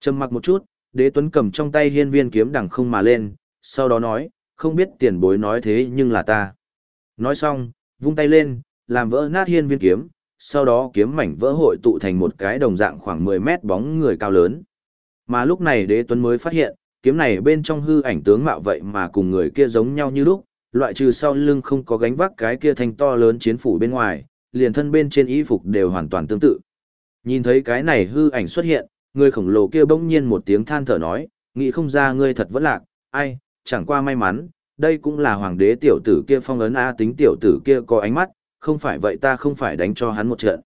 Trầm mặc một chút, đế tuấn cầm trong tay hiên viên kiếm đằng không mà lên, sau đó nói, không biết tiền bối nói thế nhưng là ta. Nói xong, vung tay lên, làm vỡ nát hiên viên kiếm, sau đó kiếm mảnh vỡ hội tụ thành một cái đồng dạng khoảng 10 mét bóng người cao lớn. Mà lúc này đế tuấn mới phát hiện, kiếm này bên trong hư ảnh tướng mạo vậy mà cùng người kia giống nhau như lúc, loại trừ sau lưng không có gánh vác cái kia thành to lớn chiến phủ bên ngoài, liền thân bên trên y phục đều hoàn toàn tương tự. Nhìn thấy cái này hư ảnh xuất hiện, người khổng lồ kia bỗng nhiên một tiếng than thở nói, nghĩ không ra ngươi thật vẫn lạc, ai, chẳng qua may mắn, đây cũng là hoàng đế tiểu tử kia phong ấn A tính tiểu tử kia có ánh mắt, không phải vậy ta không phải đánh cho hắn một trận.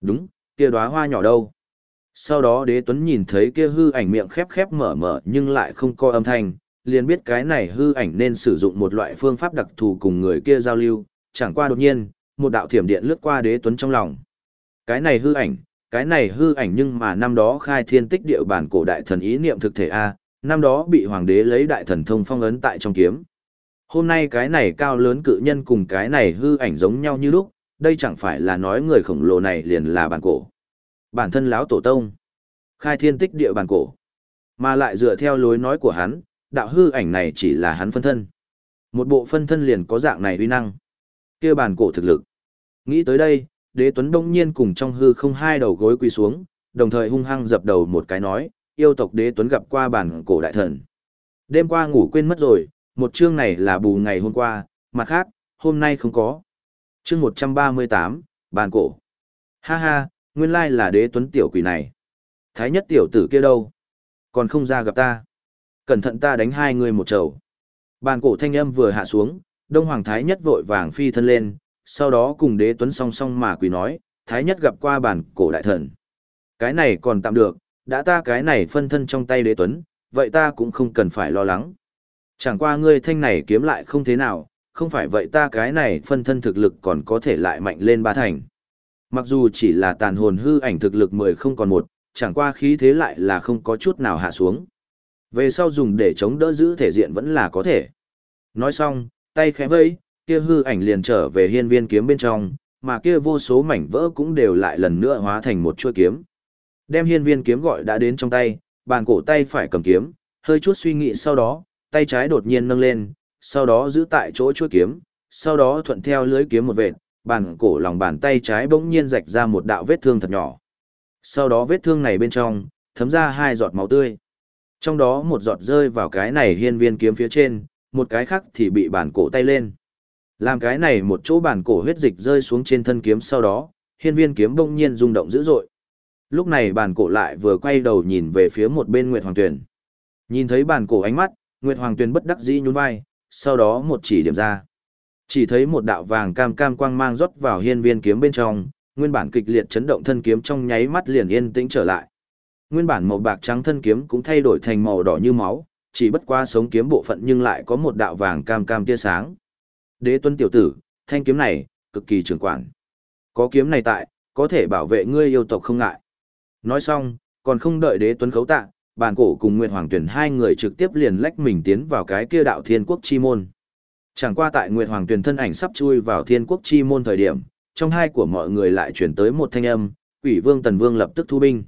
Đúng, kia đóa hoa nhỏ đâu. Sau đó đế tuấn nhìn thấy kia hư ảnh miệng khép khép mở mở nhưng lại không có âm thanh, liền biết cái này hư ảnh nên sử dụng một loại phương pháp đặc thù cùng người kia giao lưu, chẳng qua đột nhiên, một đạo thiểm điện lướt qua đế tuấn trong lòng. Cái này hư ảnh, cái này hư ảnh nhưng mà năm đó khai thiên tích địa bản cổ đại thần ý niệm thực thể A, năm đó bị hoàng đế lấy đại thần thông phong ấn tại trong kiếm. Hôm nay cái này cao lớn cự nhân cùng cái này hư ảnh giống nhau như lúc, đây chẳng phải là nói người khổng lồ này liền là bản cổ. Bản thân lão tổ tông, khai thiên tích địa bản cổ, mà lại dựa theo lối nói của hắn, đạo hư ảnh này chỉ là hắn phân thân. Một bộ phân thân liền có dạng này uy năng. kia bản cổ thực lực. Nghĩ tới đây, đế tuấn đông nhiên cùng trong hư không hai đầu gối quỳ xuống, đồng thời hung hăng dập đầu một cái nói, yêu tộc đế tuấn gặp qua bản cổ đại thần. Đêm qua ngủ quên mất rồi, một chương này là bù ngày hôm qua, mặt khác, hôm nay không có. Chương 138, bản cổ. Ha ha, nguyên lai là đế tuấn tiểu quỷ này. Thái nhất tiểu tử kia đâu? Còn không ra gặp ta. Cẩn thận ta đánh hai người một chầu. Bàn cổ thanh âm vừa hạ xuống, Đông Hoàng Thái nhất vội vàng phi thân lên, sau đó cùng đế tuấn song song mà quỳ nói, Thái nhất gặp qua bản cổ đại thần. Cái này còn tạm được, đã ta cái này phân thân trong tay đế tuấn, vậy ta cũng không cần phải lo lắng. Chẳng qua ngươi thanh này kiếm lại không thế nào, không phải vậy ta cái này phân thân thực lực còn có thể lại mạnh lên ba thành. Mặc dù chỉ là tàn hồn hư ảnh thực lực mười không còn một, chẳng qua khí thế lại là không có chút nào hạ xuống. Về sau dùng để chống đỡ giữ thể diện vẫn là có thể. Nói xong, tay khẽ vẫy kia hư ảnh liền trở về hiên viên kiếm bên trong, mà kia vô số mảnh vỡ cũng đều lại lần nữa hóa thành một chuôi kiếm. Đem hiên viên kiếm gọi đã đến trong tay, bàn cổ tay phải cầm kiếm, hơi chút suy nghĩ sau đó, tay trái đột nhiên nâng lên, sau đó giữ tại chỗ chuôi kiếm, sau đó thuận theo lưới kiếm một vệt, bàn cổ lòng bàn tay trái bỗng nhiên rạch ra một đạo vết thương thật nhỏ. Sau đó vết thương này bên trong, thấm ra hai giọt máu tươi. Trong đó một giọt rơi vào cái này hiên viên kiếm phía trên, một cái khác thì bị bàn cổ tay lên. Làm cái này một chỗ bản cổ huyết dịch rơi xuống trên thân kiếm sau đó, hiên viên kiếm bỗng nhiên rung động dữ dội. Lúc này bản cổ lại vừa quay đầu nhìn về phía một bên Nguyệt Hoàng Tuyền. Nhìn thấy bản cổ ánh mắt, Nguyệt Hoàng Tuyền bất đắc dĩ nhún vai, sau đó một chỉ điểm ra. Chỉ thấy một đạo vàng cam cam quang mang rót vào hiên viên kiếm bên trong, nguyên bản kịch liệt chấn động thân kiếm trong nháy mắt liền yên tĩnh trở lại. Nguyên bản màu bạc trắng thân kiếm cũng thay đổi thành màu đỏ như máu, chỉ bất qua sống kiếm bộ phận nhưng lại có một đạo vàng cam cam tia sáng. Đế tuân tiểu tử, thanh kiếm này, cực kỳ trường quản. Có kiếm này tại, có thể bảo vệ ngươi yêu tộc không ngại. Nói xong, còn không đợi đế tuấn khấu tạ, bàn cổ cùng Nguyệt Hoàng Tuyển hai người trực tiếp liền lách mình tiến vào cái kia đạo thiên quốc chi môn. Chẳng qua tại Nguyệt Hoàng Tuyển thân ảnh sắp chui vào thiên quốc chi môn thời điểm, trong hai của mọi người lại chuyển tới một thanh âm, quỷ vương tần vương lập tức thu binh.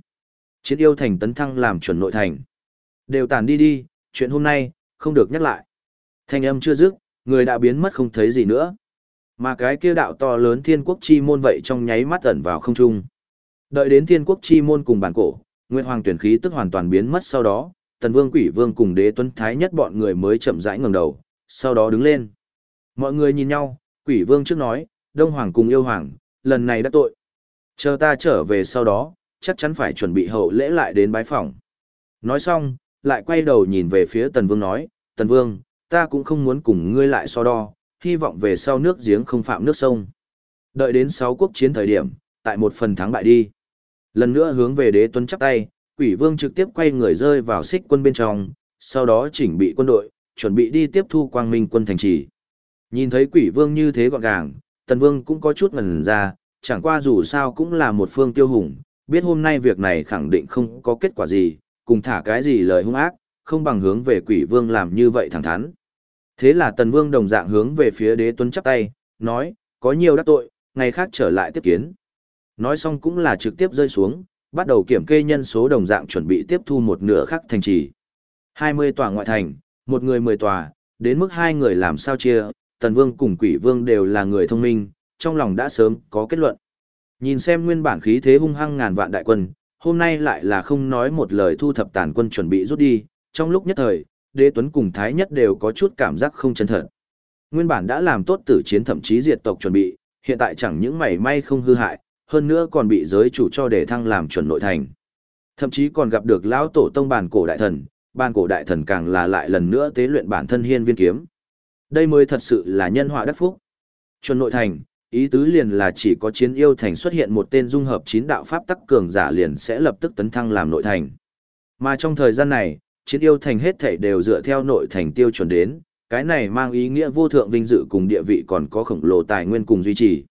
Chiến yêu thành tấn thăng làm chuẩn nội thành. Đều tàn đi đi, chuyện hôm nay, không được nhắc lại. Thanh âm chưa dứt, người đã biến mất không thấy gì nữa. Mà cái kia đạo to lớn thiên quốc chi môn vậy trong nháy mắt ẩn vào không trung. Đợi đến thiên quốc chi môn cùng bản cổ, Nguyệt Hoàng tuyển khí tức hoàn toàn biến mất sau đó, Tần Vương Quỷ Vương cùng Đế Tuấn Thái nhất bọn người mới chậm rãi ngẩng đầu, sau đó đứng lên. Mọi người nhìn nhau, Quỷ Vương trước nói, Đông Hoàng cùng yêu Hoàng, lần này đã tội. Chờ ta trở về sau đó, chắc chắn phải chuẩn bị hậu lễ lại đến bái phỏng. Nói xong, lại quay đầu nhìn về phía Tần Vương nói, Tần Vương, ta cũng không muốn cùng ngươi lại so đo, hy vọng về sau nước giếng không phạm nước sông. Đợi đến sáu quốc chiến thời điểm, tại một phần thắng bại đi. Lần nữa hướng về đế tuấn chắp tay, quỷ vương trực tiếp quay người rơi vào xích quân bên trong, sau đó chỉnh bị quân đội, chuẩn bị đi tiếp thu quang minh quân thành trì. Nhìn thấy quỷ vương như thế gọn gàng, tần vương cũng có chút ngần ra, chẳng qua dù sao cũng là một phương tiêu hùng, biết hôm nay việc này khẳng định không có kết quả gì, cùng thả cái gì lời hung ác, không bằng hướng về quỷ vương làm như vậy thẳng thắn. Thế là tần vương đồng dạng hướng về phía đế tuấn chắp tay, nói, có nhiều đắc tội, ngày khác trở lại tiếp kiến. Nói xong cũng là trực tiếp rơi xuống, bắt đầu kiểm kê nhân số đồng dạng chuẩn bị tiếp thu một nửa khác thành trì. 20 tòa ngoại thành, một người 10 tòa, đến mức hai người làm sao chia, Tần Vương cùng Quỷ Vương đều là người thông minh, trong lòng đã sớm có kết luận. Nhìn xem nguyên bản khí thế hung hăng ngàn vạn đại quân, hôm nay lại là không nói một lời thu thập tàn quân chuẩn bị rút đi, trong lúc nhất thời, Đế Tuấn cùng Thái Nhất đều có chút cảm giác không chân thật. Nguyên bản đã làm tốt tử chiến thậm chí diệt tộc chuẩn bị, hiện tại chẳng những mảy may không hư hại, hơn nữa còn bị giới chủ cho để thăng làm chuẩn nội thành. Thậm chí còn gặp được lão tổ tông bản cổ đại thần, bản cổ đại thần càng là lại lần nữa tế luyện bản thân hiên viên kiếm. Đây mới thật sự là nhân họa đắc phúc. Chuẩn nội thành, ý tứ liền là chỉ có chiến yêu thành xuất hiện một tên dung hợp chín đạo pháp tắc cường giả liền sẽ lập tức tấn thăng làm nội thành. Mà trong thời gian này, chiến yêu thành hết thảy đều dựa theo nội thành tiêu chuẩn đến, cái này mang ý nghĩa vô thượng vinh dự cùng địa vị còn có khổng lồ tài nguyên cùng duy trì.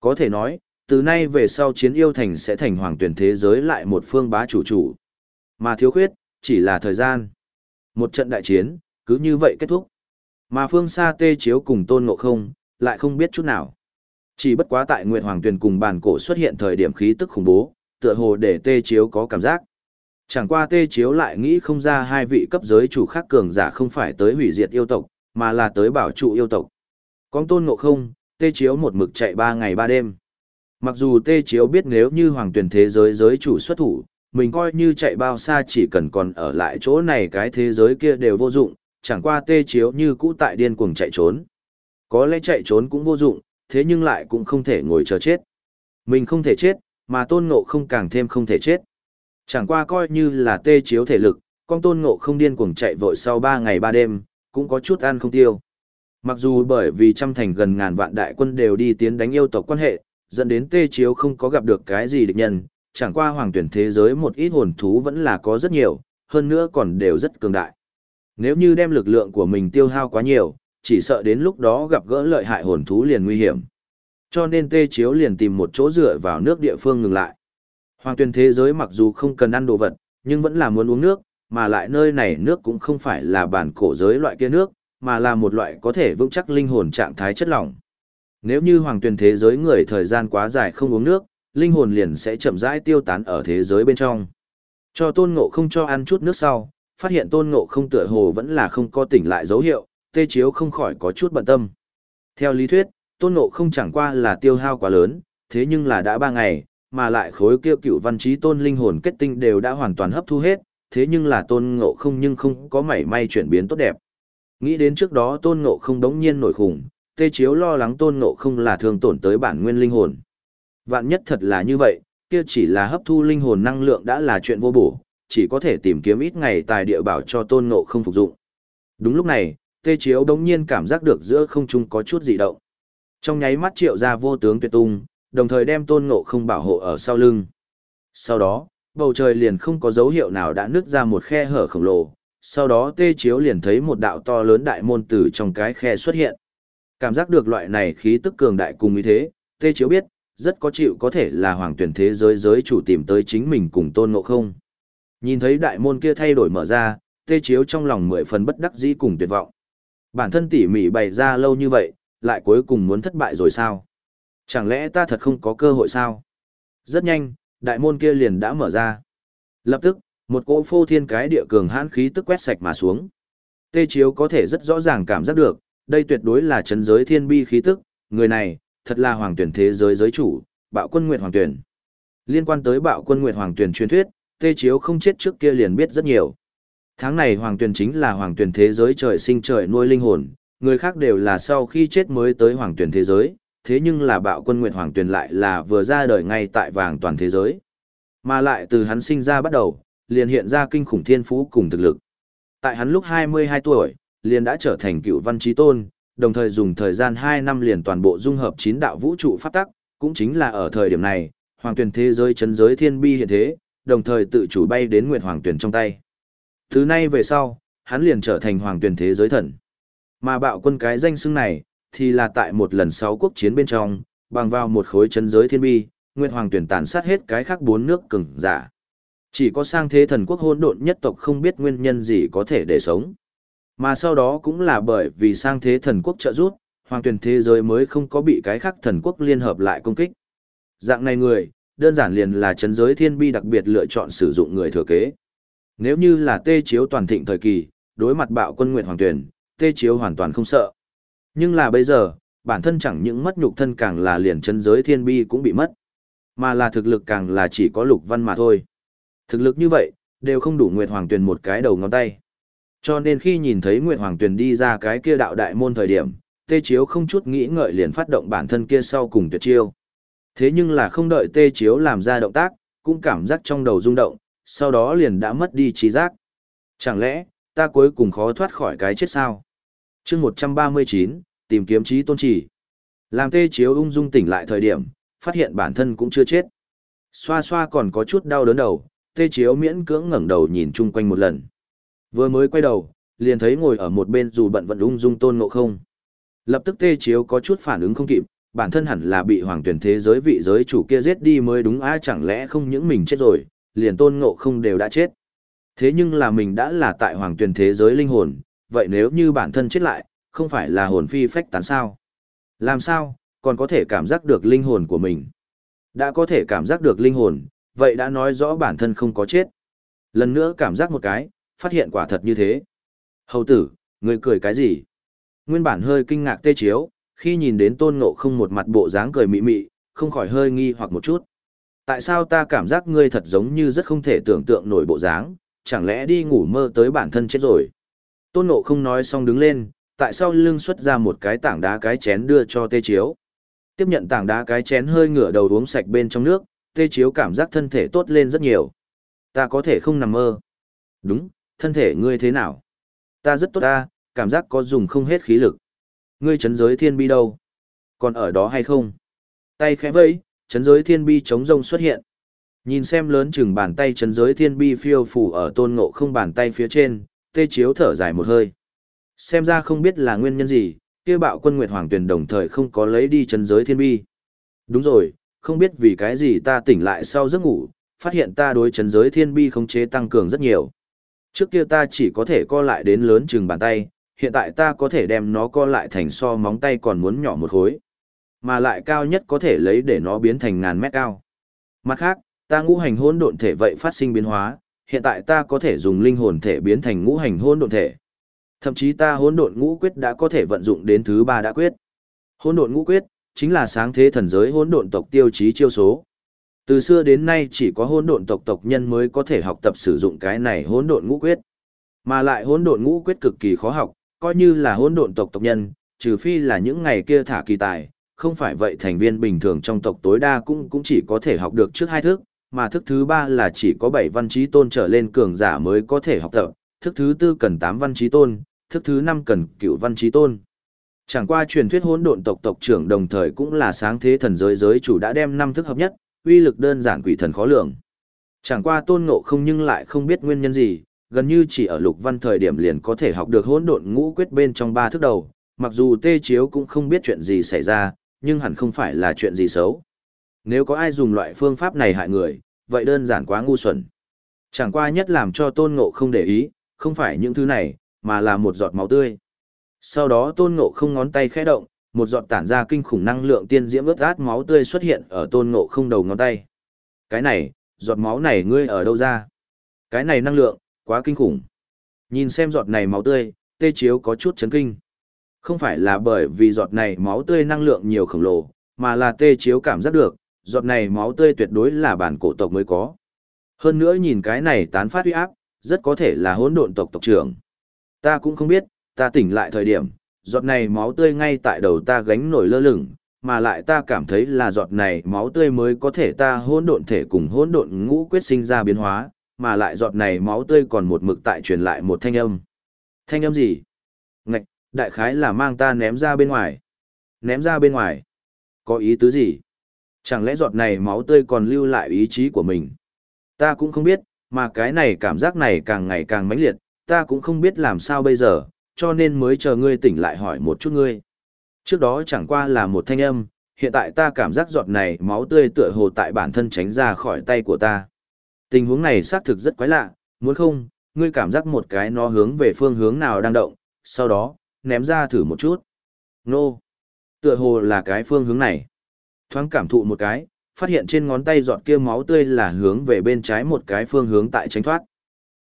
Có thể nói, từ nay về sau chiến yêu thành sẽ thành hoàng tuyển thế giới lại một phương bá chủ chủ. Mà thiếu khuyết, chỉ là thời gian. Một trận đại chiến, cứ như vậy kết thúc. Mà phương xa tê chiếu cùng tôn ngộ không, lại không biết chút nào. Chỉ bất quá tại Nguyệt Hoàng Tuyền cùng bàn cổ xuất hiện thời điểm khí tức khủng bố, tựa hồ để tê chiếu có cảm giác. Chẳng qua tê chiếu lại nghĩ không ra hai vị cấp giới chủ khác cường giả không phải tới hủy diệt yêu tộc, mà là tới bảo trụ yêu tộc. Con tôn ngộ không, tê chiếu một mực chạy ba ngày ba đêm. Mặc dù tê chiếu biết nếu như hoàng tuyển thế giới giới chủ xuất thủ, mình coi như chạy bao xa chỉ cần còn ở lại chỗ này cái thế giới kia đều vô dụng, chẳng qua tê chiếu như cũ tại điên cuồng chạy trốn. Có lẽ chạy trốn cũng vô dụng, thế nhưng lại cũng không thể ngồi chờ chết. Mình không thể chết, mà tôn ngộ không càng thêm không thể chết. Chẳng qua coi như là tê chiếu thể lực, con tôn ngộ không điên cuồng chạy vội sau 3 ngày 3 đêm, cũng có chút ăn không tiêu. Mặc dù bởi vì trăm thành gần ngàn vạn đại quân đều đi tiến đánh yêu tộc quan hệ, dẫn đến tê chiếu không có gặp được cái gì địch nhân, chẳng qua hoàng tuyển thế giới một ít hồn thú vẫn là có rất nhiều, hơn nữa còn đều rất cường đại. Nếu như đem lực lượng của mình tiêu hao quá nhiều, chỉ sợ đến lúc đó gặp gỡ lợi hại hồn thú liền nguy hiểm. Cho nên tê chiếu liền tìm một chỗ dựa vào nước địa phương ngừng lại. Hoàng tuyển thế giới mặc dù không cần ăn đồ vật, nhưng vẫn là muốn uống nước, mà lại nơi này nước cũng không phải là bản cổ giới loại kia nước, mà là một loại có thể vững chắc linh hồn trạng thái chất lỏng. Nếu như hoàng tuyển thế giới người thời gian quá dài không uống nước, linh hồn liền sẽ chậm rãi tiêu tán ở thế giới bên trong. Cho tôn ngộ không cho ăn chút nước sau, phát hiện tôn ngộ không tựa hồ vẫn là không có tỉnh lại dấu hiệu, tê chiếu không khỏi có chút bận tâm. Theo lý thuyết, tôn ngộ không chẳng qua là tiêu hao quá lớn, thế nhưng là đã ba ngày, mà lại khối kia cựu văn trí tôn linh hồn kết tinh đều đã hoàn toàn hấp thu hết, thế nhưng là tôn ngộ không nhưng không có mảy may chuyển biến tốt đẹp. Nghĩ đến trước đó tôn ngộ không đống nhiên nổi khủng, tê chiếu lo lắng tôn ngộ không là thường tổn tới bản nguyên linh hồn. Vạn nhất thật là như vậy, kia chỉ là hấp thu linh hồn năng lượng đã là chuyện vô bổ, chỉ có thể tìm kiếm ít ngày tài địa bảo cho tôn ngộ không phục dụng. Đúng lúc này, tê chiếu đống nhiên cảm giác được giữa không trung có chút dị động. Trong nháy mắt triệu ra vô tướng tuyệt tung, đồng thời đem tôn ngộ không bảo hộ ở sau lưng. Sau đó, bầu trời liền không có dấu hiệu nào đã nứt ra một khe hở khổng lồ, sau đó tê chiếu liền thấy một đạo to lớn đại môn từ trong cái khe xuất hiện. Cảm giác được loại này khí tức cường đại cùng như thế, tê chiếu biết, rất có chịu có thể là hoàng tuyển thế giới giới chủ tìm tới chính mình cùng tôn ngộ không. Nhìn thấy đại môn kia thay đổi mở ra, tê chiếu trong lòng mười phần bất đắc dĩ cùng tuyệt vọng. Bản thân tỉ mỉ bày ra lâu như vậy, lại cuối cùng muốn thất bại rồi sao? Chẳng lẽ ta thật không có cơ hội sao? Rất nhanh, đại môn kia liền đã mở ra. Lập tức, một cỗ phô thiên cái địa cường hãn khí tức quét sạch mà xuống. Tê Chiếu có thể rất rõ ràng cảm giác được, đây tuyệt đối là chấn giới thiên bi khí tức, người này, thật là hoàng tuyển thế giới giới chủ, bạo quân nguyệt hoàng tuyển. Liên quan tới bạo quân nguyệt hoàng tuyển truyền thuyết, Tê Chiếu không chết trước kia liền biết rất nhiều. Tháng này hoàng tuyển chính là hoàng tuyển thế giới trời sinh trời nuôi linh hồn, người khác đều là sau khi chết mới tới hoàng tuyển thế giới, thế nhưng là bạo quân nguyệt hoàng tuyền lại là vừa ra đời ngay tại vàng toàn thế giới. Mà lại từ hắn sinh ra bắt đầu, liền hiện ra kinh khủng thiên phú cùng thực lực. Tại hắn lúc 22 tuổi, liền đã trở thành cựu văn trí tôn, đồng thời dùng thời gian 2 năm liền toàn bộ dung hợp chín đạo vũ trụ pháp tắc, cũng chính là ở thời điểm này, hoàng tuyển thế giới chấn giới thiên bi hiện thế, đồng thời tự chủ bay đến nguyệt hoàng tuyển trong tay. Thứ nay về sau, hắn liền trở thành hoàng tuyển thế giới thần. Mà bạo quân cái danh xưng này, thì là tại một lần sáu quốc chiến bên trong, bằng vào một khối chân giới thiên bi, Nguyệt Hoàng tuyển tàn sát hết cái khác bốn nước cường giả. Chỉ có sang thế thần quốc hôn độn nhất tộc không biết nguyên nhân gì có thể để sống. Mà sau đó cũng là bởi vì sang thế thần quốc trợ giúp, hoàng tuyển thế giới mới không có bị cái khác thần quốc liên hợp lại công kích. Dạng này người, đơn giản liền là chấn giới thiên bi đặc biệt lựa chọn sử dụng người thừa kế. Nếu như là tê chiếu toàn thịnh thời kỳ, đối mặt bạo quân Nguyệt Hoàng Tuyển, tê chiếu hoàn toàn không sợ. Nhưng là bây giờ, bản thân chẳng những mất nhục thân càng là liền chân giới thiên bi cũng bị mất, mà là thực lực càng là chỉ có lục văn mà thôi. Thực lực như vậy, đều không đủ Nguyệt Hoàng Tuyền một cái đầu ngón tay. Cho nên khi nhìn thấy Nguyệt Hoàng Tuyền đi ra cái kia đạo đại môn thời điểm, Tê Chiếu không chút nghĩ ngợi liền phát động bản thân kia sau cùng tuyệt chiêu. Thế nhưng là không đợi Tê Chiếu làm ra động tác, cũng cảm giác trong đầu rung động, sau đó liền đã mất đi trí giác. Chẳng lẽ, ta cuối cùng khó thoát khỏi cái chết sao? Chương 139, tìm kiếm trí tôn trì, Làm Tê Chiếu ung dung tỉnh lại thời điểm, phát hiện bản thân cũng chưa chết. Xoa xoa còn có chút đau đớn đầu, tê chiếu miễn cưỡng ngẩng đầu nhìn chung quanh một lần. Vừa mới quay đầu, liền thấy ngồi ở một bên dù bận vận ung dung tôn ngộ không. Lập tức tê chiếu có chút phản ứng không kịp, bản thân hẳn là bị hoàng tuyển thế giới vị giới chủ kia giết đi mới đúng ai chẳng lẽ không những mình chết rồi, liền tôn ngộ không đều đã chết. Thế nhưng là mình đã là tại hoàng tuyển thế giới linh hồn, vậy nếu như bản thân chết lại, không phải là hồn phi phách tán sao? Làm sao, còn có thể cảm giác được linh hồn của mình? Đã có thể cảm giác được linh hồn, vậy đã nói rõ bản thân không có chết. Lần nữa cảm giác một cái, phát hiện quả thật như thế. Hầu tử, người cười cái gì? Nguyên bản hơi kinh ngạc tê chiếu, khi nhìn đến tôn ngộ không một mặt bộ dáng cười mị mị, không khỏi hơi nghi hoặc một chút. Tại sao ta cảm giác ngươi thật giống như rất không thể tưởng tượng nổi bộ dáng, chẳng lẽ đi ngủ mơ tới bản thân chết rồi? Tôn ngộ không nói xong đứng lên, tại sao lưng xuất ra một cái tảng đá cái chén đưa cho tê chiếu. Tiếp nhận tảng đá cái chén hơi ngửa đầu uống sạch bên trong nước, tê chiếu cảm giác thân thể tốt lên rất nhiều. Ta có thể không nằm mơ. Đúng, thân thể ngươi thế nào? Ta rất tốt ta, cảm giác có dùng không hết khí lực. Ngươi chấn giới thiên bi đâu? Còn ở đó hay không? Tay khẽ vẫy, chấn giới thiên bi chống rông xuất hiện. Nhìn xem lớn chừng bàn tay chấn giới thiên bi phiêu phủ ở tôn ngộ không bàn tay phía trên, tê chiếu thở dài một hơi. Xem ra không biết là nguyên nhân gì, kia bạo quân Nguyệt Hoàng Tuyền đồng thời không có lấy đi chân giới thiên bi. Đúng rồi, không biết vì cái gì ta tỉnh lại sau giấc ngủ, phát hiện ta đối chân giới thiên bi khống chế tăng cường rất nhiều. Trước kia ta chỉ có thể co lại đến lớn chừng bàn tay, hiện tại ta có thể đem nó co lại thành so móng tay còn muốn nhỏ một khối. Mà lại cao nhất có thể lấy để nó biến thành ngàn mét cao. Mặt khác, ta ngũ hành hỗn độn thể vậy phát sinh biến hóa, hiện tại ta có thể dùng linh hồn thể biến thành ngũ hành hỗn độn thể. Thậm chí ta hỗn độn ngũ quyết đã có thể vận dụng đến thứ ba đã quyết. Hỗn độn ngũ quyết chính là sáng thế thần giới hỗn độn tộc tiêu chí chiêu số. Từ xưa đến nay chỉ có hỗn độn tộc tộc nhân mới có thể học tập sử dụng cái này hỗn độn ngũ quyết. Mà lại hỗn độn ngũ quyết cực kỳ khó học, coi như là hỗn độn tộc tộc nhân, trừ phi là những ngày kia thả kỳ tài, không phải vậy thành viên bình thường trong tộc tối đa cũng cũng chỉ có thể học được trước hai thước, mà thức thứ ba là chỉ có bảy văn trí tôn trở lên cường giả mới có thể học tập, thức thứ tư cần tám văn trí tôn, thức thứ năm cần cựu văn trí tôn. Chẳng qua truyền thuyết hỗn độn tộc tộc trưởng đồng thời cũng là sáng thế thần giới giới chủ đã đem năm thức hợp nhất, uy lực đơn giản quỷ thần khó lường. Chẳng qua tôn ngộ không nhưng lại không biết nguyên nhân gì, gần như chỉ ở lục văn thời điểm liền có thể học được hỗn độn ngũ quyết bên trong ba thức đầu, mặc dù tê chiếu cũng không biết chuyện gì xảy ra, nhưng hẳn không phải là chuyện gì xấu. Nếu có ai dùng loại phương pháp này hại người, vậy đơn giản quá ngu xuẩn. Chẳng qua nhất làm cho tôn ngộ không để ý, không phải những thứ này, mà là một giọt máu tươi. Sau đó tôn ngộ không ngón tay khẽ động, một giọt tản ra kinh khủng năng lượng tiên diễm ướt át máu tươi xuất hiện ở tôn ngộ không đầu ngón tay. Cái này, giọt máu này ngươi ở đâu ra? Cái này năng lượng, quá kinh khủng. Nhìn xem giọt này máu tươi, tê chiếu có chút chấn kinh. Không phải là bởi vì giọt này máu tươi năng lượng nhiều khổng lồ, mà là tê chiếu cảm giác được, giọt này máu tươi tuyệt đối là bản cổ tộc mới có. Hơn nữa nhìn cái này tán phát uy áp, rất có thể là hỗn độn tộc tộc trưởng. Ta cũng không biết, ta tỉnh lại thời điểm, giọt này máu tươi ngay tại đầu ta gánh nổi lơ lửng, mà lại ta cảm thấy là giọt này máu tươi mới có thể ta hỗn độn thể cùng hỗn độn ngũ quyết sinh ra biến hóa, mà lại giọt này máu tươi còn một mực tại truyền lại một thanh âm. Thanh âm gì? Ngạch, đại khái là mang ta ném ra bên ngoài. Ném ra bên ngoài? Có ý tứ gì? Chẳng lẽ giọt này máu tươi còn lưu lại ý chí của mình? Ta cũng không biết, mà cái này cảm giác này càng ngày càng mãnh liệt, ta cũng không biết làm sao bây giờ, cho nên mới chờ ngươi tỉnh lại hỏi một chút ngươi. Trước đó chẳng qua là một thanh âm, hiện tại ta cảm giác giọt này máu tươi tựa hồ tại bản thân tránh ra khỏi tay của ta. Tình huống này xác thực rất quái lạ, muốn không, ngươi cảm giác một cái nó hướng về phương hướng nào đang động, sau đó, ném ra thử một chút. Nô! Tựa hồ là cái phương hướng này. Thoáng cảm thụ một cái, phát hiện trên ngón tay giọt kia máu tươi là hướng về bên trái một cái phương hướng tại tránh thoát.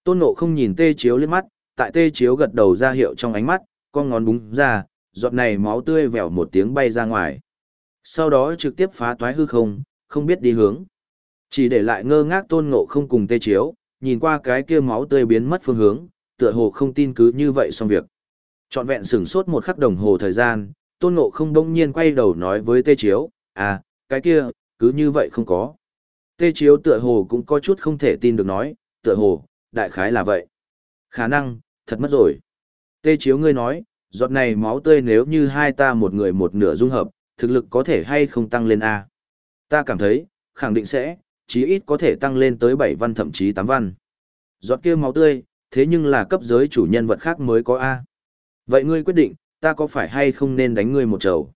Tôn Ngộ không nhìn tê chiếu lên mắt, tại tê chiếu gật đầu ra hiệu trong ánh mắt, con ngón búng ra, giọt này máu tươi vèo một tiếng bay ra ngoài. Sau đó trực tiếp phá toái hư không, không biết đi hướng. Chỉ để lại ngơ ngác tôn ngộ không cùng tê chiếu, nhìn qua cái kia máu tươi biến mất phương hướng, tựa hồ không tin cứ như vậy xong việc. Trọn vẹn sửng sốt một khắc đồng hồ thời gian, tôn ngộ không đông nhiên quay đầu nói với tê chiếu, à, cái kia, cứ như vậy không có. Tê chiếu tựa hồ cũng có chút không thể tin được nói, tựa hồ, đại khái là vậy. Khả năng, thật mất rồi. Tê chiếu ngươi nói, giọt này máu tươi nếu như hai ta một người một nửa dung hợp, thực lực có thể hay không tăng lên A. Ta cảm thấy, khẳng định sẽ, chí ít có thể tăng lên tới 7 văn thậm chí 8 văn. Giọt kia máu tươi, thế nhưng là cấp giới chủ nhân vật khác mới có A. Vậy ngươi quyết định, ta có phải hay không nên đánh ngươi một trầu?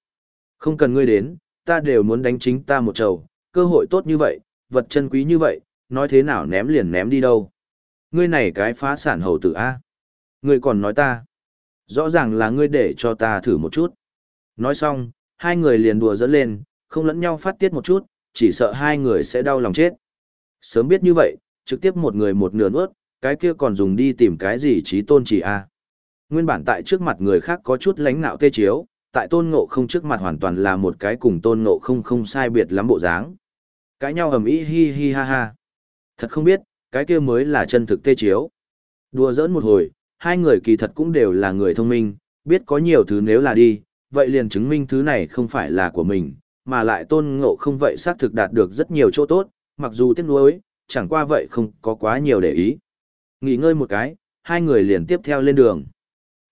Không cần ngươi đến, ta đều muốn đánh chính ta một trầu, cơ hội tốt như vậy, vật chân quý như vậy, nói thế nào ném liền ném đi đâu. Ngươi này cái phá sản hầu tử A. Ngươi còn nói ta. Rõ ràng là ngươi để cho ta thử một chút. Nói xong, hai người liền đùa dẫn lên, không lẫn nhau phát tiết một chút, chỉ sợ hai người sẽ đau lòng chết. Sớm biết như vậy, trực tiếp một người một nửa nuốt, cái kia còn dùng đi tìm cái gì trí tôn chỉ a Nguyên bản tại trước mặt người khác có chút lánh nạo tê chiếu, tại tôn ngộ không trước mặt hoàn toàn là một cái cùng tôn ngộ không không sai biệt lắm bộ dáng. Cãi nhau ầm ĩ hi hi ha ha. Thật không biết, cái kia mới là chân thực tê chiếu. Đùa giỡn một hồi, hai người kỳ thật cũng đều là người thông minh, biết có nhiều thứ nếu là đi, vậy liền chứng minh thứ này không phải là của mình, mà lại tôn ngộ không vậy xác thực đạt được rất nhiều chỗ tốt, mặc dù tiếc nuối, chẳng qua vậy không có quá nhiều để ý. Nghỉ ngơi một cái, hai người liền tiếp theo lên đường.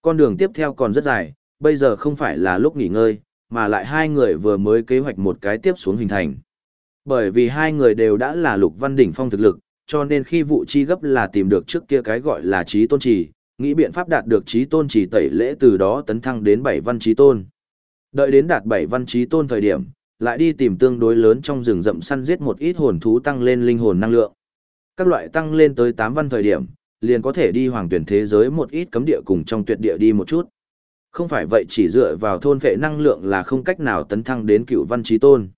Con đường tiếp theo còn rất dài, bây giờ không phải là lúc nghỉ ngơi, mà lại hai người vừa mới kế hoạch một cái tiếp xuống hình thành. Bởi vì hai người đều đã là lục văn đỉnh phong thực lực, cho nên khi vụ chi gấp là tìm được trước kia cái gọi là trí tôn trì, nghĩ biện pháp đạt được trí tôn trì tẩy lễ từ đó tấn thăng đến bảy văn trí tôn. Đợi đến đạt bảy văn trí tôn thời điểm, lại đi tìm tương đối lớn trong rừng rậm săn giết một ít hồn thú tăng lên linh hồn năng lượng. Các loại tăng lên tới 8 văn thời điểm, liền có thể đi hoàng tuyển thế giới một ít cấm địa cùng trong tuyệt địa đi một chút. Không phải vậy chỉ dựa vào thôn vệ năng lượng là không cách nào tấn thăng đến cựu văn trí tôn.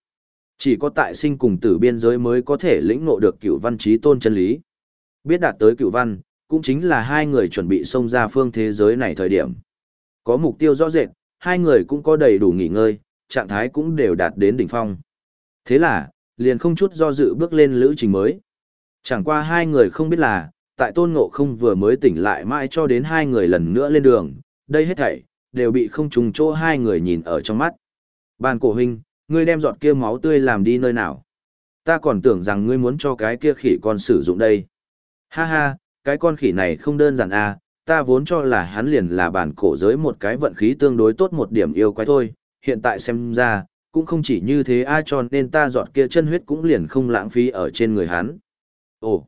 Chỉ có tại sinh cùng tử biên giới mới có thể lĩnh ngộ được cựu văn trí tôn chân lý. Biết đạt tới cựu văn, cũng chính là hai người chuẩn bị xông ra phương thế giới này thời điểm. Có mục tiêu rõ rệt, hai người cũng có đầy đủ nghỉ ngơi, trạng thái cũng đều đạt đến đỉnh phong. Thế là, liền không chút do dự bước lên lữ trình mới. Chẳng qua hai người không biết là, tại tôn ngộ không vừa mới tỉnh lại mãi cho đến hai người lần nữa lên đường, đây hết thảy, đều bị không trùng chỗ hai người nhìn ở trong mắt. Bàn cổ huynh, ngươi đem giọt kia máu tươi làm đi nơi nào? Ta còn tưởng rằng ngươi muốn cho cái kia khỉ con sử dụng đây. Ha ha, cái con khỉ này không đơn giản à, ta vốn cho là hắn liền là bản cổ giới một cái vận khí tương đối tốt một điểm yêu quái thôi, hiện tại xem ra, cũng không chỉ như thế ai cho nên ta giọt kia chân huyết cũng liền không lãng phí ở trên người hắn. Ồ,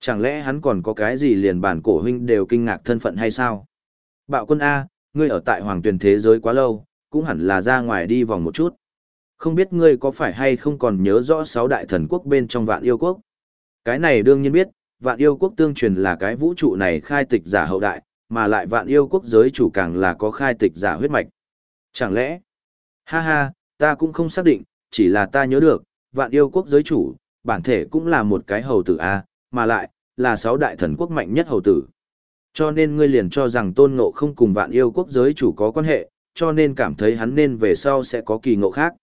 chẳng lẽ hắn còn có cái gì liền bản cổ huynh đều kinh ngạc thân phận hay sao? Bạo quân A, ngươi ở tại hoàng tuyển thế giới quá lâu, cũng hẳn là ra ngoài đi vòng một chút. Không biết ngươi có phải hay không còn nhớ rõ sáu đại thần quốc bên trong vạn yêu quốc? Cái này đương nhiên biết, vạn yêu quốc tương truyền là cái vũ trụ này khai tịch giả hậu đại, mà lại vạn yêu quốc giới chủ càng là có khai tịch giả huyết mạch. Chẳng lẽ, ha ha, ta cũng không xác định, chỉ là ta nhớ được, vạn yêu quốc giới chủ, bản thể cũng là một cái hầu tử A, mà lại, là sáu đại thần quốc mạnh nhất hầu tử. Cho nên ngươi liền cho rằng tôn ngộ không cùng vạn yêu quốc giới chủ có quan hệ, cho nên cảm thấy hắn nên về sau sẽ có kỳ ngộ khác.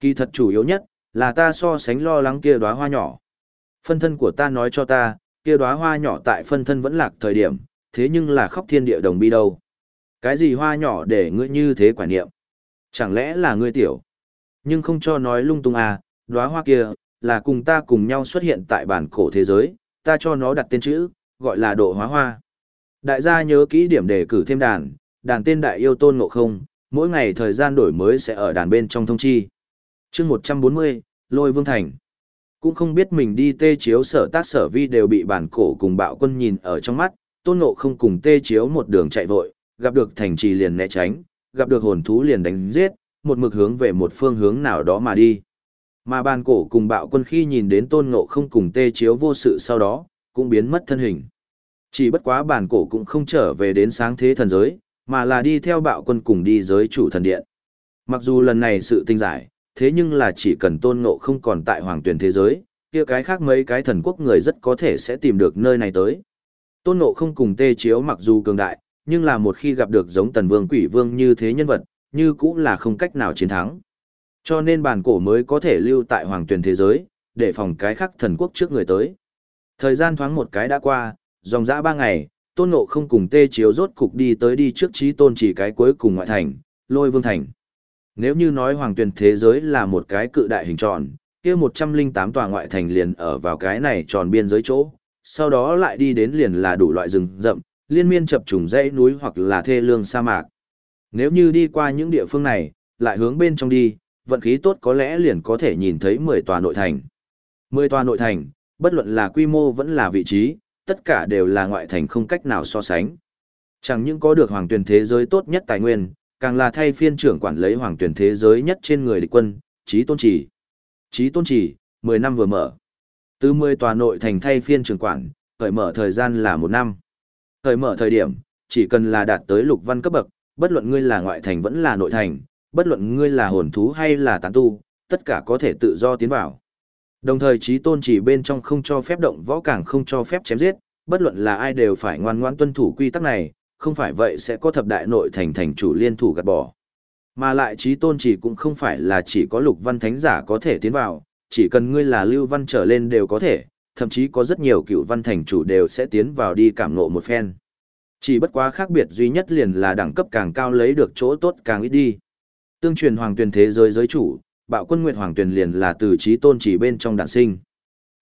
Kỳ thật chủ yếu nhất, là ta so sánh lo lắng kia đóa hoa nhỏ. Phân thân của ta nói cho ta, kia đóa hoa nhỏ tại phân thân vẫn lạc thời điểm, thế nhưng là khóc thiên địa đồng bi đâu. Cái gì hoa nhỏ để ngươi như thế quả niệm? Chẳng lẽ là ngươi tiểu? Nhưng không cho nói lung tung à, đóa hoa kia, là cùng ta cùng nhau xuất hiện tại bản cổ thế giới, ta cho nó đặt tên chữ, gọi là độ hóa hoa. Đại gia nhớ kỹ điểm để cử thêm đàn, đàn tên đại yêu tôn ngộ không, mỗi ngày thời gian đổi mới sẽ ở đàn bên trong thông chi. chương 140, Lôi Vương Thành. Cũng không biết mình đi tê chiếu sở tác sở vi đều bị bản cổ cùng bạo quân nhìn ở trong mắt, tôn ngộ không cùng tê chiếu một đường chạy vội, gặp được thành trì liền né tránh, gặp được hồn thú liền đánh giết, một mực hướng về một phương hướng nào đó mà đi. Mà bàn cổ cùng bạo quân khi nhìn đến tôn ngộ không cùng tê chiếu vô sự sau đó, cũng biến mất thân hình. Chỉ bất quá bản cổ cũng không trở về đến sáng thế thần giới, mà là đi theo bạo quân cùng đi giới chủ thần điện. Mặc dù lần này sự tinh giải, thế nhưng là chỉ cần tôn ngộ không còn tại hoàng tuyển thế giới, kia cái khác mấy cái thần quốc người rất có thể sẽ tìm được nơi này tới. Tôn ngộ không cùng tê chiếu mặc dù cường đại, nhưng là một khi gặp được giống tần vương quỷ vương như thế nhân vật, như cũng là không cách nào chiến thắng. Cho nên bản cổ mới có thể lưu tại hoàng tuyển thế giới, để phòng cái khác thần quốc trước người tới. Thời gian thoáng một cái đã qua, dòng dã ba ngày, tôn ngộ không cùng tê chiếu rốt cục đi tới đi trước trí tôn chỉ cái cuối cùng ngoại thành, lôi vương thành. Nếu như nói hoàng tuyển thế giới là một cái cự đại hình tròn, kia 108 tòa ngoại thành liền ở vào cái này tròn biên giới chỗ, sau đó lại đi đến liền là đủ loại rừng rậm, liên miên chập trùng dãy núi hoặc là thê lương sa mạc. Nếu như đi qua những địa phương này, lại hướng bên trong đi, vận khí tốt có lẽ liền có thể nhìn thấy 10 tòa nội thành. 10 tòa nội thành, bất luận là quy mô vẫn là vị trí, tất cả đều là ngoại thành không cách nào so sánh. Chẳng những có được hoàng tuyển thế giới tốt nhất tài nguyên, càng là thay phiên trưởng quản lấy hoàng tuyển thế giới nhất trên người địch quân, chí tôn chỉ. chí tôn chỉ, 10 năm vừa mở. Từ 10 tòa nội thành thay phiên trưởng quản, khởi mở thời gian là một năm. Khởi mở thời điểm, chỉ cần là đạt tới lục văn cấp bậc, bất luận ngươi là ngoại thành vẫn là nội thành, bất luận ngươi là hồn thú hay là tán tu, tất cả có thể tự do tiến vào. Đồng thời trí tôn chỉ bên trong không cho phép động võ càng không cho phép chém giết, bất luận là ai đều phải ngoan ngoãn tuân thủ quy tắc này, không phải vậy sẽ có thập đại nội thành thành chủ liên thủ gạt bỏ. Mà lại trí tôn chỉ cũng không phải là chỉ có lục văn thánh giả có thể tiến vào, chỉ cần ngươi là lưu văn trở lên đều có thể, thậm chí có rất nhiều cựu văn thành chủ đều sẽ tiến vào đi cảm ngộ một phen. Chỉ bất quá khác biệt duy nhất liền là đẳng cấp càng cao lấy được chỗ tốt càng ít đi. Tương truyền hoàng tuyển thế giới giới chủ, bạo quân nguyệt hoàng tuyển liền là từ trí tôn chỉ bên trong đạn sinh.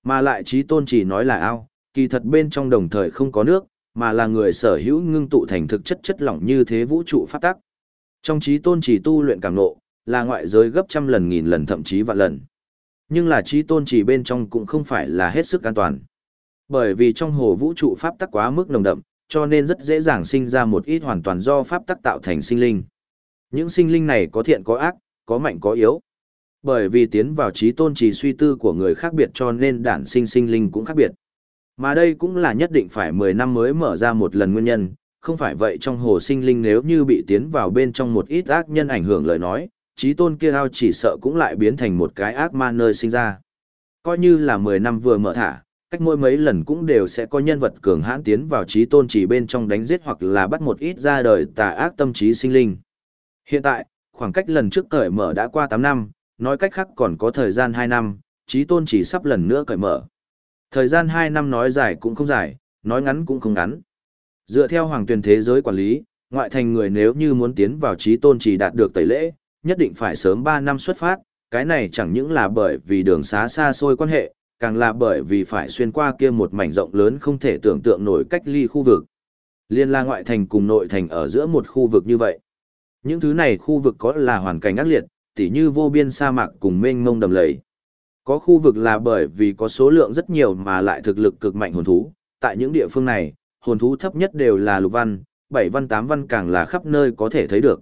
Mà lại trí tôn chỉ nói là ao, kỳ thật bên trong đồng thời không có nước, mà là người sở hữu ngưng tụ thành thực chất chất lỏng như thế vũ trụ phát tắc. Trong trí tôn chỉ tu luyện càng nộ, là ngoại giới gấp trăm lần nghìn lần thậm chí vạn lần. Nhưng là trí tôn chỉ bên trong cũng không phải là hết sức an toàn. Bởi vì trong hồ vũ trụ pháp tắc quá mức nồng đậm, cho nên rất dễ dàng sinh ra một ít hoàn toàn do pháp tắc tạo thành sinh linh. Những sinh linh này có thiện có ác, có mạnh có yếu. Bởi vì tiến vào trí tôn trì suy tư của người khác biệt cho nên đản sinh sinh linh cũng khác biệt. Mà đây cũng là nhất định phải 10 năm mới mở ra một lần nguyên nhân, không phải vậy trong hồ sinh linh nếu như bị tiến vào bên trong một ít ác nhân ảnh hưởng lời nói, trí tôn kia ao chỉ sợ cũng lại biến thành một cái ác ma nơi sinh ra. Coi như là 10 năm vừa mở thả, cách mỗi mấy lần cũng đều sẽ có nhân vật cường hãn tiến vào trí tôn chỉ bên trong đánh giết hoặc là bắt một ít ra đời tà ác tâm trí sinh linh. Hiện tại, khoảng cách lần trước cởi mở đã qua 8 năm, nói cách khác còn có thời gian 2 năm, trí tôn chỉ sắp lần nữa cởi mở. Thời gian 2 năm nói dài cũng không dài, nói ngắn cũng không ngắn. Dựa theo hoàng tuyển thế giới quản lý, ngoại thành người nếu như muốn tiến vào trí tôn chỉ đạt được tẩy lễ, nhất định phải sớm 3 năm xuất phát, cái này chẳng những là bởi vì đường xá xa xôi quan hệ, càng là bởi vì phải xuyên qua kia một mảnh rộng lớn không thể tưởng tượng nổi cách ly khu vực. Liên la ngoại thành cùng nội thành ở giữa một khu vực như vậy. Những thứ này khu vực có là hoàn cảnh ác liệt, tỉ như vô biên sa mạc cùng mênh mông đầm lầy. Có khu vực là bởi vì có số lượng rất nhiều mà lại thực lực cực mạnh hồn thú, tại những địa phương này, hồn thú thấp nhất đều là lục văn, bảy văn tám văn càng là khắp nơi có thể thấy được.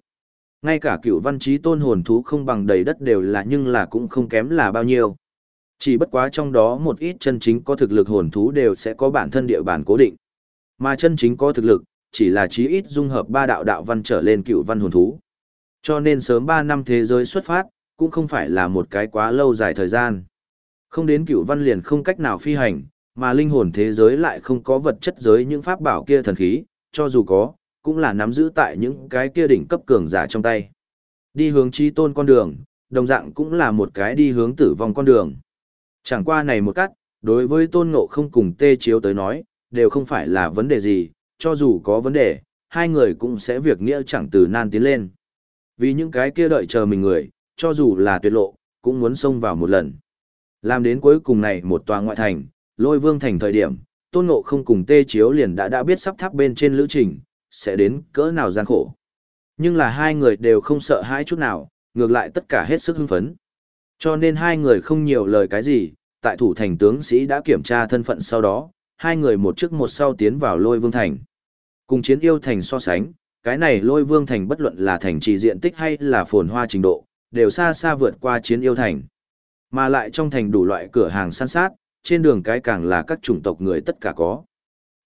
Ngay cả cựu văn trí tôn hồn thú không bằng đầy đất đều là nhưng là cũng không kém là bao nhiêu. Chỉ bất quá trong đó một ít chân chính có thực lực hồn thú đều sẽ có bản thân địa bàn cố định. Mà chân chính có thực lực, chỉ là chí ít dung hợp ba đạo đạo văn trở lên cựu văn hồn thú. Cho nên sớm 3 năm thế giới xuất phát, cũng không phải là một cái quá lâu dài thời gian. Không đến cựu văn liền không cách nào phi hành, mà linh hồn thế giới lại không có vật chất giới những pháp bảo kia thần khí, cho dù có, cũng là nắm giữ tại những cái kia đỉnh cấp cường giả trong tay. Đi hướng chi tôn con đường, đồng dạng cũng là một cái đi hướng tử vong con đường. Chẳng qua này một cách, đối với tôn ngộ không cùng tê chiếu tới nói, đều không phải là vấn đề gì, cho dù có vấn đề, hai người cũng sẽ việc nghĩa chẳng từ nan tiến lên. Vì những cái kia đợi chờ mình người, cho dù là tuyệt lộ, cũng muốn xông vào một lần. Làm đến cuối cùng này một tòa ngoại thành, lôi vương thành thời điểm, tôn ngộ không cùng tê chiếu liền đã đã biết sắp tháp bên trên lữ trình, sẽ đến cỡ nào gian khổ. Nhưng là hai người đều không sợ hãi chút nào, ngược lại tất cả hết sức hưng phấn. Cho nên hai người không nhiều lời cái gì, tại thủ thành tướng sĩ đã kiểm tra thân phận sau đó, hai người một trước một sau tiến vào lôi vương thành. Cùng chiến yêu thành so sánh, cái này lôi vương thành bất luận là thành trì diện tích hay là phồn hoa trình độ, đều xa xa vượt qua chiến yêu thành. Mà lại trong thành đủ loại cửa hàng săn sát, trên đường cái càng là các chủng tộc người tất cả có.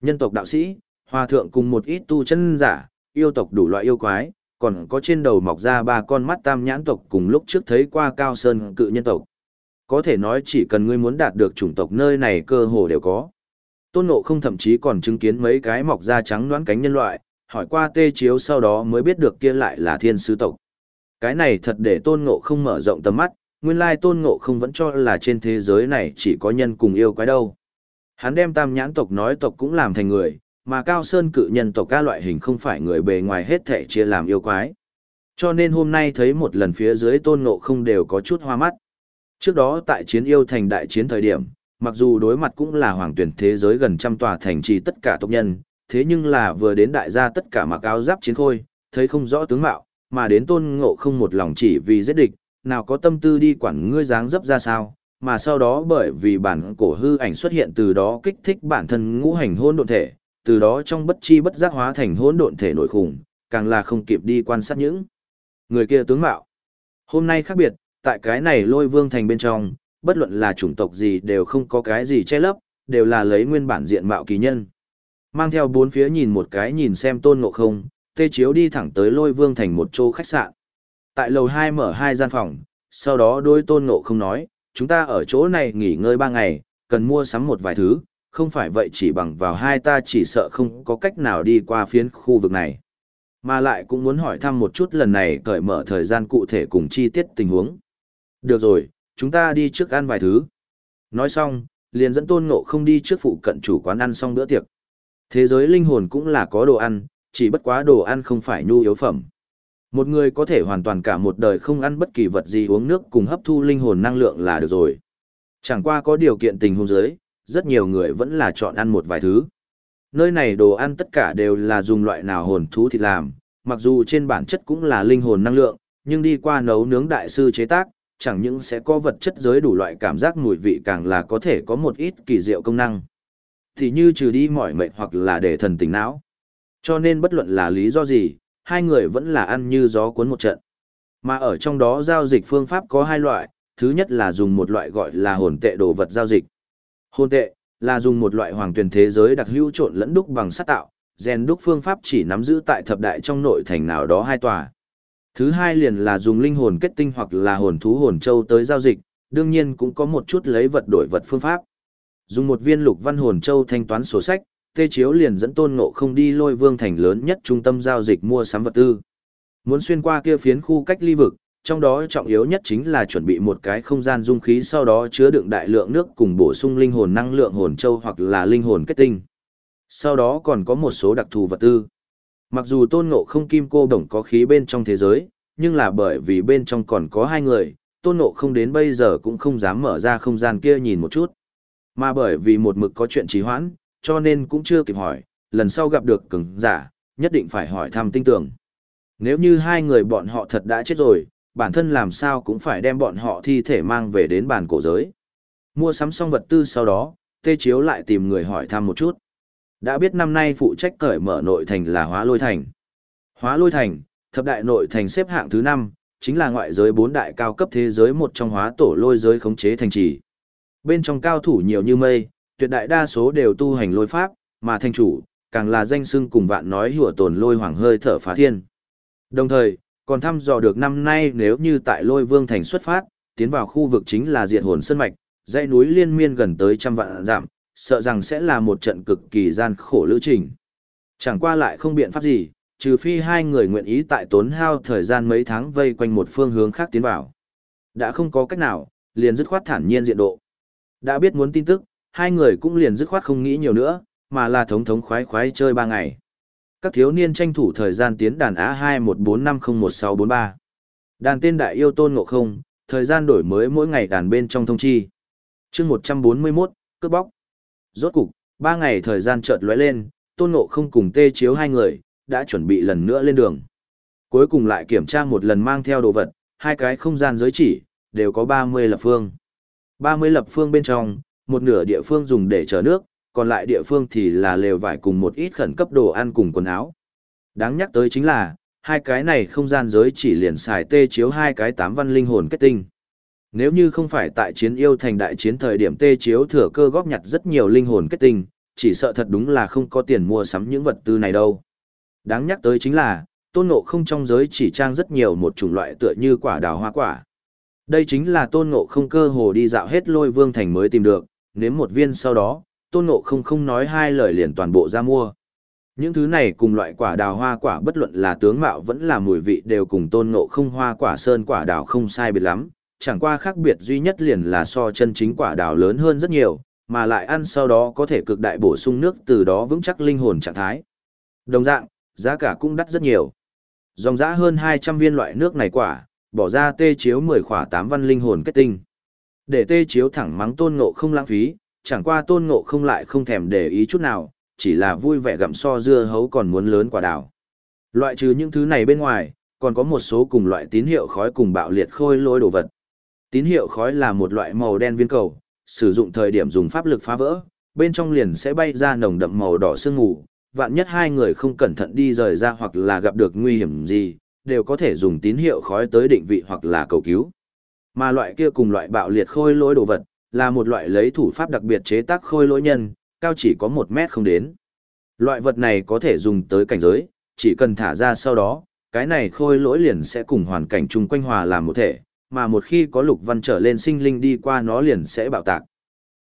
Nhân tộc đạo sĩ, hòa thượng cùng một ít tu chân giả, yêu tộc đủ loại yêu quái, còn có trên đầu mọc ra ba con mắt tam nhãn tộc cùng lúc trước thấy qua cao sơn cự nhân tộc. Có thể nói chỉ cần ngươi muốn đạt được chủng tộc nơi này cơ hồ đều có. Tôn Ngộ không thậm chí còn chứng kiến mấy cái mọc da trắng đoán cánh nhân loại, hỏi qua tê chiếu sau đó mới biết được kia lại là thiên sứ tộc. Cái này thật để Tôn Ngộ không mở rộng tầm mắt, nguyên lai Tôn Ngộ không vẫn cho là trên thế giới này chỉ có nhân cùng yêu quái đâu. Hắn đem tam nhãn tộc nói tộc cũng làm thành người, mà cao sơn cự nhân tộc ca loại hình không phải người bề ngoài hết thể chia làm yêu quái. Cho nên hôm nay thấy một lần phía dưới Tôn Ngộ không đều có chút hoa mắt. Trước đó tại chiến yêu thành đại chiến thời điểm, mặc dù đối mặt cũng là hoàng tuyển thế giới gần trăm tòa thành trì tất cả tộc nhân, thế nhưng là vừa đến đại gia tất cả mặc áo giáp chiến khôi, thấy không rõ tướng mạo, mà đến tôn ngộ không một lòng chỉ vì giết địch, nào có tâm tư đi quản ngươi dáng dấp ra sao, mà sau đó bởi vì bản cổ hư ảnh xuất hiện từ đó kích thích bản thân ngũ hành hôn độn thể, từ đó trong bất chi bất giác hóa thành hôn độn thể nội khủng, càng là không kịp đi quan sát những người kia tướng mạo. Hôm nay khác biệt, tại cái này lôi vương thành bên trong, bất luận là chủng tộc gì đều không có cái gì che lấp, đều là lấy nguyên bản diện mạo kỳ nhân. Mang theo bốn phía nhìn một cái nhìn xem tôn ngộ không, tê chiếu đi thẳng tới lôi vương thành một chỗ khách sạn. Tại lầu 2 mở hai gian phòng, sau đó đôi tôn ngộ không nói, chúng ta ở chỗ này nghỉ ngơi ba ngày, cần mua sắm một vài thứ, không phải vậy chỉ bằng vào hai ta chỉ sợ không có cách nào đi qua phiến khu vực này. Mà lại cũng muốn hỏi thăm một chút lần này cởi mở thời gian cụ thể cùng chi tiết tình huống. Được rồi, chúng ta đi trước ăn vài thứ. Nói xong, liền dẫn tôn ngộ không đi trước phụ cận chủ quán ăn xong bữa tiệc. Thế giới linh hồn cũng là có đồ ăn, chỉ bất quá đồ ăn không phải nhu yếu phẩm. Một người có thể hoàn toàn cả một đời không ăn bất kỳ vật gì uống nước cùng hấp thu linh hồn năng lượng là được rồi. Chẳng qua có điều kiện tình huống giới, rất nhiều người vẫn là chọn ăn một vài thứ. Nơi này đồ ăn tất cả đều là dùng loại nào hồn thú thịt làm, mặc dù trên bản chất cũng là linh hồn năng lượng, nhưng đi qua nấu nướng đại sư chế tác, chẳng những sẽ có vật chất giới đủ loại cảm giác mùi vị càng là có thể có một ít kỳ diệu công năng. Thì như trừ đi mỏi mệnh hoặc là để thần tỉnh não. Cho nên bất luận là lý do gì, hai người vẫn là ăn như gió cuốn một trận. Mà ở trong đó giao dịch phương pháp có hai loại, thứ nhất là dùng một loại gọi là hồn tệ đồ vật giao dịch. Hồn tệ là dùng một loại hoàng tuyển thế giới đặc hữu trộn lẫn đúc bằng sắt tạo, gen đúc phương pháp chỉ nắm giữ tại thập đại trong nội thành nào đó hai tòa. Thứ hai liền là dùng linh hồn kết tinh hoặc là hồn thú hồn châu tới giao dịch, đương nhiên cũng có một chút lấy vật đổi vật phương pháp. Dùng một viên lục văn hồn châu thanh toán sổ sách, Tê Chiếu liền dẫn Tôn Ngộ không đi lôi vương thành lớn nhất trung tâm giao dịch mua sắm vật tư. Muốn xuyên qua kia phiến khu cách ly vực, trong đó trọng yếu nhất chính là chuẩn bị một cái không gian dung khí sau đó chứa đựng đại lượng nước cùng bổ sung linh hồn năng lượng hồn châu hoặc là linh hồn kết tinh. Sau đó còn có một số đặc thù vật tư. Mặc dù tôn ngộ không kim cô đồng có khí bên trong thế giới, nhưng là bởi vì bên trong còn có hai người, tôn ngộ không đến bây giờ cũng không dám mở ra không gian kia nhìn một chút. Mà bởi vì một mực có chuyện trì hoãn, cho nên cũng chưa kịp hỏi, lần sau gặp được cứng giả, nhất định phải hỏi thăm tinh tưởng. Nếu như hai người bọn họ thật đã chết rồi, bản thân làm sao cũng phải đem bọn họ thi thể mang về đến bàn cổ giới. Mua sắm xong vật tư sau đó, Tê Chiếu lại tìm người hỏi thăm một chút. Đã biết năm nay phụ trách cởi mở nội thành là Hóa Lôi Thành. Hóa Lôi Thành, thập đại nội thành xếp hạng thứ 5, chính là ngoại giới bốn đại cao cấp thế giới một trong hóa tổ lôi giới khống chế thành trì. Bên trong cao thủ nhiều như mây, tuyệt đại đa số đều tu hành lôi pháp, mà thành chủ, càng là danh xưng cùng vạn nói hùa tồn lôi hoàng hơi thở phá thiên. Đồng thời, còn thăm dò được năm nay nếu như tại lôi vương thành xuất phát, tiến vào khu vực chính là diệt hồn sơn mạch, dãy núi liên miên gần tới trăm vạn giảm, sợ rằng sẽ là một trận cực kỳ gian khổ lữ trình. Chẳng qua lại không biện pháp gì, trừ phi hai người nguyện ý tại tốn hao thời gian mấy tháng vây quanh một phương hướng khác tiến vào. Đã không có cách nào, liền dứt khoát thản nhiên diện độ. Đã biết muốn tin tức, hai người cũng liền dứt khoát không nghĩ nhiều nữa, mà là thống thống khoái khoái chơi ba ngày. Các thiếu niên tranh thủ thời gian tiến đàn Á214501643. Đàn tên đại yêu tôn ngộ không, thời gian đổi mới mỗi ngày đàn bên trong thông chi. chương 141, cướp bóc. Rốt cục, ba ngày thời gian chợt lóe lên, tôn ngộ không cùng tê chiếu hai người, đã chuẩn bị lần nữa lên đường. Cuối cùng lại kiểm tra một lần mang theo đồ vật, hai cái không gian giới chỉ, đều có 30 lập phương. 30 lập phương bên trong, một nửa địa phương dùng để chở nước, còn lại địa phương thì là lều vải cùng một ít khẩn cấp đồ ăn cùng quần áo. Đáng nhắc tới chính là, hai cái này không gian giới chỉ liền xài tê chiếu hai cái tám văn linh hồn kết tinh. Nếu như không phải tại chiến yêu thành đại chiến thời điểm tê chiếu thừa cơ góp nhặt rất nhiều linh hồn kết tinh, chỉ sợ thật đúng là không có tiền mua sắm những vật tư này đâu. Đáng nhắc tới chính là, Tôn ngộ không trong giới chỉ trang rất nhiều một chủng loại tựa như quả đào hoa quả. Đây chính là tôn ngộ không cơ hồ đi dạo hết lôi vương thành mới tìm được, nếm một viên sau đó, tôn ngộ không không nói hai lời liền toàn bộ ra mua. Những thứ này cùng loại quả đào hoa quả bất luận là tướng mạo vẫn là mùi vị đều cùng tôn ngộ không hoa quả sơn quả đào không sai biệt lắm, chẳng qua khác biệt duy nhất liền là so chân chính quả đào lớn hơn rất nhiều, mà lại ăn sau đó có thể cực đại bổ sung nước từ đó vững chắc linh hồn trạng thái. Đồng dạng, giá cả cũng đắt rất nhiều. Dòng giá hơn 200 viên loại nước này quả, bỏ ra tê chiếu 10 khỏa 8 văn linh hồn kết tinh. Để tê chiếu thẳng mắng tôn ngộ không lãng phí, chẳng qua tôn ngộ không lại không thèm để ý chút nào, chỉ là vui vẻ gặm so dưa hấu còn muốn lớn quả đào. Loại trừ những thứ này bên ngoài, còn có một số cùng loại tín hiệu khói cùng bạo liệt khôi lôi đồ vật. Tín hiệu khói là một loại màu đen viên cầu, sử dụng thời điểm dùng pháp lực phá vỡ, bên trong liền sẽ bay ra nồng đậm màu đỏ sương mù, vạn nhất hai người không cẩn thận đi rời ra hoặc là gặp được nguy hiểm gì, đều có thể dùng tín hiệu khói tới định vị hoặc là cầu cứu. Mà loại kia cùng loại bạo liệt khôi lỗi đồ vật, là một loại lấy thủ pháp đặc biệt chế tác khôi lỗi nhân, cao chỉ có một mét không đến. Loại vật này có thể dùng tới cảnh giới, chỉ cần thả ra sau đó, cái này khôi lỗi liền sẽ cùng hoàn cảnh chung quanh hòa làm một thể, mà một khi có lục văn trở lên sinh linh đi qua nó liền sẽ bạo tạc.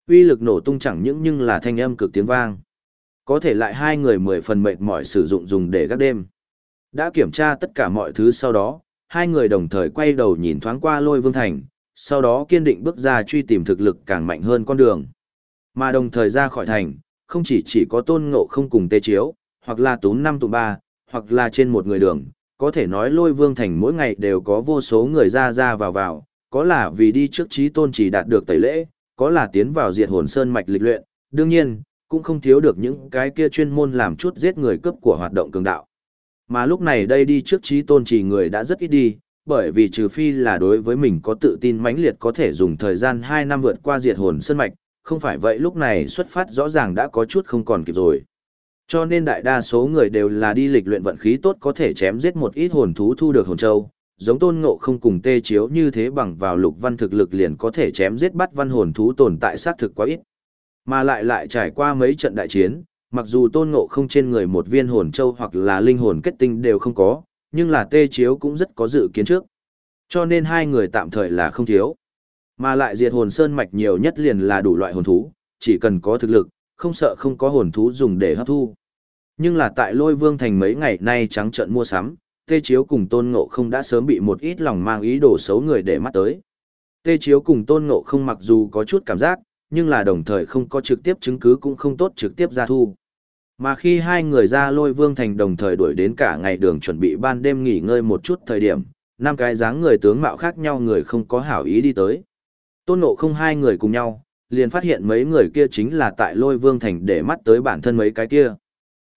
Uy lực nổ tung chẳng những nhưng là thanh âm cực tiếng vang. Có thể lại hai người mười phần mệt mỏi sử dụng dùng để gác đêm. Đã kiểm tra tất cả mọi thứ sau đó, hai người đồng thời quay đầu nhìn thoáng qua lôi vương thành, sau đó kiên định bước ra truy tìm thực lực càng mạnh hơn con đường. Mà đồng thời ra khỏi thành, không chỉ chỉ có tôn ngộ không cùng tê chiếu, hoặc là tún năm tụ ba, hoặc là trên một người đường, có thể nói lôi vương thành mỗi ngày đều có vô số người ra ra vào vào, có là vì đi trước trí tôn chỉ đạt được tẩy lễ, có là tiến vào diệt hồn sơn mạch lịch luyện, đương nhiên, cũng không thiếu được những cái kia chuyên môn làm chút giết người cướp của hoạt động cường đạo. Mà lúc này đây đi trước trí tôn chỉ người đã rất ít đi, bởi vì trừ phi là đối với mình có tự tin mãnh liệt có thể dùng thời gian 2 năm vượt qua diệt hồn sơn mạch, không phải vậy lúc này xuất phát rõ ràng đã có chút không còn kịp rồi. Cho nên đại đa số người đều là đi lịch luyện vận khí tốt có thể chém giết một ít hồn thú thu được hồn châu, giống tôn ngộ không cùng tê chiếu như thế bằng vào lục văn thực lực liền có thể chém giết bắt văn hồn thú tồn tại xác thực quá ít. Mà lại lại trải qua mấy trận đại chiến, mặc dù tôn ngộ không trên người một viên hồn châu hoặc là linh hồn kết tinh đều không có, nhưng là tê chiếu cũng rất có dự kiến trước. Cho nên hai người tạm thời là không thiếu. Mà lại diệt hồn sơn mạch nhiều nhất liền là đủ loại hồn thú, chỉ cần có thực lực, không sợ không có hồn thú dùng để hấp thu. Nhưng là tại lôi vương thành mấy ngày nay trắng trợn mua sắm, tê chiếu cùng tôn ngộ không đã sớm bị một ít lòng mang ý đồ xấu người để mắt tới. Tê chiếu cùng tôn ngộ không mặc dù có chút cảm giác, nhưng là đồng thời không có trực tiếp chứng cứ cũng không tốt trực tiếp ra thu. Mà khi hai người ra lôi vương thành đồng thời đuổi đến cả ngày đường chuẩn bị ban đêm nghỉ ngơi một chút thời điểm, năm cái dáng người tướng mạo khác nhau người không có hảo ý đi tới. Tôn nộ không hai người cùng nhau, liền phát hiện mấy người kia chính là tại lôi vương thành để mắt tới bản thân mấy cái kia.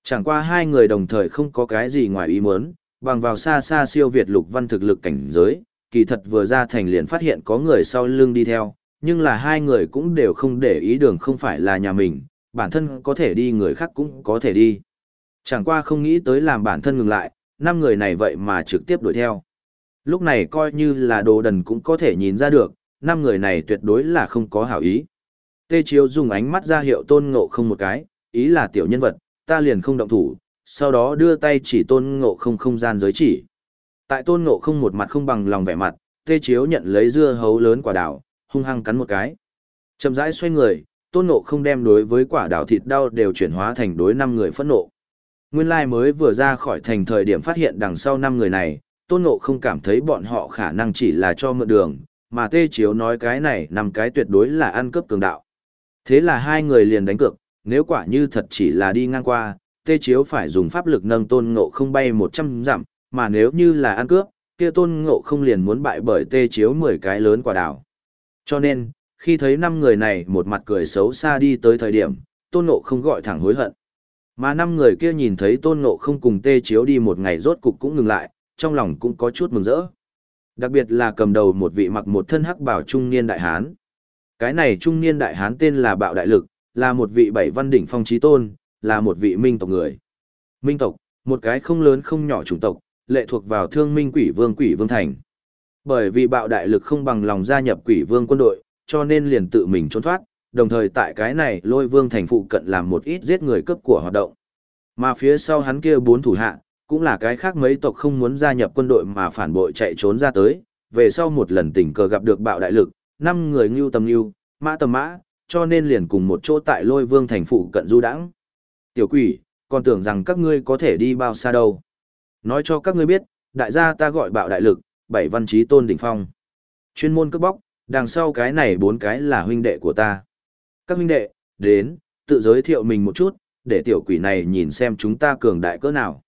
Chẳng qua hai người đồng thời không có cái gì ngoài ý muốn, bằng vào xa xa siêu việt lục văn thực lực cảnh giới, kỳ thật vừa ra thành liền phát hiện có người sau lưng đi theo, nhưng là hai người cũng đều không để ý đường không phải là nhà mình, bản thân có thể đi người khác cũng có thể đi. Chẳng qua không nghĩ tới làm bản thân ngừng lại, năm người này vậy mà trực tiếp đuổi theo. Lúc này coi như là đồ đần cũng có thể nhìn ra được, năm người này tuyệt đối là không có hảo ý. Tê Chiếu dùng ánh mắt ra hiệu tôn ngộ không một cái, ý là tiểu nhân vật, ta liền không động thủ, sau đó đưa tay chỉ tôn ngộ không không gian giới chỉ. Tại tôn ngộ không một mặt không bằng lòng vẻ mặt, Tê Chiếu nhận lấy dưa hấu lớn quả đào, hung hăng cắn một cái. Chậm rãi xoay người, tôn ngộ không đem đối với quả đào thịt đau đều chuyển hóa thành đối năm người phẫn nộ. Nguyên lai mới vừa ra khỏi thành thời điểm phát hiện đằng sau năm người này, tôn ngộ không cảm thấy bọn họ khả năng chỉ là cho mượn đường, mà tê chiếu nói cái này nằm cái tuyệt đối là ăn cướp cường đạo. Thế là hai người liền đánh cược, nếu quả như thật chỉ là đi ngang qua, tê chiếu phải dùng pháp lực nâng tôn ngộ không bay 100 dặm, mà nếu như là ăn cướp, kia tôn ngộ không liền muốn bại bởi tê chiếu 10 cái lớn quả đảo. Cho nên, khi thấy năm người này một mặt cười xấu xa đi tới thời điểm, tôn ngộ không gọi thẳng hối hận. Mà năm người kia nhìn thấy tôn ngộ không cùng tê chiếu đi một ngày rốt cục cũng ngừng lại, trong lòng cũng có chút mừng rỡ. Đặc biệt là cầm đầu một vị mặc một thân hắc bảo trung niên đại hán. Cái này trung niên đại hán tên là Bạo Đại Lực, là một vị bảy văn đỉnh phong trí tôn, là một vị minh tộc người. Minh tộc, một cái không lớn không nhỏ chủng tộc, lệ thuộc vào thương minh quỷ vương quỷ vương thành. Bởi vì bạo đại lực không bằng lòng gia nhập quỷ vương quân đội, cho nên liền tự mình trốn thoát, đồng thời tại cái này lôi vương thành phụ cận làm một ít giết người cướp của hoạt động. Mà phía sau hắn kia bốn thủ hạ, cũng là cái khác mấy tộc không muốn gia nhập quân đội mà phản bội chạy trốn ra tới, về sau một lần tình cờ gặp được bạo đại lực, năm người ngưu tầm ngưu, mã tầm mã, cho nên liền cùng một chỗ tại lôi vương thành phụ cận du đãng. Tiểu quỷ, còn tưởng rằng các ngươi có thể đi bao xa đâu. Nói cho các ngươi biết, đại gia ta gọi bạo đại lực, bảy văn trí tôn đỉnh phong. Chuyên môn cướp bóc, đằng sau cái này bốn cái là huynh đệ của ta. Các huynh đệ, đến, tự giới thiệu mình một chút, để tiểu quỷ này nhìn xem chúng ta cường đại cỡ nào.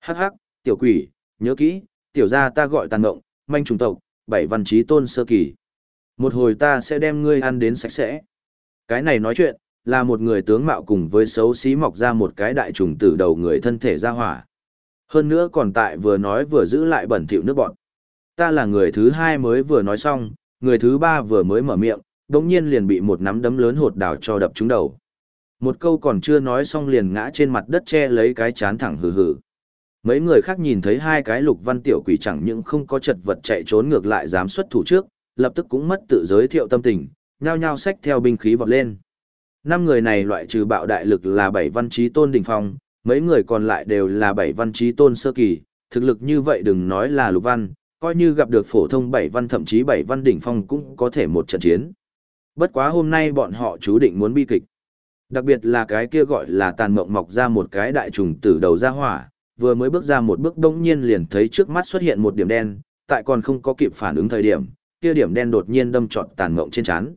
Hắc hắc, tiểu quỷ, nhớ kỹ, tiểu gia ta gọi tàn ngộng, manh trùng tộc, bảy văn trí tôn sơ kỳ. Một hồi ta sẽ đem ngươi ăn đến sạch sẽ. Cái này nói chuyện, là một người tướng mạo cùng với xấu xí mọc ra một cái đại trùng từ đầu người thân thể ra hỏa. Hơn nữa còn tại vừa nói vừa giữ lại bẩn thỉu nước bọn. Ta là người thứ hai mới vừa nói xong, người thứ ba vừa mới mở miệng, đồng nhiên liền bị một nắm đấm lớn hột đảo cho đập trúng đầu. Một câu còn chưa nói xong liền ngã trên mặt đất che lấy cái chán thẳng hừ hừ. Mấy người khác nhìn thấy hai cái lục văn tiểu quỷ chẳng những không có chật vật chạy trốn ngược lại dám xuất thủ trước, lập tức cũng mất tự giới thiệu tâm tình, nhao nhao xách theo binh khí vọt lên. Năm người này loại trừ bạo đại lực là bảy văn trí tôn đỉnh phong, mấy người còn lại đều là bảy văn trí tôn sơ kỳ, thực lực như vậy đừng nói là lục văn, coi như gặp được phổ thông bảy văn thậm chí bảy văn đỉnh phong cũng có thể một trận chiến. Bất quá hôm nay bọn họ chú định muốn bi kịch. Đặc biệt là cái kia gọi là tàn mộng mọc ra một cái đại trùng từ đầu ra hỏa, vừa mới bước ra một bước đông nhiên liền thấy trước mắt xuất hiện một điểm đen, tại còn không có kịp phản ứng thời điểm, kia điểm đen đột nhiên đâm trọt tàn mộng trên chán.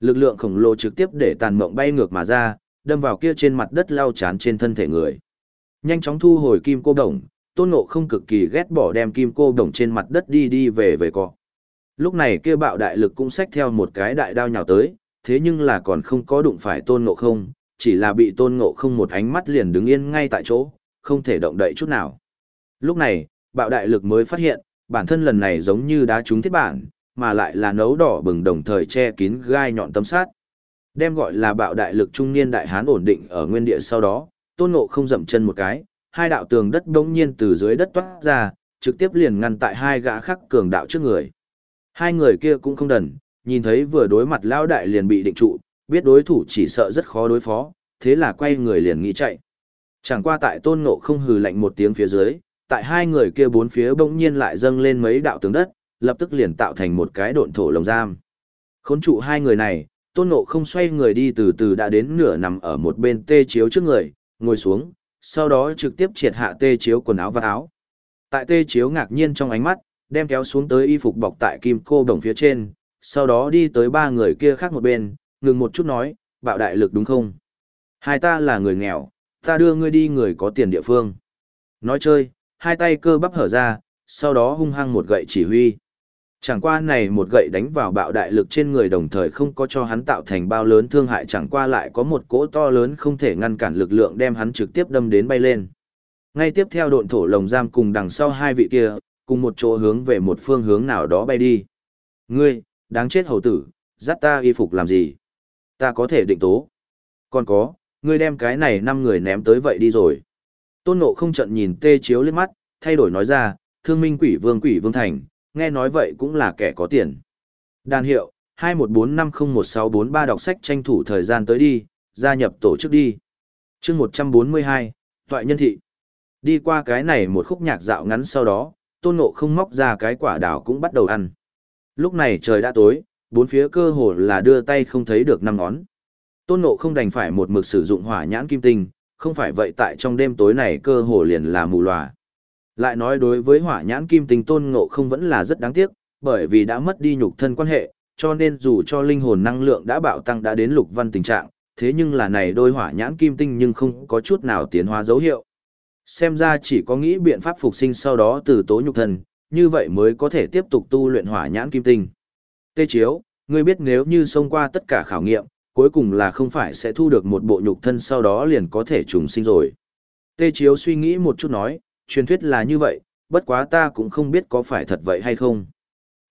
Lực lượng khổng lồ trực tiếp để tàn mộng bay ngược mà ra, đâm vào kia trên mặt đất lao chán trên thân thể người. Nhanh chóng thu hồi kim cô đồng, tôn ngộ không cực kỳ ghét bỏ đem kim cô đồng trên mặt đất đi đi về về cọ. Lúc này kia bạo đại lực cũng xách theo một cái đại đao nhào tới, thế nhưng là còn không có đụng phải tôn ngộ không, chỉ là bị tôn ngộ không một ánh mắt liền đứng yên ngay tại chỗ, không thể động đậy chút nào. Lúc này, bạo đại lực mới phát hiện, bản thân lần này giống như đá trúng thiết bản, mà lại là nấu đỏ bừng đồng thời che kín gai nhọn tấm sát. Đem gọi là bạo đại lực trung niên đại hán ổn định ở nguyên địa sau đó, tôn ngộ không dậm chân một cái, hai đạo tường đất bỗng nhiên từ dưới đất toát ra, trực tiếp liền ngăn tại hai gã khắc cường đạo trước người. Hai người kia cũng không đần, nhìn thấy vừa đối mặt lao đại liền bị định trụ, biết đối thủ chỉ sợ rất khó đối phó, thế là quay người liền nghĩ chạy. Chẳng qua tại tôn ngộ không hừ lạnh một tiếng phía dưới, tại hai người kia bốn phía bỗng nhiên lại dâng lên mấy đạo tường đất, lập tức liền tạo thành một cái độn thổ lồng giam. Khốn trụ hai người này, tôn ngộ không xoay người đi từ từ đã đến nửa nằm ở một bên tê chiếu trước người, ngồi xuống, sau đó trực tiếp triệt hạ tê chiếu quần áo và áo. Tại tê chiếu ngạc nhiên trong ánh mắt, đem kéo xuống tới y phục bọc tại kim cô đồng phía trên, sau đó đi tới ba người kia khác một bên, ngừng một chút nói, bạo đại lực đúng không? Hai ta là người nghèo, ta đưa ngươi đi người có tiền địa phương. Nói chơi, hai tay cơ bắp hở ra, sau đó hung hăng một gậy chỉ huy. Chẳng qua này một gậy đánh vào bạo đại lực trên người đồng thời không có cho hắn tạo thành bao lớn thương hại chẳng qua lại có một cỗ to lớn không thể ngăn cản lực lượng đem hắn trực tiếp đâm đến bay lên. Ngay tiếp theo độn thổ lồng giam cùng đằng sau hai vị kia, cùng một chỗ hướng về một phương hướng nào đó bay đi. Ngươi, đáng chết hầu tử, dắt ta y phục làm gì? Ta có thể định tố. Còn có, ngươi đem cái này năm người ném tới vậy đi rồi. Tôn nộ không trận nhìn tê chiếu lên mắt, thay đổi nói ra, thương minh quỷ vương quỷ vương thành, nghe nói vậy cũng là kẻ có tiền. Đàn hiệu, 214501643 đọc sách tranh thủ thời gian tới đi, gia nhập tổ chức đi. chương 142, Toại Nhân Thị. Đi qua cái này một khúc nhạc dạo ngắn sau đó, tôn ngộ không móc ra cái quả đào cũng bắt đầu ăn. Lúc này trời đã tối, bốn phía cơ hồ là đưa tay không thấy được năm ngón. Tôn ngộ không đành phải một mực sử dụng hỏa nhãn kim tinh, không phải vậy tại trong đêm tối này cơ hồ liền là mù lòa. Lại nói đối với hỏa nhãn kim tinh tôn ngộ không vẫn là rất đáng tiếc, bởi vì đã mất đi nhục thân quan hệ, cho nên dù cho linh hồn năng lượng đã bạo tăng đã đến lục văn tình trạng, thế nhưng là này đôi hỏa nhãn kim tinh nhưng không có chút nào tiến hóa dấu hiệu. Xem ra chỉ có nghĩ biện pháp phục sinh sau đó từ tố nhục thân, như vậy mới có thể tiếp tục tu luyện hỏa nhãn kim tinh. Tê Chiếu, ngươi biết nếu như xông qua tất cả khảo nghiệm, cuối cùng là không phải sẽ thu được một bộ nhục thân sau đó liền có thể trùng sinh rồi. Tê Chiếu suy nghĩ một chút nói, truyền thuyết là như vậy, bất quá ta cũng không biết có phải thật vậy hay không.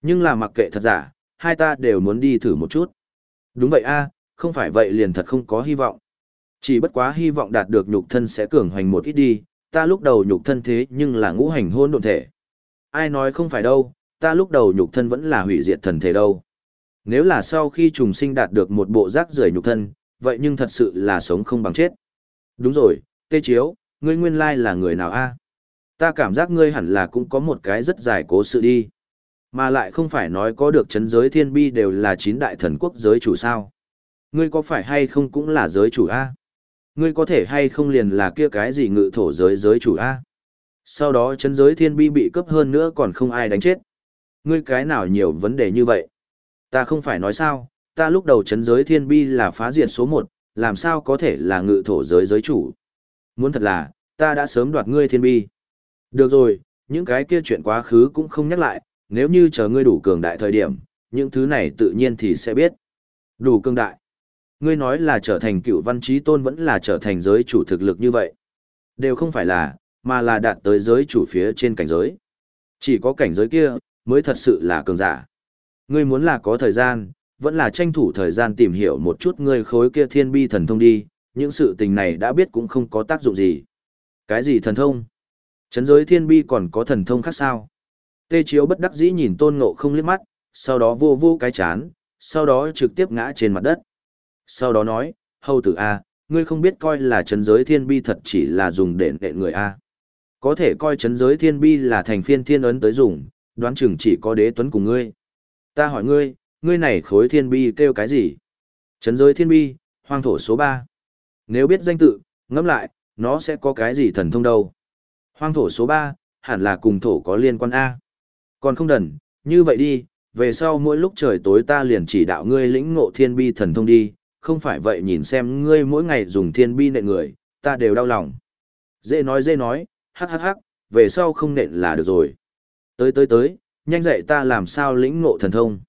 Nhưng là mặc kệ thật giả, hai ta đều muốn đi thử một chút. Đúng vậy a, không phải vậy liền thật không có hy vọng. Chỉ bất quá hy vọng đạt được nhục thân sẽ cường hoành một ít đi, ta lúc đầu nhục thân thế nhưng là ngũ hành hôn độn thể. Ai nói không phải đâu, ta lúc đầu nhục thân vẫn là hủy diệt thần thể đâu. Nếu là sau khi trùng sinh đạt được một bộ rác rưởi nhục thân, vậy nhưng thật sự là sống không bằng chết. Đúng rồi, tê chiếu, ngươi nguyên lai là người nào a? Ta cảm giác ngươi hẳn là cũng có một cái rất dài cố sự đi. Mà lại không phải nói có được chấn giới thiên bi đều là chín đại thần quốc giới chủ sao. Ngươi có phải hay không cũng là giới chủ A? Ngươi có thể hay không liền là kia cái gì ngự thổ giới giới chủ A? Sau đó chấn giới thiên bi bị cướp hơn nữa còn không ai đánh chết. Ngươi cái nào nhiều vấn đề như vậy? Ta không phải nói sao, ta lúc đầu chấn giới thiên bi là phá diệt số một, làm sao có thể là ngự thổ giới giới chủ? Muốn thật là, ta đã sớm đoạt ngươi thiên bi. Được rồi, những cái kia chuyện quá khứ cũng không nhắc lại, nếu như chờ ngươi đủ cường đại thời điểm, những thứ này tự nhiên thì sẽ biết. Đủ cường đại. Ngươi nói là trở thành cựu văn trí tôn vẫn là trở thành giới chủ thực lực như vậy. Đều không phải là, mà là đạt tới giới chủ phía trên cảnh giới. Chỉ có cảnh giới kia, mới thật sự là cường giả. Ngươi muốn là có thời gian, vẫn là tranh thủ thời gian tìm hiểu một chút ngươi khối kia thiên bi thần thông đi, những sự tình này đã biết cũng không có tác dụng gì. Cái gì thần thông? Chấn giới thiên bi còn có thần thông khác sao? Tê chiếu bất đắc dĩ nhìn tôn ngộ không liếc mắt, sau đó vô vô cái chán, sau đó trực tiếp ngã trên mặt đất. Sau đó nói, hầu tử A, ngươi không biết coi là chấn giới thiên bi thật chỉ là dùng để nệ người A. Có thể coi chấn giới thiên bi là thành phiên thiên ấn tới dùng, đoán chừng chỉ có đế tuấn cùng ngươi. Ta hỏi ngươi, ngươi này khối thiên bi kêu cái gì? Chấn giới thiên bi, hoang thổ số 3. Nếu biết danh tự, ngẫm lại, nó sẽ có cái gì thần thông đâu? Hoang thổ số 3, hẳn là cùng thổ có liên quan A. Còn không đần, như vậy đi, về sau mỗi lúc trời tối ta liền chỉ đạo ngươi lĩnh ngộ thiên bi thần thông đi, không phải vậy nhìn xem ngươi mỗi ngày dùng thiên bi nện người, ta đều đau lòng. Dễ nói dễ nói, hắc hắc hắc, về sau không nện là được rồi. Tới tới tới, nhanh dạy ta làm sao lĩnh ngộ thần thông.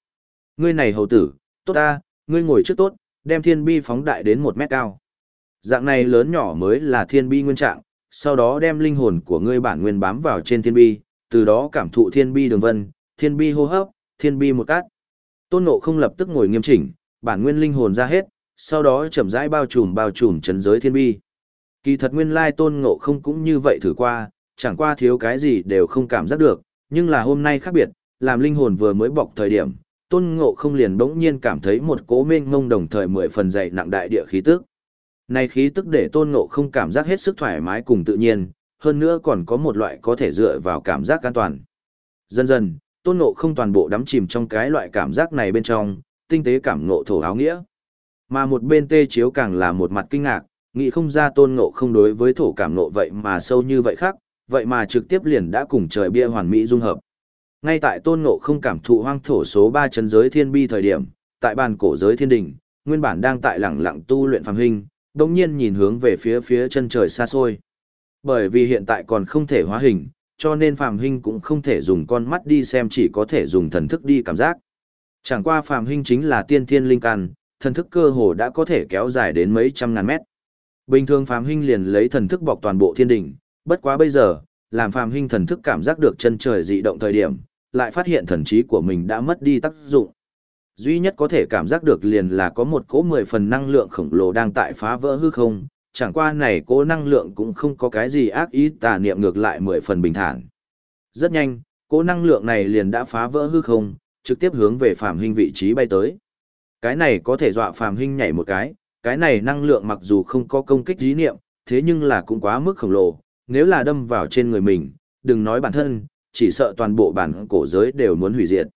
Ngươi này hầu tử, tốt ta, ngươi ngồi trước tốt, đem thiên bi phóng đại đến một mét cao. Dạng này lớn nhỏ mới là thiên bi nguyên trạng, sau đó đem linh hồn của ngươi bản nguyên bám vào trên thiên bi, từ đó cảm thụ thiên bi đường vân, thiên bi hô hấp, thiên bi một cát. Tôn Ngộ không lập tức ngồi nghiêm chỉnh, bản nguyên linh hồn ra hết, sau đó chậm rãi bao trùm bao trùm chấn giới thiên bi. Kỳ thật nguyên lai Tôn Ngộ không cũng như vậy thử qua, chẳng qua thiếu cái gì đều không cảm giác được, nhưng là hôm nay khác biệt, làm linh hồn vừa mới bọc thời điểm, Tôn Ngộ không liền bỗng nhiên cảm thấy một cố mênh ngông đồng thời mười phần dày nặng đại địa khí tức. Này khí tức để Tôn Ngộ không cảm giác hết sức thoải mái cùng tự nhiên, hơn nữa còn có một loại có thể dựa vào cảm giác an toàn. Dần dần, tôn ngộ không toàn bộ đắm chìm trong cái loại cảm giác này bên trong, tinh tế cảm ngộ thổ áo nghĩa. Mà một bên tê chiếu càng là một mặt kinh ngạc, nghĩ không ra tôn ngộ không đối với thổ cảm ngộ vậy mà sâu như vậy khác, vậy mà trực tiếp liền đã cùng trời bia hoàn mỹ dung hợp. Ngay tại tôn ngộ không cảm thụ hoang thổ số 3 chân giới thiên bi thời điểm, tại bàn cổ giới thiên đình, nguyên bản đang tại lẳng lặng tu luyện phàm hình, đồng nhiên nhìn hướng về phía phía chân trời xa xôi. Bởi vì hiện tại còn không thể hóa hình, cho nên Phạm Hinh cũng không thể dùng con mắt đi xem chỉ có thể dùng thần thức đi cảm giác. Chẳng qua Phạm Hinh chính là tiên thiên linh căn, thần thức cơ hồ đã có thể kéo dài đến mấy trăm ngàn mét. Bình thường Phạm Hinh liền lấy thần thức bọc toàn bộ thiên đỉnh, bất quá bây giờ, làm Phạm Hinh thần thức cảm giác được chân trời dị động thời điểm, lại phát hiện thần trí của mình đã mất đi tác dụng. Duy nhất có thể cảm giác được liền là có một cỗ mười phần năng lượng khổng lồ đang tại phá vỡ hư không, chẳng qua này cỗ năng lượng cũng không có cái gì ác ý tà niệm ngược lại mười phần bình thản. Rất nhanh, cỗ năng lượng này liền đã phá vỡ hư không, trực tiếp hướng về Phạm Hinh vị trí bay tới. Cái này có thể dọa Phạm Hinh nhảy một cái, cái này năng lượng mặc dù không có công kích dí niệm, thế nhưng là cũng quá mức khổng lồ, nếu là đâm vào trên người mình, đừng nói bản thân, chỉ sợ toàn bộ bản cổ giới đều muốn hủy diệt.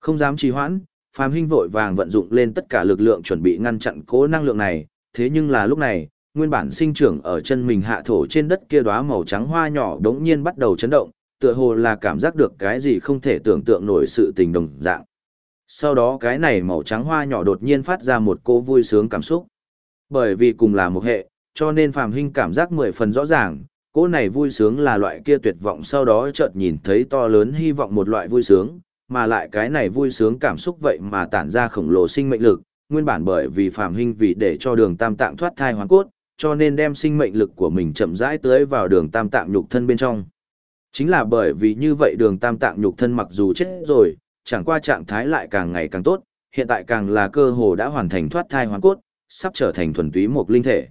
Không dám trì hoãn, Phạm Hinh vội vàng vận dụng lên tất cả lực lượng chuẩn bị ngăn chặn cố năng lượng này, thế nhưng là lúc này, nguyên bản sinh trưởng ở chân mình hạ thổ trên đất kia đóa màu trắng hoa nhỏ đống nhiên bắt đầu chấn động, tựa hồ là cảm giác được cái gì không thể tưởng tượng nổi sự tình đồng dạng. Sau đó cái này màu trắng hoa nhỏ đột nhiên phát ra một cô vui sướng cảm xúc. Bởi vì cùng là một hệ, cho nên Phạm Hinh cảm giác mười phần rõ ràng, cô này vui sướng là loại kia tuyệt vọng sau đó chợt nhìn thấy to lớn hy vọng một loại vui sướng, mà lại cái này vui sướng cảm xúc vậy mà tản ra khổng lồ sinh mệnh lực, nguyên bản bởi vì Phạm Hinh vì để cho đường tam tạng thoát thai hoàn cốt, cho nên đem sinh mệnh lực của mình chậm rãi tưới vào đường tam tạng nhục thân bên trong. Chính là bởi vì như vậy đường tam tạng nhục thân mặc dù chết rồi, chẳng qua trạng thái lại càng ngày càng tốt, hiện tại càng là cơ hồ đã hoàn thành thoát thai hoàn cốt, sắp trở thành thuần túy một linh thể.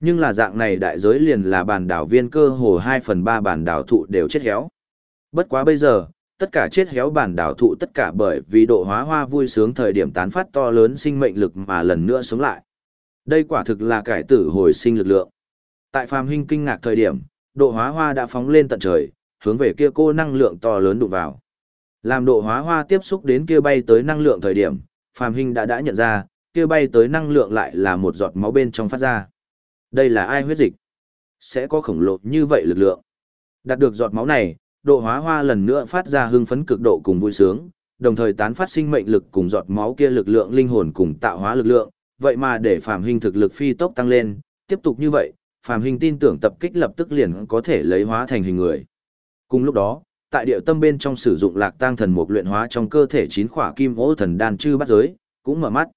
Nhưng là dạng này đại giới liền là bản đảo viên cơ hồ 2 phần 3 bản đảo thụ đều chết héo. Bất quá bây giờ, tất cả chết héo bản đảo thụ tất cả bởi vì độ hóa hoa vui sướng thời điểm tán phát to lớn sinh mệnh lực mà lần nữa sống lại. Đây quả thực là cải tử hồi sinh lực lượng. Tại phàm huynh kinh ngạc thời điểm, độ hóa hoa đã phóng lên tận trời, hướng về kia cô năng lượng to lớn đụng vào. Làm độ hóa hoa tiếp xúc đến kia bay tới năng lượng thời điểm, phàm huynh đã đã nhận ra, kia bay tới năng lượng lại là một giọt máu bên trong phát ra. Đây là ai huyết dịch? Sẽ có khổng lồ như vậy lực lượng. Đạt được giọt máu này, độ hóa hoa lần nữa phát ra hưng phấn cực độ cùng vui sướng, đồng thời tán phát sinh mệnh lực cùng giọt máu kia lực lượng linh hồn cùng tạo hóa lực lượng, vậy mà để Phạm Hinh thực lực phi tốc tăng lên, tiếp tục như vậy, Phạm Hinh tin tưởng tập kích lập tức liền có thể lấy hóa thành hình người. Cùng lúc đó, tại địa tâm bên trong sử dụng lạc tang thần mục luyện hóa trong cơ thể chín khỏa kim ô thần đan chư bắt giới, cũng mở mắt.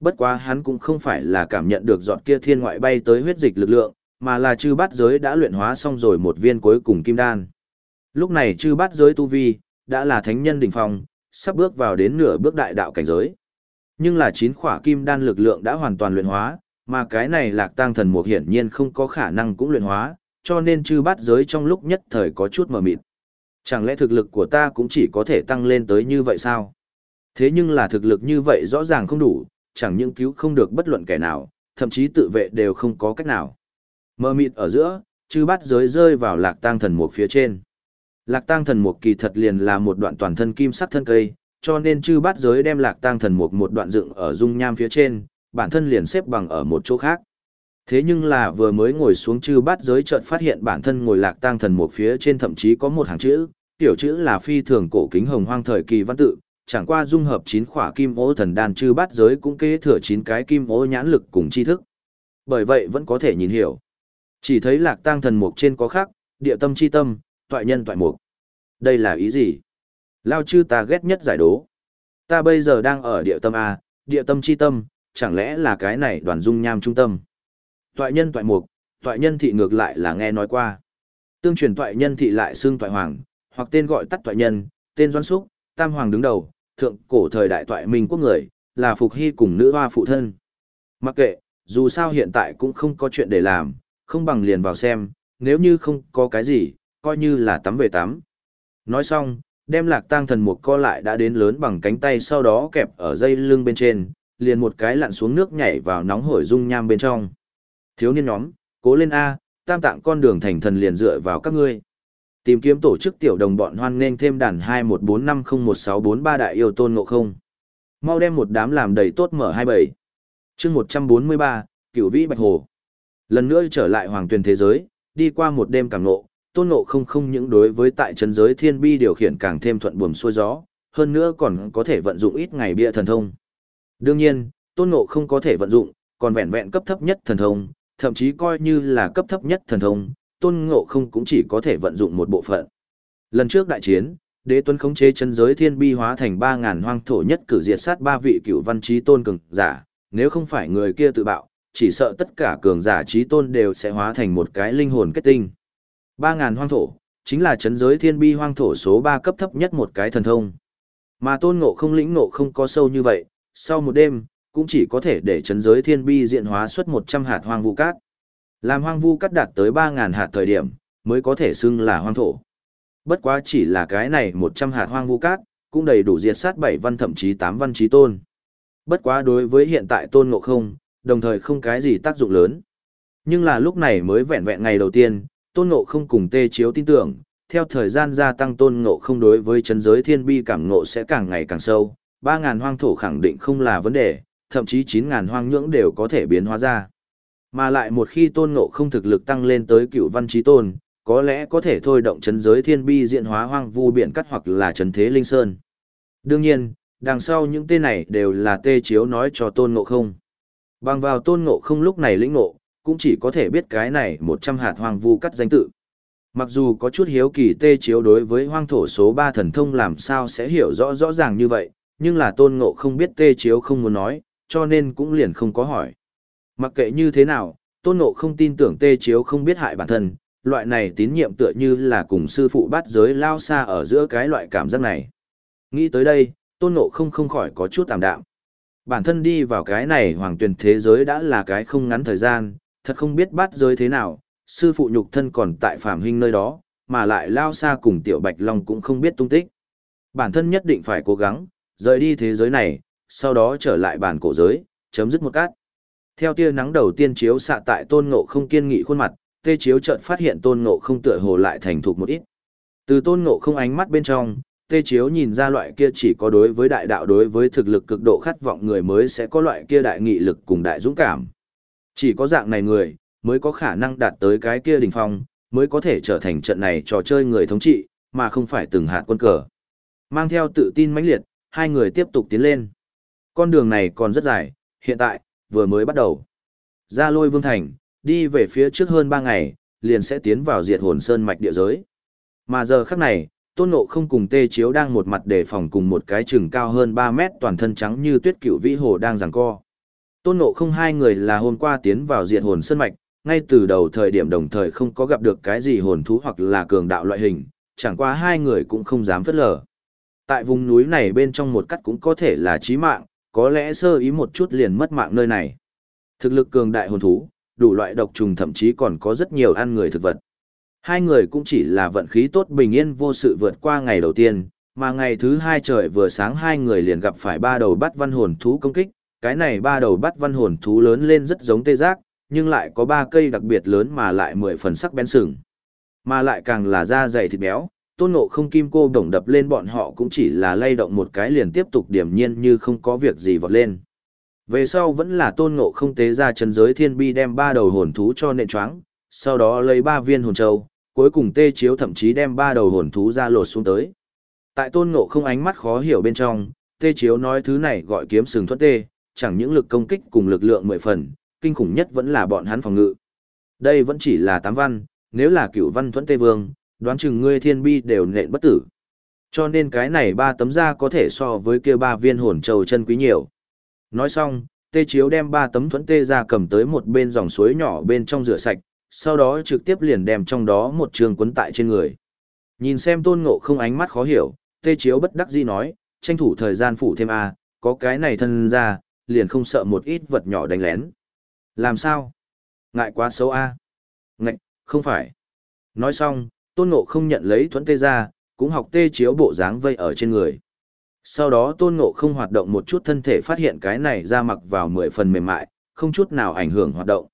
Bất quá hắn cũng không phải là cảm nhận được giọt kia thiên ngoại bay tới huyết dịch lực lượng, mà là chư bát giới đã luyện hóa xong rồi một viên cuối cùng kim đan. Lúc này chư bát giới tu vi, đã là thánh nhân đỉnh phong, sắp bước vào đến nửa bước đại đạo cảnh giới. Nhưng là chín khỏa kim đan lực lượng đã hoàn toàn luyện hóa, mà cái này lạc tăng thần mục hiển nhiên không có khả năng cũng luyện hóa, cho nên chư bát giới trong lúc nhất thời có chút mờ mịt. Chẳng lẽ thực lực của ta cũng chỉ có thể tăng lên tới như vậy sao? Thế nhưng là thực lực như vậy rõ ràng không đủ, chẳng những cứu không được bất luận kẻ nào, thậm chí tự vệ đều không có cách nào. Mờ mịt ở giữa, chư bát giới rơi vào lạc tăng thần mục phía trên. Lạc tang thần mục kỳ thật liền là một đoạn toàn thân kim sắc thân cây, cho nên chư bát giới đem lạc tang thần mục một đoạn dựng ở dung nham phía trên, bản thân liền xếp bằng ở một chỗ khác. Thế nhưng là vừa mới ngồi xuống chư bát giới chợt phát hiện bản thân ngồi lạc tang thần mục phía trên thậm chí có một hàng chữ, tiểu chữ là phi thường cổ kính hồng hoang thời kỳ văn tự, chẳng qua dung hợp chín khỏa kim ô thần đan chư bát giới cũng kế thừa chín cái kim ô nhãn lực cùng tri thức. Bởi vậy vẫn có thể nhìn hiểu. Chỉ thấy lạc tang thần mục trên có khác, địa tâm chi tâm, toại nhân toại mục. Đây là ý gì? Lao chư ta ghét nhất giải đố. Ta bây giờ đang ở địa tâm A, địa tâm chi tâm, chẳng lẽ là cái này đoàn dung nham trung tâm? Toại nhân toại mục, toại nhân thị ngược lại là nghe nói qua. Tương truyền toại nhân thị lại xương toại hoàng, hoặc tên gọi tắt toại nhân, tên doan súc tam hoàng đứng đầu, thượng cổ thời đại toại minh quốc người, là phục hy cùng nữ hoa phụ thân. Mặc kệ, dù sao hiện tại cũng không có chuyện để làm, không bằng liền vào xem, nếu như không có cái gì, coi như là tắm về tắm. Nói xong, đem lạc tang thần một co lại đã đến lớn bằng cánh tay sau đó kẹp ở dây lưng bên trên, liền một cái lặn xuống nước nhảy vào nóng hổi dung nham bên trong. Thiếu niên nhóm, cố lên A, tam tạng con đường thành thần liền dựa vào các ngươi. Tìm kiếm tổ chức tiểu đồng bọn hoan nghênh thêm đàn 2145011643 đại yêu tôn ngộ không. Mau đem một đám làm đầy tốt mở 27. chương 143, cửu vĩ bạch hồ. Lần nữa trở lại hoàng tuyển thế giới, đi qua một đêm cảm ngộ, tôn ngộ không không những đối với tại chân giới thiên bi điều khiển càng thêm thuận buồm xuôi gió, hơn nữa còn có thể vận dụng ít ngày bia thần thông. Đương nhiên, tôn ngộ không có thể vận dụng, còn vẹn vẹn cấp thấp nhất thần thông, thậm chí coi như là cấp thấp nhất thần thông, tôn ngộ không cũng chỉ có thể vận dụng một bộ phận. Lần trước đại chiến, đế tuấn khống chế chân giới thiên bi hóa thành ba ngàn hoang thổ nhất cử diệt sát ba vị cựu văn trí tôn cường giả, nếu không phải người kia tự bạo, chỉ sợ tất cả cường giả trí tôn đều sẽ hóa thành một cái linh hồn kết tinh. Ba ngàn hoang thổ, chính là chấn giới thiên bi hoang thổ số ba cấp thấp nhất một cái thần thông. Mà tôn ngộ không lĩnh ngộ không có sâu như vậy, sau một đêm, cũng chỉ có thể để chấn giới thiên bi diện hóa xuất 100 hạt hoang vu cát. Làm hoang vu cát đạt tới ba ngàn hạt thời điểm, mới có thể xưng là hoang thổ. Bất quá chỉ là cái này 100 hạt hoang vu cát, cũng đầy đủ diệt sát bảy văn thậm chí tám văn trí tôn. Bất quá đối với hiện tại tôn ngộ không, đồng thời không cái gì tác dụng lớn. Nhưng là lúc này mới vẹn vẹn ngày đầu tiên, tôn ngộ không cùng tê chiếu tin tưởng, theo thời gian gia tăng tôn ngộ không đối với chấn giới thiên bi cảm ngộ sẽ càng ngày càng sâu, 3.000 hoang thổ khẳng định không là vấn đề, thậm chí 9.000 hoang nhưỡng đều có thể biến hóa ra. Mà lại một khi tôn ngộ không thực lực tăng lên tới cựu văn trí tôn, có lẽ có thể thôi động chấn giới thiên bi diện hóa hoang vu biển cắt hoặc là chấn thế linh sơn. Đương nhiên, đằng sau những tên này đều là tê chiếu nói cho tôn ngộ không. Bằng vào tôn ngộ không lúc này lĩnh ngộ, cũng chỉ có thể biết cái này một trăm hạt hoang vu cắt danh tự. Mặc dù có chút hiếu kỳ tê chiếu đối với hoang thổ số ba thần thông làm sao sẽ hiểu rõ rõ ràng như vậy, nhưng là tôn ngộ không biết tê chiếu không muốn nói, cho nên cũng liền không có hỏi. Mặc kệ như thế nào, tôn ngộ không tin tưởng tê chiếu không biết hại bản thân, loại này tín nhiệm tựa như là cùng sư phụ bắt giới lao xa ở giữa cái loại cảm giác này. Nghĩ tới đây, tôn ngộ không không khỏi có chút tạm đạm. Bản thân đi vào cái này hoàng tuyển thế giới đã là cái không ngắn thời gian, thật không biết bắt giới thế nào, sư phụ nhục thân còn tại phàm hình nơi đó, mà lại lao xa cùng tiểu bạch long cũng không biết tung tích. Bản thân nhất định phải cố gắng, rời đi thế giới này, sau đó trở lại bản cổ giới, chấm dứt một cát. Theo tia nắng đầu tiên chiếu xạ tại tôn ngộ không kiên nghị khuôn mặt, tê chiếu chợt phát hiện tôn ngộ không tựa hồ lại thành thục một ít. Từ tôn ngộ không ánh mắt bên trong, tê chiếu nhìn ra loại kia chỉ có đối với đại đạo đối với thực lực cực độ khát vọng người mới sẽ có loại kia đại nghị lực cùng đại dũng cảm. Chỉ có dạng này người, mới có khả năng đạt tới cái kia đỉnh phong, mới có thể trở thành trận này trò chơi người thống trị, mà không phải từng hạt quân cờ. Mang theo tự tin mãnh liệt, hai người tiếp tục tiến lên. Con đường này còn rất dài, hiện tại, vừa mới bắt đầu. Ra lôi vương thành, đi về phía trước hơn 3 ngày, liền sẽ tiến vào diệt hồn sơn mạch địa giới. Mà giờ khắc này, tôn ngộ không cùng tê chiếu đang một mặt đề phòng cùng một cái chừng cao hơn 3 mét toàn thân trắng như tuyết cựu vĩ hồ đang giằng co. Tôn ngộ không hai người là hôm qua tiến vào diệt hồn sơn mạch, ngay từ đầu thời điểm đồng thời không có gặp được cái gì hồn thú hoặc là cường đạo loại hình, chẳng qua hai người cũng không dám phất lờ. Tại vùng núi này bên trong một cắt cũng có thể là chí mạng, có lẽ sơ ý một chút liền mất mạng nơi này. Thực lực cường đại hồn thú, đủ loại độc trùng thậm chí còn có rất nhiều ăn người thực vật. Hai người cũng chỉ là vận khí tốt bình yên vô sự vượt qua ngày đầu tiên, mà ngày thứ hai trời vừa sáng hai người liền gặp phải ba đầu bắt văn hồn thú công kích. Cái này ba đầu bắt văn hồn thú lớn lên rất giống tê giác, nhưng lại có ba cây đặc biệt lớn mà lại mười phần sắc bén sừng. Mà lại càng là da dày thịt béo, tôn ngộ không kim cô đồng đập lên bọn họ cũng chỉ là lay động một cái liền tiếp tục điểm nhiên như không có việc gì vọt lên. Về sau vẫn là tôn ngộ không tế ra chân giới thiên bi đem ba đầu hồn thú cho nện choáng, sau đó lấy ba viên hồn châu, cuối cùng tê chiếu thậm chí đem ba đầu hồn thú ra lột xuống tới. Tại tôn ngộ không ánh mắt khó hiểu bên trong, tê chiếu nói thứ này gọi kiếm sừng thuẫn tê, chẳng những lực công kích cùng lực lượng mười phần, kinh khủng nhất vẫn là bọn hắn phòng ngự. Đây vẫn chỉ là tám văn, nếu là cửu văn thuẫn tê vương, đoán chừng ngươi thiên bi đều nện bất tử. Cho nên cái này ba tấm da có thể so với kia ba viên hồn châu chân quý nhiều. Nói xong, tê chiếu đem ba tấm thuẫn tê ra cầm tới một bên dòng suối nhỏ bên trong rửa sạch, sau đó trực tiếp liền đem trong đó một trường quấn tại trên người. Nhìn xem tôn ngộ không ánh mắt khó hiểu, tê chiếu bất đắc dĩ nói, tranh thủ thời gian phủ thêm A, có cái này thân ra, liền không sợ một ít vật nhỏ đánh lén. Làm sao? Ngại quá xấu A. Ngạch, không phải. Nói xong, tôn ngộ không nhận lấy thuẫn tê ra, cũng học tê chiếu bộ dáng vây ở trên người. Sau đó tôn ngộ không hoạt động một chút thân thể phát hiện cái này ra mặc vào mười phần mềm mại, không chút nào ảnh hưởng hoạt động.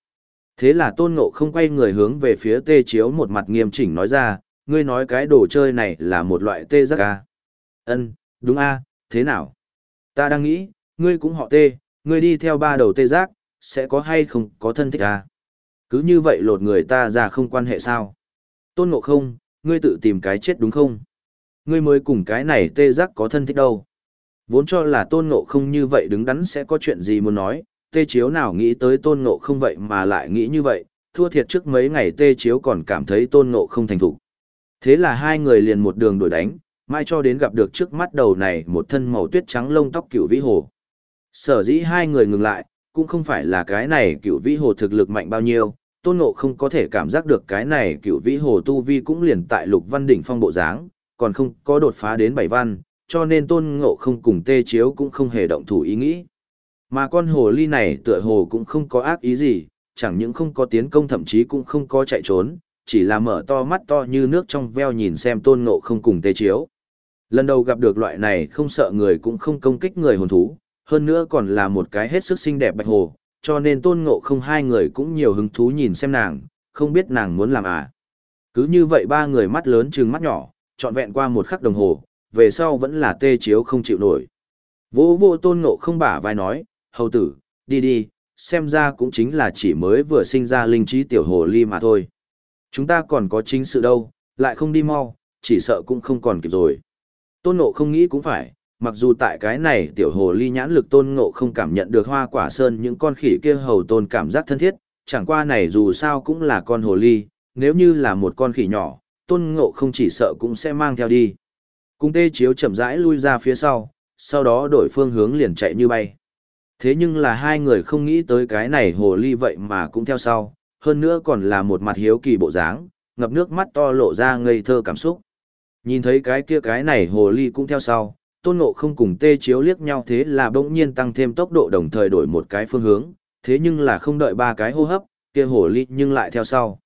Thế là tôn ngộ không quay người hướng về phía tê chiếu một mặt nghiêm chỉnh nói ra, ngươi nói cái đồ chơi này là một loại tê giác a ân đúng a thế nào? Ta đang nghĩ, ngươi cũng họ tê, ngươi đi theo ba đầu tê giác, sẽ có hay không có thân thích à? Cứ như vậy lột người ta ra không quan hệ sao? Tôn ngộ không, ngươi tự tìm cái chết đúng không? Ngươi mới cùng cái này tê giác có thân thích đâu. Vốn cho là tôn ngộ không như vậy đứng đắn sẽ có chuyện gì muốn nói, tê chiếu nào nghĩ tới tôn ngộ không vậy mà lại nghĩ như vậy, thua thiệt trước mấy ngày tê chiếu còn cảm thấy tôn ngộ không thành thủ. Thế là hai người liền một đường đổi đánh, mai cho đến gặp được trước mắt đầu này một thân màu tuyết trắng lông tóc cựu vĩ hồ. Sở dĩ hai người ngừng lại, cũng không phải là cái này cựu vĩ hồ thực lực mạnh bao nhiêu, tôn ngộ không có thể cảm giác được cái này cựu vĩ hồ tu vi cũng liền tại lục văn đỉnh phong bộ dáng, còn không có đột phá đến bảy văn, cho nên tôn ngộ không cùng tê chiếu cũng không hề động thủ ý nghĩ. Mà con hồ ly này tựa hồ cũng không có ác ý gì, chẳng những không có tiến công thậm chí cũng không có chạy trốn, chỉ là mở to mắt to như nước trong veo nhìn xem tôn ngộ không cùng tê chiếu. Lần đầu gặp được loại này không sợ người cũng không công kích người hồn thú, hơn nữa còn là một cái hết sức xinh đẹp bạch hồ, cho nên tôn ngộ không hai người cũng nhiều hứng thú nhìn xem nàng, không biết nàng muốn làm à. Cứ như vậy ba người mắt lớn trừng mắt nhỏ, trọn vẹn qua một khắc đồng hồ, về sau vẫn là tê chiếu không chịu nổi. Vô vô tôn ngộ không bả vai nói, hầu tử, đi đi, xem ra cũng chính là chỉ mới vừa sinh ra linh trí tiểu hồ ly mà thôi. Chúng ta còn có chính sự đâu, lại không đi mau, chỉ sợ cũng không còn kịp rồi. Tôn ngộ không nghĩ cũng phải, mặc dù tại cái này tiểu hồ ly nhãn lực tôn ngộ không cảm nhận được hoa quả sơn những con khỉ kia hầu tôn cảm giác thân thiết, chẳng qua này dù sao cũng là con hồ ly, nếu như là một con khỉ nhỏ, tôn ngộ không chỉ sợ cũng sẽ mang theo đi. Cung tê chiếu chậm rãi lui ra phía sau, sau đó đổi phương hướng liền chạy như bay. Thế nhưng là hai người không nghĩ tới cái này hồ ly vậy mà cũng theo sau, hơn nữa còn là một mặt hiếu kỳ bộ dáng, ngập nước mắt to lộ ra ngây thơ cảm xúc. Nhìn thấy cái kia cái này hồ ly cũng theo sau, tôn ngộ không cùng tê chiếu liếc nhau thế là bỗng nhiên tăng thêm tốc độ đồng thời đổi một cái phương hướng, thế nhưng là không đợi ba cái hô hấp, kia hồ ly nhưng lại theo sau.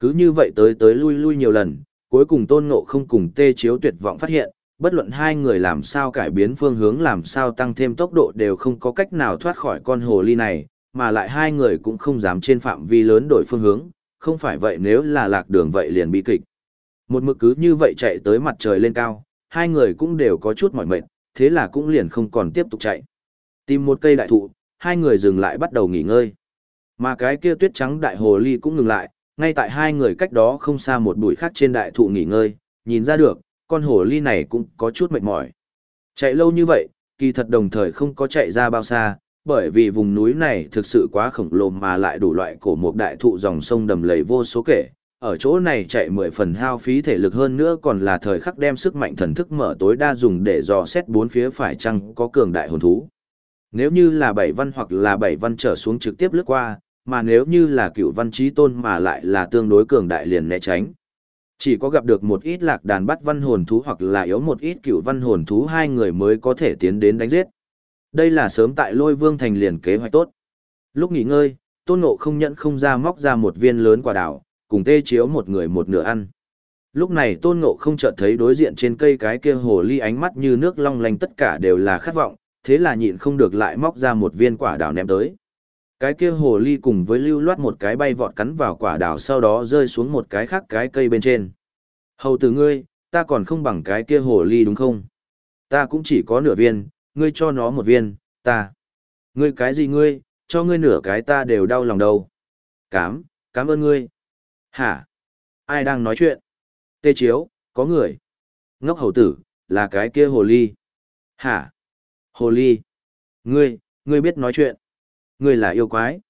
Cứ như vậy tới tới lui lui nhiều lần, cuối cùng tôn ngộ không cùng tê chiếu tuyệt vọng phát hiện, bất luận hai người làm sao cải biến phương hướng làm sao tăng thêm tốc độ đều không có cách nào thoát khỏi con hồ ly này, mà lại hai người cũng không dám trên phạm vi lớn đổi phương hướng, không phải vậy nếu là lạc đường vậy liền bị kịch. Một mực cứ như vậy chạy tới mặt trời lên cao, hai người cũng đều có chút mỏi mệt, thế là cũng liền không còn tiếp tục chạy. Tìm một cây đại thụ, hai người dừng lại bắt đầu nghỉ ngơi. Mà cái kia tuyết trắng đại hồ ly cũng ngừng lại, ngay tại hai người cách đó không xa một bụi khác trên đại thụ nghỉ ngơi, nhìn ra được, con hồ ly này cũng có chút mệt mỏi. Chạy lâu như vậy, kỳ thật đồng thời không có chạy ra bao xa, bởi vì vùng núi này thực sự quá khổng lồ mà lại đủ loại cổ một đại thụ dòng sông đầm lầy vô số kể. Ở chỗ này chạy mười phần hao phí thể lực hơn nữa còn là thời khắc đem sức mạnh thần thức mở tối đa dùng để dò xét bốn phía phải chăng có cường đại hồn thú. Nếu như là bảy văn hoặc là bảy văn trở xuống trực tiếp lướt qua, mà nếu như là cựu văn trí tôn mà lại là tương đối cường đại liền né tránh. Chỉ có gặp được một ít lạc đàn bắt văn hồn thú hoặc là yếu một ít cựu văn hồn thú hai người mới có thể tiến đến đánh giết. Đây là sớm tại lôi vương thành liền kế hoạch tốt. Lúc nghỉ ngơi, tôn ngộ không nhận không ra móc ra một viên lớn quả đảo, cùng tê chiếu một người một nửa ăn. Lúc này tôn ngộ không chợt thấy đối diện trên cây cái kia hồ ly ánh mắt như nước long lanh tất cả đều là khát vọng, thế là nhịn không được lại móc ra một viên quả đào ném tới. Cái kia hồ ly cùng với lưu loát một cái bay vọt cắn vào quả đào sau đó rơi xuống một cái khác cái cây bên trên. Hầu từ ngươi, ta còn không bằng cái kia hồ ly đúng không? Ta cũng chỉ có nửa viên, ngươi cho nó một viên, ta. Ngươi cái gì ngươi, cho ngươi nửa cái ta đều đau lòng đầu Cám, cảm ơn ngươi. Hả? Ai đang nói chuyện? Tê chiếu, có người. Ngốc hầu tử, là cái kia hồ ly. Hả? Hồ ly. Ngươi, ngươi biết nói chuyện. Ngươi là yêu quái.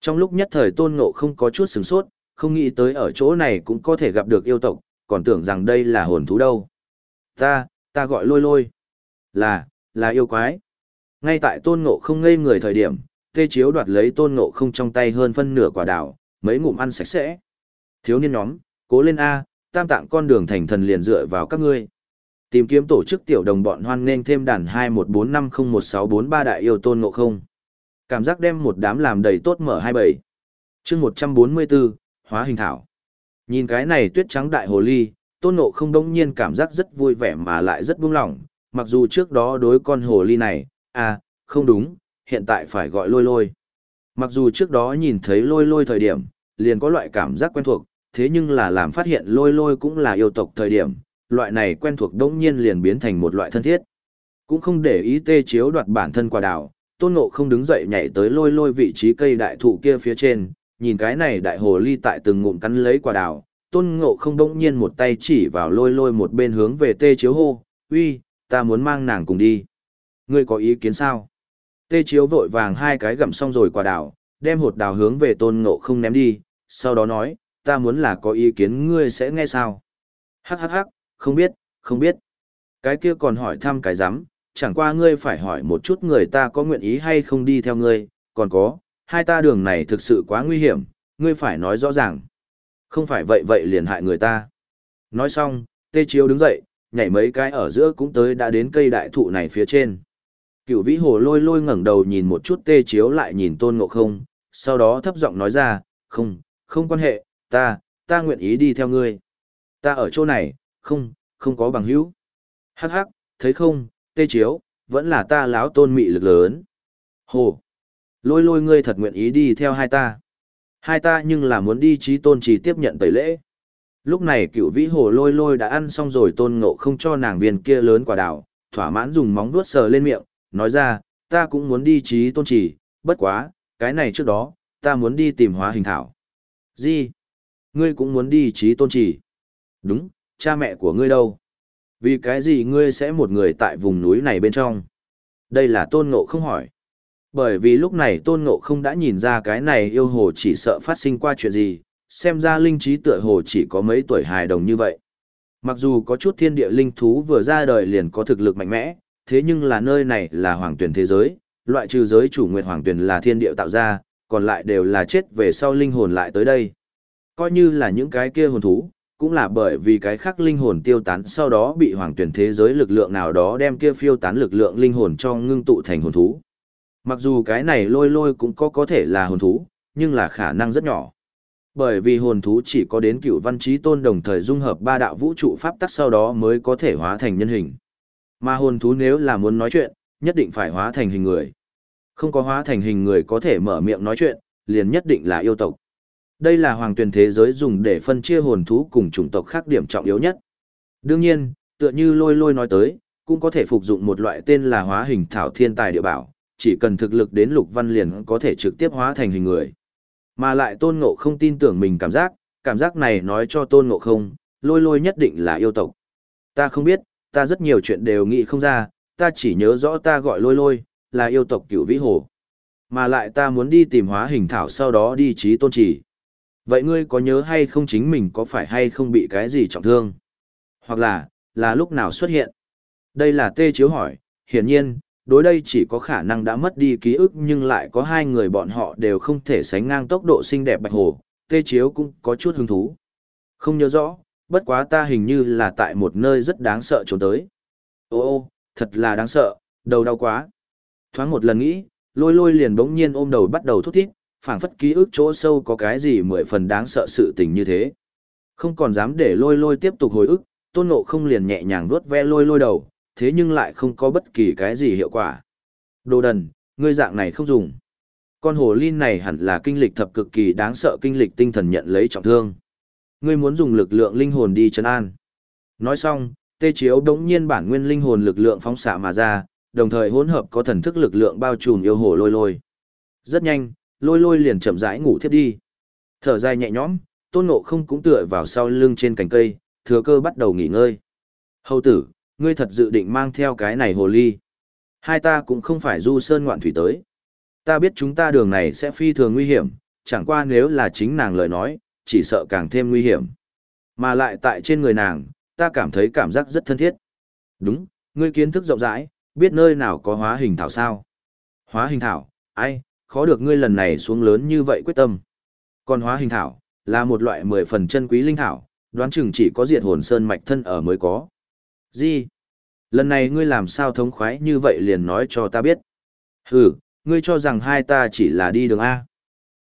Trong lúc nhất thời tôn ngộ không có chút sửng sốt, không nghĩ tới ở chỗ này cũng có thể gặp được yêu tộc, còn tưởng rằng đây là hồn thú đâu. Ta, ta gọi lôi lôi. Là, là yêu quái. Ngay tại tôn ngộ không ngây người thời điểm, tê chiếu đoạt lấy tôn ngộ không trong tay hơn phân nửa quả đào, mấy ngụm ăn sạch sẽ. Thiếu niên nhóm, cố lên A, tam tạng con đường thành thần liền dựa vào các ngươi. Tìm kiếm tổ chức tiểu đồng bọn hoan nghênh thêm đàn 2145011643 đại yêu tôn ngộ không. Cảm giác đem một đám làm đầy tốt mở 27. chương 144, hóa hình thảo. Nhìn cái này tuyết trắng đại hồ ly, tôn ngộ không đông nhiên cảm giác rất vui vẻ mà lại rất buông lỏng, mặc dù trước đó đối con hồ ly này, à, không đúng, hiện tại phải gọi lôi lôi. Mặc dù trước đó nhìn thấy lôi lôi thời điểm, liền có loại cảm giác quen thuộc, thế nhưng là làm phát hiện lôi lôi cũng là yêu tộc thời điểm, loại này quen thuộc đống nhiên liền biến thành một loại thân thiết. Cũng không để ý tê chiếu đoạt bản thân quả đào, tôn ngộ không đứng dậy nhảy tới lôi lôi vị trí cây đại thụ kia phía trên, nhìn cái này đại hồ ly tại từng ngụm cắn lấy quả đào, tôn ngộ không đống nhiên một tay chỉ vào lôi lôi một bên hướng về tê chiếu hô, uy, ta muốn mang nàng cùng đi. Ngươi có ý kiến sao? Tê chiếu vội vàng hai cái gặm xong rồi quả đào, đem hột đào hướng về tôn ngộ không ném đi, sau đó nói, ta muốn là có ý kiến ngươi sẽ nghe sao? Hắc hắc hắc, không biết, không biết. Cái kia còn hỏi thăm cái giám, chẳng qua ngươi phải hỏi một chút người ta có nguyện ý hay không đi theo ngươi, còn có, hai ta đường này thực sự quá nguy hiểm, ngươi phải nói rõ ràng. Không phải vậy vậy liền hại người ta. Nói xong, tê chiếu đứng dậy, nhảy mấy cái ở giữa cũng tới đã đến cây đại thụ này phía trên. Cựu vĩ hồ lôi lôi ngẩng đầu nhìn một chút tê chiếu lại nhìn tôn ngộ không, sau đó thấp giọng nói ra, không, không quan hệ, ta, ta nguyện ý đi theo ngươi. Ta ở chỗ này, không, không có bằng hữu. Hắc hắc, thấy không, tê chiếu, vẫn là ta láo tôn mị lực lớn. Hồ, lôi lôi ngươi thật nguyện ý đi theo hai ta. Hai ta nhưng là muốn đi trí tôn trì tiếp nhận tẩy lễ. Lúc này cựu vĩ hồ lôi lôi đã ăn xong rồi tôn ngộ không cho nàng viên kia lớn quả đào, thỏa mãn dùng móng vuốt sờ lên miệng, nói ra, ta cũng muốn đi trí tôn trì, bất quá, cái này trước đó, ta muốn đi tìm hóa hình thảo. Gì? Ngươi cũng muốn đi trí tôn trì? Đúng, cha mẹ của ngươi đâu? Vì cái gì ngươi sẽ một người tại vùng núi này bên trong? Đây là tôn ngộ không hỏi. Bởi vì lúc này tôn ngộ không đã nhìn ra cái này yêu hồ chỉ sợ phát sinh qua chuyện gì, xem ra linh trí tựa hồ chỉ có mấy tuổi hài đồng như vậy. Mặc dù có chút thiên địa linh thú vừa ra đời liền có thực lực mạnh mẽ, thế nhưng là nơi này là hoàng tuyển thế giới, loại trừ giới chủ nguyệt hoàng tuyển là thiên địa tạo ra, còn lại đều là chết về sau linh hồn lại tới đây. Coi như là những cái kia hồn thú, cũng là bởi vì cái khác linh hồn tiêu tán sau đó bị hoàng tuyển thế giới lực lượng nào đó đem kia phiêu tán lực lượng linh hồn cho ngưng tụ thành hồn thú. Mặc dù cái này lôi lôi cũng có có thể là hồn thú, nhưng là khả năng rất nhỏ. Bởi vì hồn thú chỉ có đến cựu văn trí tôn đồng thời dung hợp ba đạo vũ trụ pháp tắc sau đó mới có thể hóa thành nhân hình. Mà hồn thú nếu là muốn nói chuyện, nhất định phải hóa thành hình người. Không có hóa thành hình người có thể mở miệng nói chuyện, liền nhất định là yêu tộc. Đây là hoàng tuyển thế giới dùng để phân chia hồn thú cùng chủng tộc khác điểm trọng yếu nhất. Đương nhiên, tựa như lôi lôi nói tới, cũng có thể phục dụng một loại tên là hóa hình thảo thiên tài địa bảo, chỉ cần thực lực đến lục văn liền có thể trực tiếp hóa thành hình người. Mà lại tôn ngộ không tin tưởng mình cảm giác, cảm giác này nói cho tôn ngộ không, lôi lôi nhất định là yêu tộc. Ta không biết, ta rất nhiều chuyện đều nghĩ không ra, ta chỉ nhớ rõ ta gọi lôi lôi, là yêu tộc cửu vĩ hồ. Mà lại ta muốn đi tìm hóa hình thảo sau đó đi trí tôn chỉ. Vậy ngươi có nhớ hay không chính mình có phải hay không bị cái gì trọng thương? Hoặc là, là lúc nào xuất hiện? Đây là tê chiếu hỏi, hiển nhiên, đối đây chỉ có khả năng đã mất đi ký ức nhưng lại có hai người bọn họ đều không thể sánh ngang tốc độ xinh đẹp bạch hồ, tê chiếu cũng có chút hứng thú. Không nhớ rõ, bất quá ta hình như là tại một nơi rất đáng sợ trốn tới. Ô ô, thật là đáng sợ, đầu đau quá. Thoáng một lần nghĩ, lôi lôi liền bỗng nhiên ôm đầu bắt đầu thút thít, phảng phất ký ức chỗ sâu có cái gì mười phần đáng sợ sự tình như thế. Không còn dám để lôi lôi tiếp tục hồi ức, tôn ngộ không liền nhẹ nhàng vuốt ve lôi lôi đầu, thế nhưng lại không có bất kỳ cái gì hiệu quả. Đồ đần, ngươi dạng này không dùng. Con hồ linh này hẳn là kinh lịch thập cực kỳ đáng sợ kinh lịch tinh thần nhận lấy trọng thương. Ngươi muốn dùng lực lượng linh hồn đi trấn an. Nói xong, tê chiếu đống nhiên bản nguyên linh hồn lực lượng phóng xạ mà ra, đồng thời hỗn hợp có thần thức lực lượng bao trùm yêu hồ lôi lôi. Rất nhanh, lôi lôi liền chậm rãi ngủ thiếp đi. Thở dài nhẹ nhõm, tôn ngộ không cũng tựa vào sau lưng trên cành cây, thừa cơ bắt đầu nghỉ ngơi. Hầu tử, ngươi thật dự định mang theo cái này hồ ly. Hai ta cũng không phải du sơn ngoạn thủy tới. Ta biết chúng ta đường này sẽ phi thường nguy hiểm, chẳng qua nếu là chính nàng lời nói, chỉ sợ càng thêm nguy hiểm. Mà lại tại trên người nàng, ta cảm thấy cảm giác rất thân thiết. Đúng, ngươi kiến thức rộng rãi, biết nơi nào có hóa hình thảo sao. Hóa hình thảo, ai, khó được ngươi lần này xuống lớn như vậy quyết tâm. Còn hóa hình thảo, là một loại mười phần chân quý linh thảo, đoán chừng chỉ có diệt hồn sơn mạch thân ở mới có. Gì? Lần này ngươi làm sao thống khoái như vậy liền nói cho ta biết. Hừ, ngươi cho rằng hai ta chỉ là đi đường A.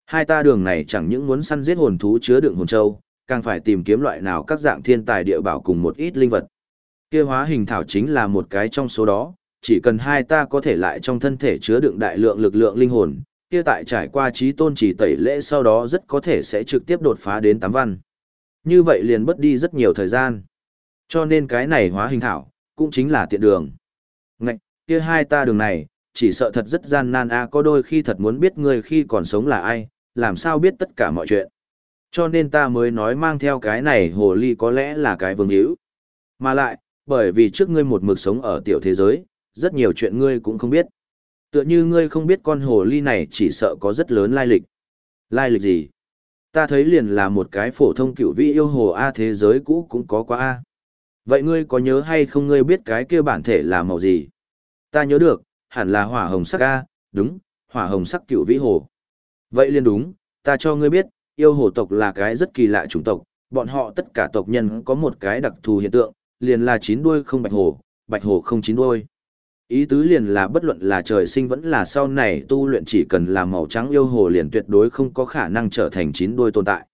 Hai ta đường này chẳng những muốn săn giết hồn thú chứa đựng hồn châu, càng phải tìm kiếm loại nào các dạng thiên tài địa bảo cùng một ít linh vật. Kia hóa hình thảo chính là một cái trong số đó, chỉ cần hai ta có thể lại trong thân thể chứa đựng đại lượng lực lượng linh hồn, kia tại trải qua trí tôn chỉ tẩy lễ sau đó rất có thể sẽ trực tiếp đột phá đến tám văn. Như vậy liền mất đi rất nhiều thời gian. Cho nên cái này hóa hình thảo, cũng chính là tiện đường. Ngạch, kia hai ta đường này, chỉ sợ thật rất gian nan a có đôi khi thật muốn biết người khi còn sống là ai, làm sao biết tất cả mọi chuyện. Cho nên ta mới nói mang theo cái này hồ ly có lẽ là cái vương hữu. Mà lại, bởi vì trước ngươi một mực sống ở tiểu thế giới, rất nhiều chuyện ngươi cũng không biết. Tựa như ngươi không biết con hồ ly này chỉ sợ có rất lớn lai lịch. Lai lịch gì? Ta thấy liền là một cái phổ thông cựu vị yêu hồ A thế giới cũ cũng có quá A. Vậy ngươi có nhớ hay không ngươi biết cái kia bản thể là màu gì? Ta nhớ được, hẳn là hỏa hồng sắc A, đúng, hỏa hồng sắc cựu vĩ hồ. Vậy liền đúng, ta cho ngươi biết, yêu hồ tộc là cái rất kỳ lạ chủng tộc, bọn họ tất cả tộc nhân có một cái đặc thù hiện tượng, liền là chín đuôi không bạch hồ, bạch hồ không chín đuôi. Ý tứ liền là bất luận là trời sinh vẫn là sau này tu luyện chỉ cần là màu trắng yêu hồ liền tuyệt đối không có khả năng trở thành chín đuôi tồn tại.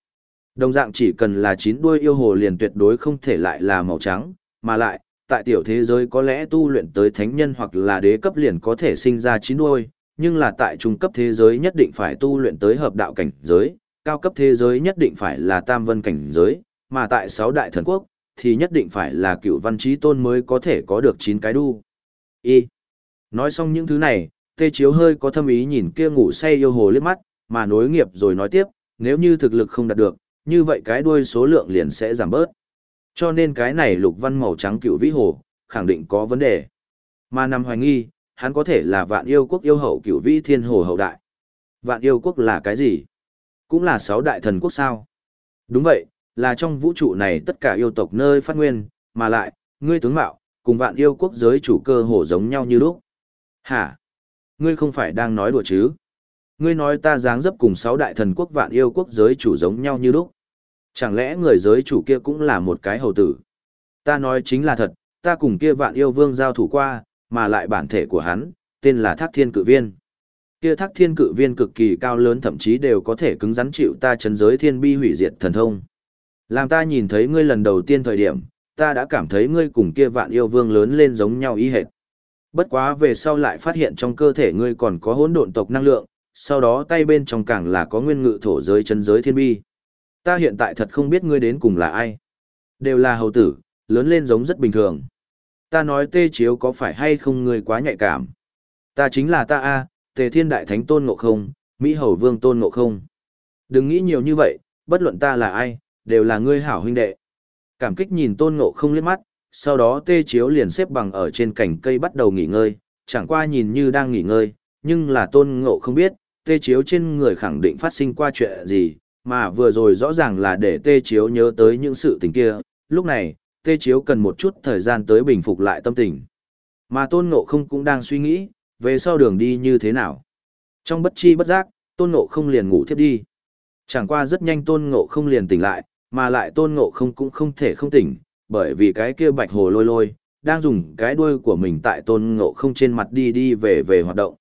Đồng dạng chỉ cần là chín đuôi yêu hồ liền tuyệt đối không thể lại là màu trắng, mà lại, tại tiểu thế giới có lẽ tu luyện tới thánh nhân hoặc là đế cấp liền có thể sinh ra chín đuôi, nhưng là tại trung cấp thế giới nhất định phải tu luyện tới hợp đạo cảnh giới, cao cấp thế giới nhất định phải là tam vân cảnh giới, mà tại sáu đại thần quốc thì nhất định phải là cựu văn trí tôn mới có thể có được chín cái đu. Y. Nói xong những thứ này, tê chiếu hơi có thâm ý nhìn kia ngủ say yêu hồ liếc mắt, mà nối nghiệp rồi nói tiếp, nếu như thực lực không đạt được, như vậy cái đuôi số lượng liền sẽ giảm bớt. Cho nên cái này lục văn màu trắng cựu vĩ hồ, khẳng định có vấn đề. Mà nằm hoài nghi, hắn có thể là vạn yêu quốc yêu hậu cựu vĩ thiên hồ hậu đại. Vạn yêu quốc là cái gì? Cũng là sáu đại thần quốc sao? Đúng vậy, là trong vũ trụ này tất cả yêu tộc nơi phát nguyên, mà lại, ngươi tướng mạo, cùng vạn yêu quốc giới chủ cơ hồ giống nhau như lúc. Hả? Ngươi không phải đang nói đùa chứ? Ngươi nói ta dáng dấp cùng sáu đại thần quốc vạn yêu quốc giới chủ giống nhau như lúc. Chẳng lẽ người giới chủ kia cũng là một cái hầu tử? Ta nói chính là thật, ta cùng kia vạn yêu vương giao thủ qua, mà lại bản thể của hắn, tên là Thác Thiên Cự Viên. Kia Thác Thiên Cự Viên cực kỳ cao lớn thậm chí đều có thể cứng rắn chịu ta chấn giới thiên bi hủy diệt thần thông. Làm ta nhìn thấy ngươi lần đầu tiên thời điểm, ta đã cảm thấy ngươi cùng kia vạn yêu vương lớn lên giống nhau ý hệt. Bất quá về sau lại phát hiện trong cơ thể ngươi còn có hỗn độn tộc năng lượng, sau đó tay bên trong càng là có nguyên ngự thổ giới chân giới thiên bi. Ta hiện tại thật không biết ngươi đến cùng là ai. Đều là hầu tử, lớn lên giống rất bình thường. Ta nói tê chiếu có phải hay không ngươi quá nhạy cảm. Ta chính là ta a, tề thiên đại thánh tôn ngộ không, Mỹ hầu vương tôn ngộ không. Đừng nghĩ nhiều như vậy, bất luận ta là ai, đều là ngươi hảo huynh đệ. Cảm kích nhìn tôn ngộ không liếc mắt, sau đó tê chiếu liền xếp bằng ở trên cành cây bắt đầu nghỉ ngơi, chẳng qua nhìn như đang nghỉ ngơi, nhưng là tôn ngộ không biết, tê chiếu trên người khẳng định phát sinh qua chuyện gì, mà vừa rồi rõ ràng là để tê chiếu nhớ tới những sự tình kia, lúc này, tê chiếu cần một chút thời gian tới bình phục lại tâm tình. Mà tôn ngộ không cũng đang suy nghĩ, về sau đường đi như thế nào. Trong bất chi bất giác, tôn ngộ không liền ngủ thiếp đi. Chẳng qua rất nhanh tôn ngộ không liền tỉnh lại, mà lại tôn ngộ không cũng không thể không tỉnh, bởi vì cái kia bạch hồ lôi lôi, đang dùng cái đuôi của mình tại tôn ngộ không trên mặt đi đi về về hoạt động.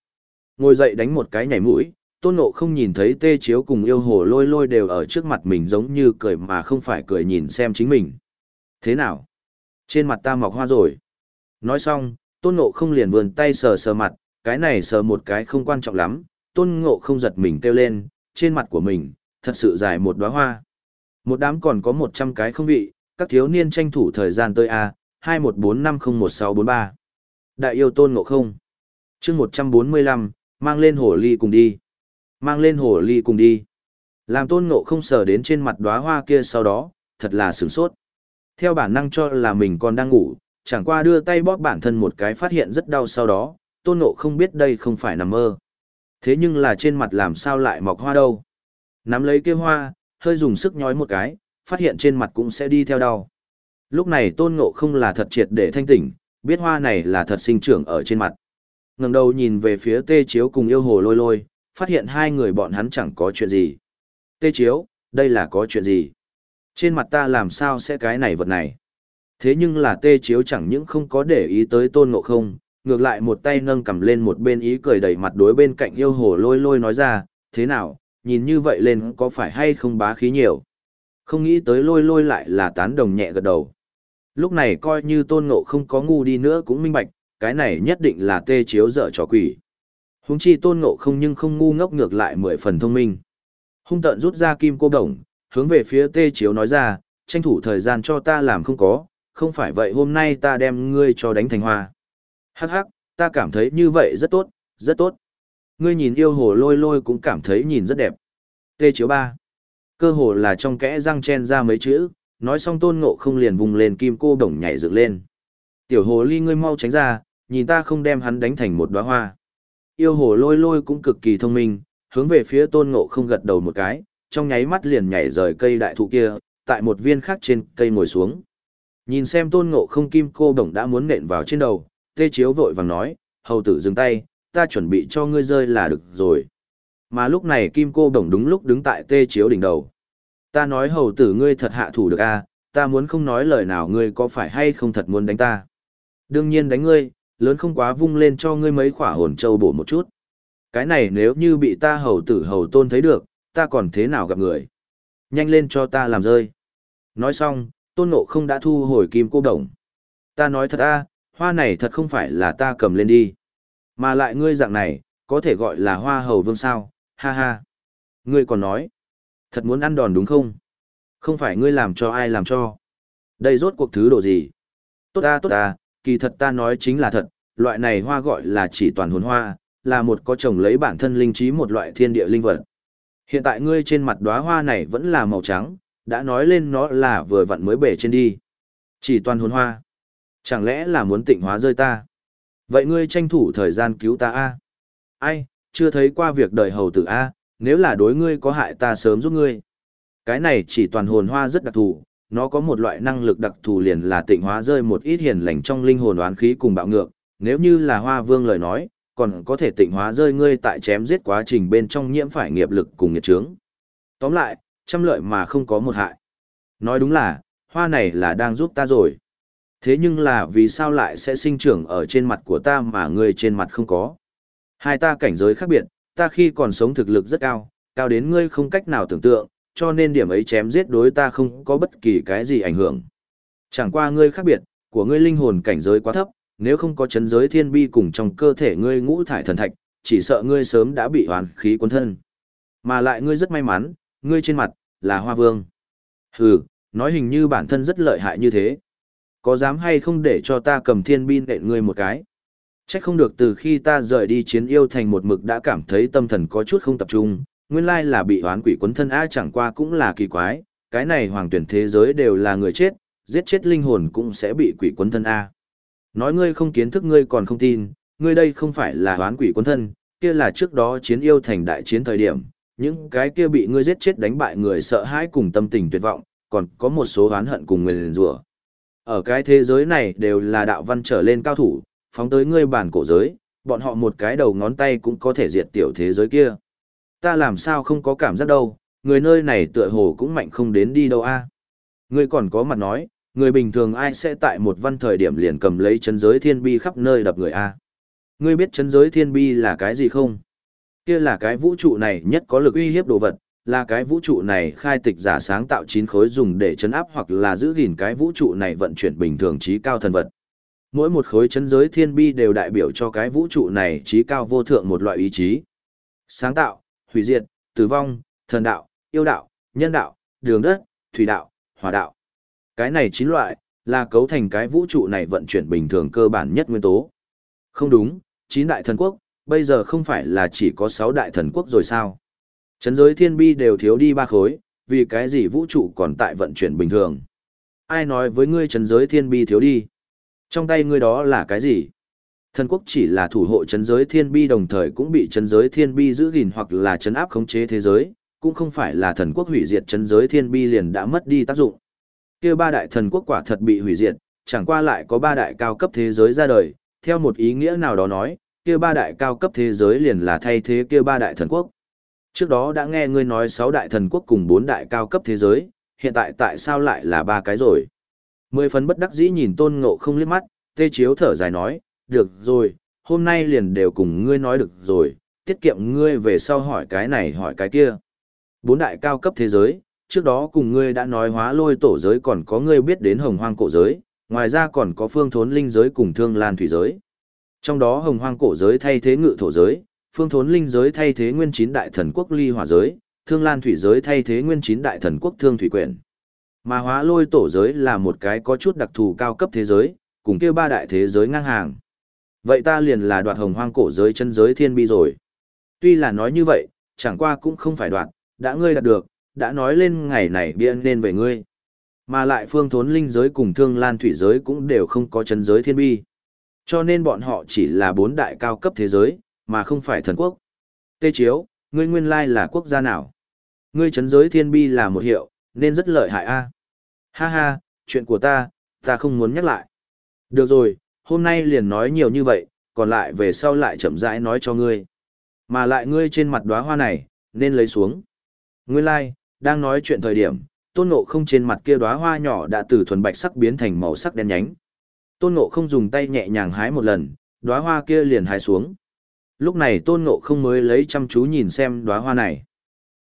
Ngồi dậy đánh một cái nhảy mũi, tôn ngộ không nhìn thấy tê chiếu cùng yêu hồ lôi lôi đều ở trước mặt mình giống như cười mà không phải cười nhìn xem chính mình. Thế nào? Trên mặt ta mọc hoa rồi. Nói xong, tôn ngộ không liền vườn tay sờ sờ mặt, cái này sờ một cái không quan trọng lắm, tôn ngộ không giật mình kêu lên, trên mặt của mình, thật sự dài một đóa hoa. Một đám còn có một trăm cái không vị, các thiếu niên tranh thủ thời gian tới A, hai một bốn năm không một sáu bốn ba Đại yêu tôn ngộ không. chương một trăm bốn mươi lăm mang lên hồ ly cùng đi. Mang lên hồ ly cùng đi. Làm tôn ngộ không sờ đến trên mặt đóa hoa kia sau đó, thật là sửng sốt. Theo bản năng cho là mình còn đang ngủ, chẳng qua đưa tay bóp bản thân một cái phát hiện rất đau sau đó, tôn ngộ không biết đây không phải nằm mơ. Thế nhưng là trên mặt làm sao lại mọc hoa đâu. Nắm lấy kia hoa, hơi dùng sức nhói một cái, phát hiện trên mặt cũng sẽ đi theo đau. Lúc này tôn ngộ không là thật triệt để thanh tỉnh, biết hoa này là thật sinh trưởng ở trên mặt. ngẩng đầu nhìn về phía tê chiếu cùng yêu hồ lôi lôi, phát hiện hai người bọn hắn chẳng có chuyện gì. Tê chiếu, đây là có chuyện gì? Trên mặt ta làm sao sẽ cái này vật này? Thế nhưng là tê chiếu chẳng những không có để ý tới tôn ngộ không, ngược lại một tay nâng cầm lên một bên ý cười đầy mặt đối bên cạnh yêu hồ lôi lôi nói ra, thế nào, nhìn như vậy lên có phải hay không bá khí nhiều. Không nghĩ tới lôi lôi lại là tán đồng nhẹ gật đầu. Lúc này coi như tôn ngộ không có ngu đi nữa cũng minh bạch, cái này nhất định là tê chiếu dở trò quỷ. Húng chi tôn ngộ không nhưng không ngu ngốc ngược lại mười phần thông minh. Hung tận rút ra kim cô đồng, hướng về phía tê chiếu nói ra, tranh thủ thời gian cho ta làm không có, không phải vậy hôm nay ta đem ngươi cho đánh thành hoa. Hắc hắc, ta cảm thấy như vậy rất tốt, rất tốt. Ngươi nhìn yêu hồ lôi lôi cũng cảm thấy nhìn rất đẹp. Tê chiếu ba. Cơ hồ là trong kẽ răng chen ra mấy chữ, nói xong tôn ngộ không liền vùng lên kim cô đồng nhảy dựng lên. Tiểu hồ ly ngươi mau tránh ra, nhìn ta không đem hắn đánh thành một đóa hoa. Yêu hồ lôi lôi cũng cực kỳ thông minh, hướng về phía tôn ngộ không gật đầu một cái, trong nháy mắt liền nhảy rời cây đại thụ kia, tại một viên khác trên cây ngồi xuống. Nhìn xem tôn ngộ không kim cô đồng đã muốn nện vào trên đầu, tê chiếu vội vàng nói, hầu tử dừng tay, ta chuẩn bị cho ngươi rơi là được rồi. Mà lúc này kim cô đồng đúng lúc đứng tại tê chiếu đỉnh đầu. Ta nói hầu tử ngươi thật hạ thủ được a, à, ta muốn không nói lời nào ngươi có phải hay không thật muốn đánh ta. Đương nhiên đánh ngươi, lớn không quá vung lên cho ngươi mấy khỏa hồn châu bổ một chút. Cái này nếu như bị ta hầu tử hầu tôn thấy được, ta còn thế nào gặp người. Nhanh lên cho ta làm rơi. Nói xong, tôn ngộ không đã thu hồi kim cô đồng. Ta nói thật a, hoa này thật không phải là ta cầm lên đi. Mà lại ngươi dạng này, có thể gọi là hoa hầu vương sao, ha ha. Ngươi còn nói, thật muốn ăn đòn đúng không? Không phải ngươi làm cho ai làm cho. Đây rốt cuộc thứ đồ gì? Tốt ta tốt ta, kỳ thật ta nói chính là thật, loại này hoa gọi là chỉ toàn hồn hoa, là một có chồng lấy bản thân linh trí một loại thiên địa linh vật. Hiện tại ngươi trên mặt đóa hoa này vẫn là màu trắng, đã nói lên nó là vừa vặn mới bể trên đi. Chỉ toàn hồn hoa. Chẳng lẽ là muốn tịnh hóa rơi ta? Vậy ngươi tranh thủ thời gian cứu ta a Ai, chưa thấy qua việc đời hầu tử a nếu là đối ngươi có hại ta sớm giúp ngươi. Cái này chỉ toàn hồn hoa rất đặc thù, nó có một loại năng lực đặc thù liền là tịnh hóa rơi một ít hiền lành trong linh hồn oán khí cùng bạo ngược, nếu như là hoa vương lời nói, còn có thể tịnh hóa rơi ngươi tại chém giết quá trình bên trong nhiễm phải nghiệp lực cùng nghiệt trướng. Tóm lại, trăm lợi mà không có một hại. Nói đúng là, hoa này là đang giúp ta rồi. Thế nhưng là vì sao lại sẽ sinh trưởng ở trên mặt của ta mà ngươi trên mặt không có? Hai ta cảnh giới khác biệt, ta khi còn sống thực lực rất cao, cao đến ngươi không cách nào tưởng tượng, cho nên điểm ấy chém giết đối ta không có bất kỳ cái gì ảnh hưởng. Chẳng qua ngươi khác biệt, của ngươi linh hồn cảnh giới quá thấp, nếu không có chấn giới thiên bi cùng trong cơ thể ngươi ngũ thải thần thạch, chỉ sợ ngươi sớm đã bị hoàn khí cuốn thân. Mà lại ngươi rất may mắn, ngươi trên mặt, là hoa vương. Hừ, nói hình như bản thân rất lợi hại như thế. Có dám hay không để cho ta cầm thiên bin đệ ngươi một cái? Chắc không được từ khi ta rời đi chiến yêu thành một mực đã cảm thấy tâm thần có chút không tập trung, nguyên lai là bị oán quỷ quấn thân á chẳng qua cũng là kỳ quái, cái này hoàng tuyển thế giới đều là người chết, giết chết linh hồn cũng sẽ bị quỷ quấn thân a. Nói ngươi không kiến thức ngươi còn không tin, ngươi đây không phải là oán quỷ quấn thân, kia là trước đó chiến yêu thành đại chiến thời điểm, những cái kia bị ngươi giết chết đánh bại người sợ hãi cùng tâm tình tuyệt vọng, còn có một số oán hận cùng người rủa. Ở cái thế giới này đều là đạo văn trở lên cao thủ, phóng tới ngươi bản cổ giới, bọn họ một cái đầu ngón tay cũng có thể diệt tiểu thế giới kia. Ta làm sao không có cảm giác đâu, người nơi này tựa hồ cũng mạnh không đến đi đâu a. À? Ngươi còn có mặt nói, người bình thường ai sẽ tại một văn thời điểm liền cầm lấy chân giới thiên bi khắp nơi đập người a. À? Ngươi biết chân giới thiên bi là cái gì không? Kia là cái vũ trụ này nhất có lực uy hiếp đồ vật, là cái vũ trụ này khai tịch giả sáng tạo chín khối dùng để chấn áp hoặc là giữ gìn cái vũ trụ này vận chuyển bình thường trí cao thần vật. Mỗi một khối chấn giới thiên bi đều đại biểu cho cái vũ trụ này trí cao vô thượng một loại ý chí. Sáng tạo, hủy diệt, tử vong, thần đạo, yêu đạo, nhân đạo, đường đất, thủy đạo, hỏa đạo. Cái này chín loại, là cấu thành cái vũ trụ này vận chuyển bình thường cơ bản nhất nguyên tố. Không đúng, chín đại thần quốc, bây giờ không phải là chỉ có sáu đại thần quốc rồi sao? Chấn giới thiên bi đều thiếu đi ba khối, vì cái gì vũ trụ còn tại vận chuyển bình thường? Ai nói với ngươi chấn giới thiên bi thiếu đi? Trong tay ngươi đó là cái gì? Thần quốc chỉ là thủ hộ chấn giới thiên bi đồng thời cũng bị chấn giới thiên bi giữ gìn hoặc là chấn áp khống chế thế giới, cũng không phải là thần quốc hủy diệt chấn giới thiên bi liền đã mất đi tác dụng. Kia ba đại thần quốc quả thật bị hủy diệt, chẳng qua lại có ba đại cao cấp thế giới ra đời, theo một ý nghĩa nào đó nói, kia ba đại cao cấp thế giới liền là thay thế kia ba đại thần quốc. Trước đó đã nghe ngươi nói sáu đại thần quốc cùng bốn đại cao cấp thế giới, hiện tại tại sao lại là ba cái rồi? Mười phần bất đắc dĩ nhìn tôn ngộ không liếc mắt, tê chiếu thở dài nói, được rồi, hôm nay liền đều cùng ngươi nói được rồi, tiết kiệm ngươi về sau hỏi cái này hỏi cái kia. Bốn đại cao cấp thế giới, trước đó cùng ngươi đã nói hóa lôi tổ giới còn có ngươi biết đến hồng hoang cổ giới, ngoài ra còn có phương thốn linh giới cùng thương lan thủy giới. Trong đó hồng hoang cổ giới thay thế ngự thổ giới, phương thốn linh giới thay thế nguyên chín đại thần quốc ly hỏa giới, thương lan thủy giới thay thế nguyên chín đại thần quốc thương thủy quyển. Mà hóa lôi tổ giới là một cái có chút đặc thù cao cấp thế giới, cùng kêu ba đại thế giới ngang hàng. Vậy ta liền là đoạt hồng hoang cổ giới chân giới thiên bi rồi. Tuy là nói như vậy, chẳng qua cũng không phải đoạt, đã ngươi đạt được, đã nói lên ngày này biên nên về ngươi. Mà lại phương thốn linh giới cùng thương lan thủy giới cũng đều không có chân giới thiên bi. Cho nên bọn họ chỉ là bốn đại cao cấp thế giới, mà không phải thần quốc. Tê Chiếu, ngươi nguyên lai là quốc gia nào? Ngươi chấn giới thiên bi là một hiệu, nên rất lợi hại a. Ha ha, chuyện của ta, ta không muốn nhắc lại. Được rồi, hôm nay liền nói nhiều như vậy, còn lại về sau lại chậm rãi nói cho ngươi. Mà lại ngươi trên mặt đóa hoa này, nên lấy xuống. Nguyên lai, like, đang nói chuyện thời điểm, tôn ngộ không trên mặt kia đóa hoa nhỏ đã từ thuần bạch sắc biến thành màu sắc đen nhánh. Tôn ngộ không dùng tay nhẹ nhàng hái một lần, đóa hoa kia liền hái xuống. Lúc này tôn ngộ không mới lấy chăm chú nhìn xem đóa hoa này.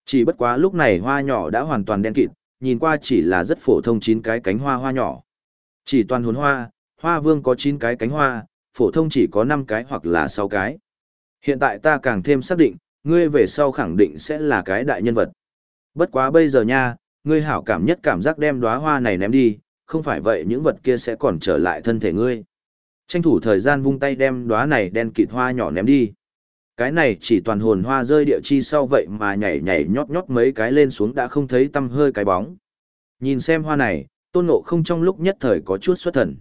Chỉ bất quá lúc này hoa nhỏ đã hoàn toàn đen kịt, nhìn qua chỉ là rất phổ thông chín cái cánh hoa hoa nhỏ. Chỉ toàn hồn hoa, hoa vương có chín cái cánh hoa, phổ thông chỉ có năm cái hoặc là sáu cái. Hiện tại ta càng thêm xác định, ngươi về sau khẳng định sẽ là cái đại nhân vật. Bất quá bây giờ nha, ngươi hảo cảm nhất cảm giác đem đóa hoa này ném đi, không phải vậy những vật kia sẽ còn trở lại thân thể ngươi. Tranh thủ thời gian vung tay đem đóa này đen kịt hoa nhỏ ném đi. Cái này chỉ toàn hồn hoa rơi địa chi sau vậy mà nhảy nhảy nhót nhót mấy cái lên xuống đã không thấy tâm hơi cái bóng. Nhìn xem hoa này, tôn ngộ không trong lúc nhất thời có chút xuất thần.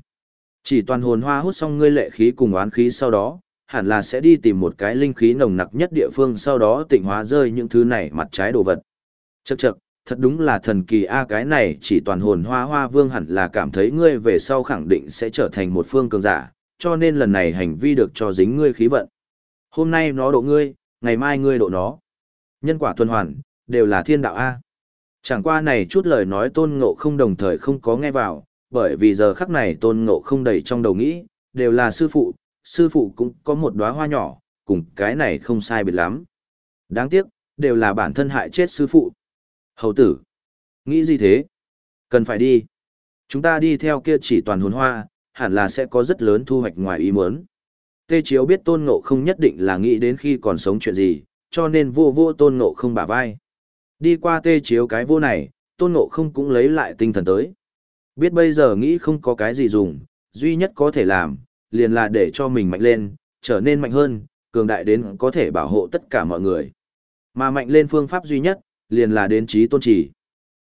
Chỉ toàn hồn hoa hút xong ngươi lệ khí cùng oán khí sau đó, hẳn là sẽ đi tìm một cái linh khí nồng nặc nhất địa phương sau đó tỉnh hóa rơi những thứ này mặt trái đồ vật. Chậc chậc, thật đúng là thần kỳ a cái này chỉ toàn hồn hoa hoa vương hẳn là cảm thấy ngươi về sau khẳng định sẽ trở thành một phương cường giả, cho nên lần này hành vi được cho dính ngươi khí vận. Hôm nay nó độ ngươi, ngày mai ngươi độ nó. Nhân quả tuần hoàn, đều là thiên đạo A. Chẳng qua này chút lời nói tôn ngộ không đồng thời không có nghe vào, bởi vì giờ khắc này tôn ngộ không đầy trong đầu nghĩ, đều là sư phụ, sư phụ cũng có một đóa hoa nhỏ, cùng cái này không sai biệt lắm. Đáng tiếc, đều là bản thân hại chết sư phụ. Hầu tử, nghĩ gì thế? Cần phải đi. Chúng ta đi theo kia chỉ toàn hồn hoa, hẳn là sẽ có rất lớn thu hoạch ngoài ý muốn. Tê Chiếu biết tôn ngộ không nhất định là nghĩ đến khi còn sống chuyện gì, cho nên vô vô tôn ngộ không bả vai. Đi qua tê chiếu cái vô này, tôn ngộ không cũng lấy lại tinh thần tới. Biết bây giờ nghĩ không có cái gì dùng, duy nhất có thể làm, liền là để cho mình mạnh lên, trở nên mạnh hơn, cường đại đến có thể bảo hộ tất cả mọi người. Mà mạnh lên phương pháp duy nhất, liền là đến trí tôn trì.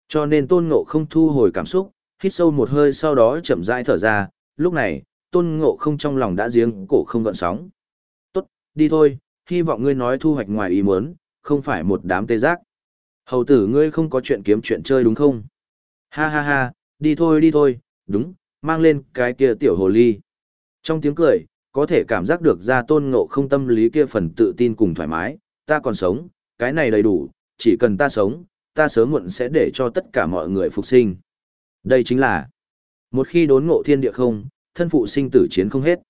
Cho nên tôn ngộ không thu hồi cảm xúc, hít sâu một hơi sau đó chậm rãi thở ra, lúc này, tôn ngộ không trong lòng đã giếng cổ không gợn sóng. Tốt, đi thôi, hy vọng ngươi nói thu hoạch ngoài ý muốn, không phải một đám tê giác. Hầu tử ngươi không có chuyện kiếm chuyện chơi đúng không? Ha ha ha, đi thôi đi thôi, đúng, mang lên cái kia tiểu hồ ly. Trong tiếng cười, có thể cảm giác được ra tôn ngộ không tâm lý kia phần tự tin cùng thoải mái, ta còn sống, cái này đầy đủ, chỉ cần ta sống, ta sớm muộn sẽ để cho tất cả mọi người phục sinh. Đây chính là, một khi đốn ngộ thiên địa không, thân phụ sinh tử chiến không hết.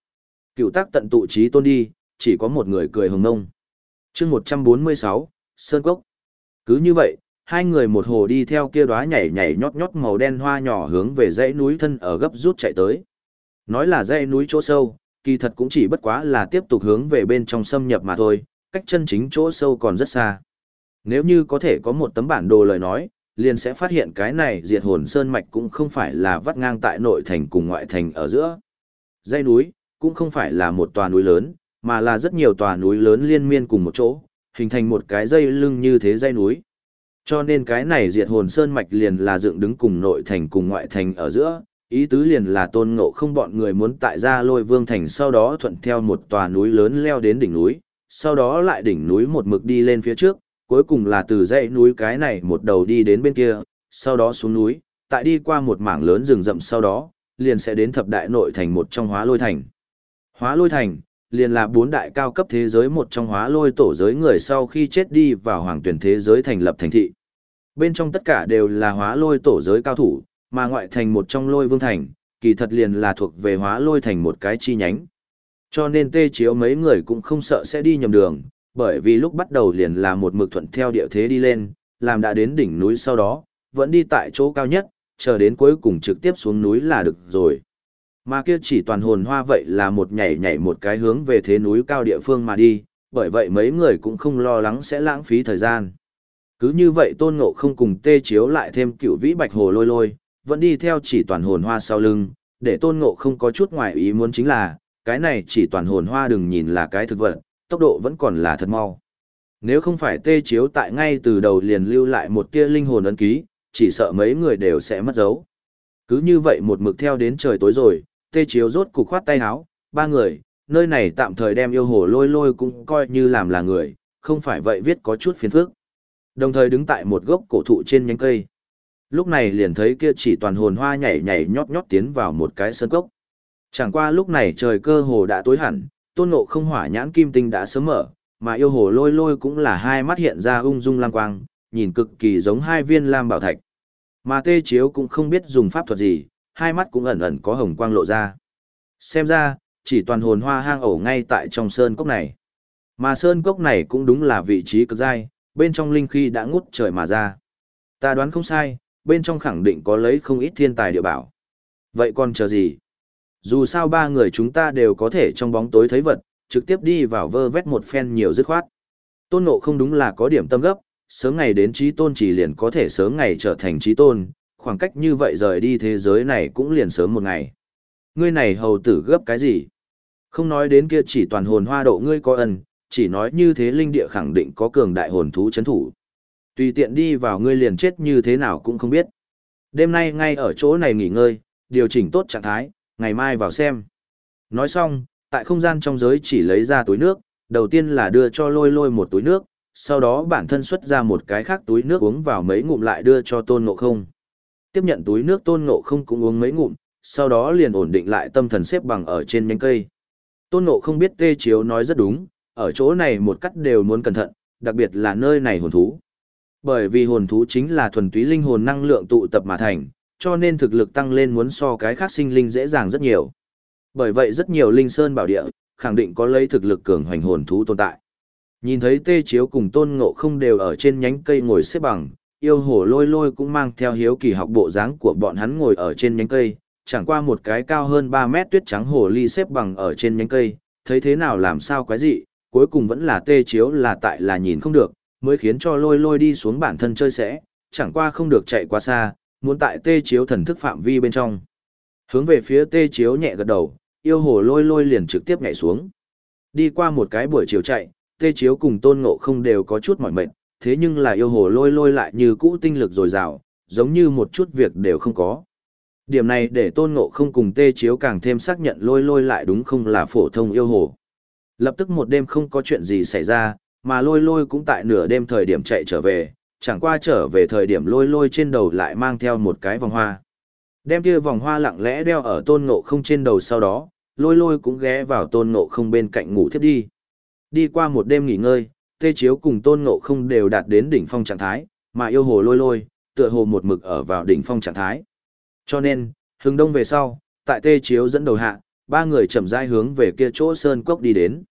Cựu tác tận tụ trí tôn đi, chỉ có một người cười hồng nông. chương 146, Sơn Cốc. Cứ như vậy, hai người một hồ đi theo kia đóa nhảy nhảy nhót nhót màu đen hoa nhỏ hướng về dãy núi thân ở gấp rút chạy tới. Nói là dãy núi chỗ sâu, kỳ thật cũng chỉ bất quá là tiếp tục hướng về bên trong xâm nhập mà thôi, cách chân chính chỗ sâu còn rất xa. Nếu như có thể có một tấm bản đồ lời nói, liền sẽ phát hiện cái này diệt hồn sơn mạch cũng không phải là vắt ngang tại nội thành cùng ngoại thành ở giữa. dây núi, cũng không phải là một tòa núi lớn, mà là rất nhiều tòa núi lớn liên miên cùng một chỗ, hình thành một cái dây lưng như thế dây núi. Cho nên cái này diệt hồn sơn mạch liền là dựng đứng cùng nội thành cùng ngoại thành ở giữa, ý tứ liền là tôn ngộ không bọn người muốn tại gia lôi vương thành sau đó thuận theo một tòa núi lớn leo đến đỉnh núi, sau đó lại đỉnh núi một mực đi lên phía trước, cuối cùng là từ dãy núi cái này một đầu đi đến bên kia, sau đó xuống núi, tại đi qua một mảng lớn rừng rậm sau đó, liền sẽ đến thập đại nội thành một trong hóa lôi thành. Hóa lôi thành, liền là bốn đại cao cấp thế giới một trong hóa lôi tổ giới người sau khi chết đi vào hoàng tuyển thế giới thành lập thành thị. Bên trong tất cả đều là hóa lôi tổ giới cao thủ, mà ngoại thành một trong lôi vương thành, kỳ thật liền là thuộc về hóa lôi thành một cái chi nhánh. Cho nên tê chiếu mấy người cũng không sợ sẽ đi nhầm đường, bởi vì lúc bắt đầu liền là một mực thuận theo địa thế đi lên, làm đã đến đỉnh núi sau đó, vẫn đi tại chỗ cao nhất, chờ đến cuối cùng trực tiếp xuống núi là được rồi. Mà kia chỉ toàn hồn hoa vậy là một nhảy nhảy một cái hướng về thế núi cao địa phương mà đi, bởi vậy mấy người cũng không lo lắng sẽ lãng phí thời gian. Cứ như vậy tôn ngộ không cùng tê chiếu lại thêm cựu vĩ bạch hồ lôi lôi, vẫn đi theo chỉ toàn hồn hoa sau lưng, để tôn ngộ không có chút ngoài ý muốn chính là, cái này chỉ toàn hồn hoa đừng nhìn là cái thực vật, tốc độ vẫn còn là thật mau. Nếu không phải tê chiếu tại ngay từ đầu liền lưu lại một tia linh hồn ấn ký, chỉ sợ mấy người đều sẽ mất dấu. Cứ như vậy một mực theo đến trời tối rồi, tê chiếu rốt cục khoát tay áo, ba người, nơi này tạm thời đem yêu hồ lôi lôi cũng coi như làm là người, không phải vậy viết có chút phiền phức. Đồng thời đứng tại một gốc cổ thụ trên nhánh cây. Lúc này liền thấy kia chỉ toàn hồn hoa nhảy nhảy nhót nhót tiến vào một cái sân cốc. Chẳng qua lúc này trời cơ hồ đã tối hẳn, tôn ngộ không hỏa nhãn kim tinh đã sớm mở, mà yêu hồ lôi lôi cũng là hai mắt hiện ra ung dung lam quang, nhìn cực kỳ giống hai viên lam bảo thạch. Mà tê chiếu cũng không biết dùng pháp thuật gì, hai mắt cũng ẩn ẩn có hồng quang lộ ra. Xem ra, chỉ toàn hồn hoa hang ổ ngay tại trong sơn cốc này. Mà sơn cốc này cũng đúng là vị trí cực dai, bên trong linh khí đã ngút trời mà ra. Ta đoán không sai, bên trong khẳng định có lấy không ít thiên tài địa bảo. Vậy còn chờ gì? Dù sao ba người chúng ta đều có thể trong bóng tối thấy vật, trực tiếp đi vào vơ vét một phen nhiều dứt khoát. Tôn ngộ không đúng là có điểm tâm gấp, sớm ngày đến trí tôn chỉ liền có thể sớm ngày trở thành trí tôn, khoảng cách như vậy rời đi thế giới này cũng liền sớm một ngày. Ngươi này hầu tử gấp cái gì? Không nói đến kia chỉ toàn hồn hoa độ ngươi có ân, chỉ nói như thế linh địa khẳng định có cường đại hồn thú chấn thủ. Tùy tiện đi vào ngươi liền chết như thế nào cũng không biết. Đêm nay ngay ở chỗ này nghỉ ngơi, điều chỉnh tốt trạng thái, ngày mai vào xem. Nói xong, tại không gian trong giới chỉ lấy ra túi nước, đầu tiên là đưa cho lôi lôi một túi nước, sau đó bản thân xuất ra một cái khác túi nước uống vào mấy ngụm lại đưa cho tôn ngộ không. Tiếp nhận túi nước tôn ngộ không cũng uống mấy ngụm, sau đó liền ổn định lại tâm thần xếp bằng ở trên nhánh cây. Tôn ngộ không biết tê chiếu nói rất đúng, ở chỗ này một cắt đều muốn cẩn thận, đặc biệt là nơi này hồn thú. Bởi vì hồn thú chính là thuần túy linh hồn năng lượng tụ tập mà thành, cho nên thực lực tăng lên muốn so cái khác sinh linh dễ dàng rất nhiều. Bởi vậy rất nhiều linh sơn bảo địa, khẳng định có lấy thực lực cường hoành hồn thú tồn tại. Nhìn thấy tê chiếu cùng tôn ngộ không đều ở trên nhánh cây ngồi xếp bằng, yêu hổ lôi lôi cũng mang theo hiếu kỳ học bộ dáng của bọn hắn ngồi ở trên nhánh cây, chẳng qua một cái cao hơn 3 mét tuyết trắng hồ ly xếp bằng ở trên nhánh cây, thấy thế nào làm sao quái dị, cuối cùng vẫn là tê chiếu là tại là nhìn không được, mới khiến cho lôi lôi đi xuống bản thân chơi sẽ, chẳng qua không được chạy quá xa, muốn tại tê chiếu thần thức phạm vi bên trong. Hướng về phía tê chiếu nhẹ gật đầu, yêu hồ lôi lôi liền trực tiếp nhảy xuống. Đi qua một cái buổi chiều chạy, tê chiếu cùng tôn ngộ không đều có chút mỏi mệt, thế nhưng là yêu hồ lôi lôi lại như cũ tinh lực dồi dào, giống như một chút việc đều không có. Điểm này để tôn ngộ không cùng tê chiếu càng thêm xác nhận lôi lôi lại đúng không là phổ thông yêu hồ. Lập tức một đêm không có chuyện gì xảy ra, mà lôi lôi cũng tại nửa đêm thời điểm chạy trở về, chẳng qua trở về thời điểm lôi lôi trên đầu lại mang theo một cái vòng hoa. Đem kia vòng hoa lặng lẽ đeo ở tôn ngộ không trên đầu sau đó, lôi lôi cũng ghé vào tôn ngộ không bên cạnh ngủ thiếp đi. Đi qua một đêm nghỉ ngơi, tê chiếu cùng tôn ngộ không đều đạt đến đỉnh phong trạng thái, mà yêu hồ lôi lôi, tựa hồ một mực ở vào đỉnh phong trạng thái. Cho nên, hừng đông về sau, tại tê chiếu dẫn đầu hạ, ba người chậm rãi hướng về kia chỗ sơn cốc đi đến.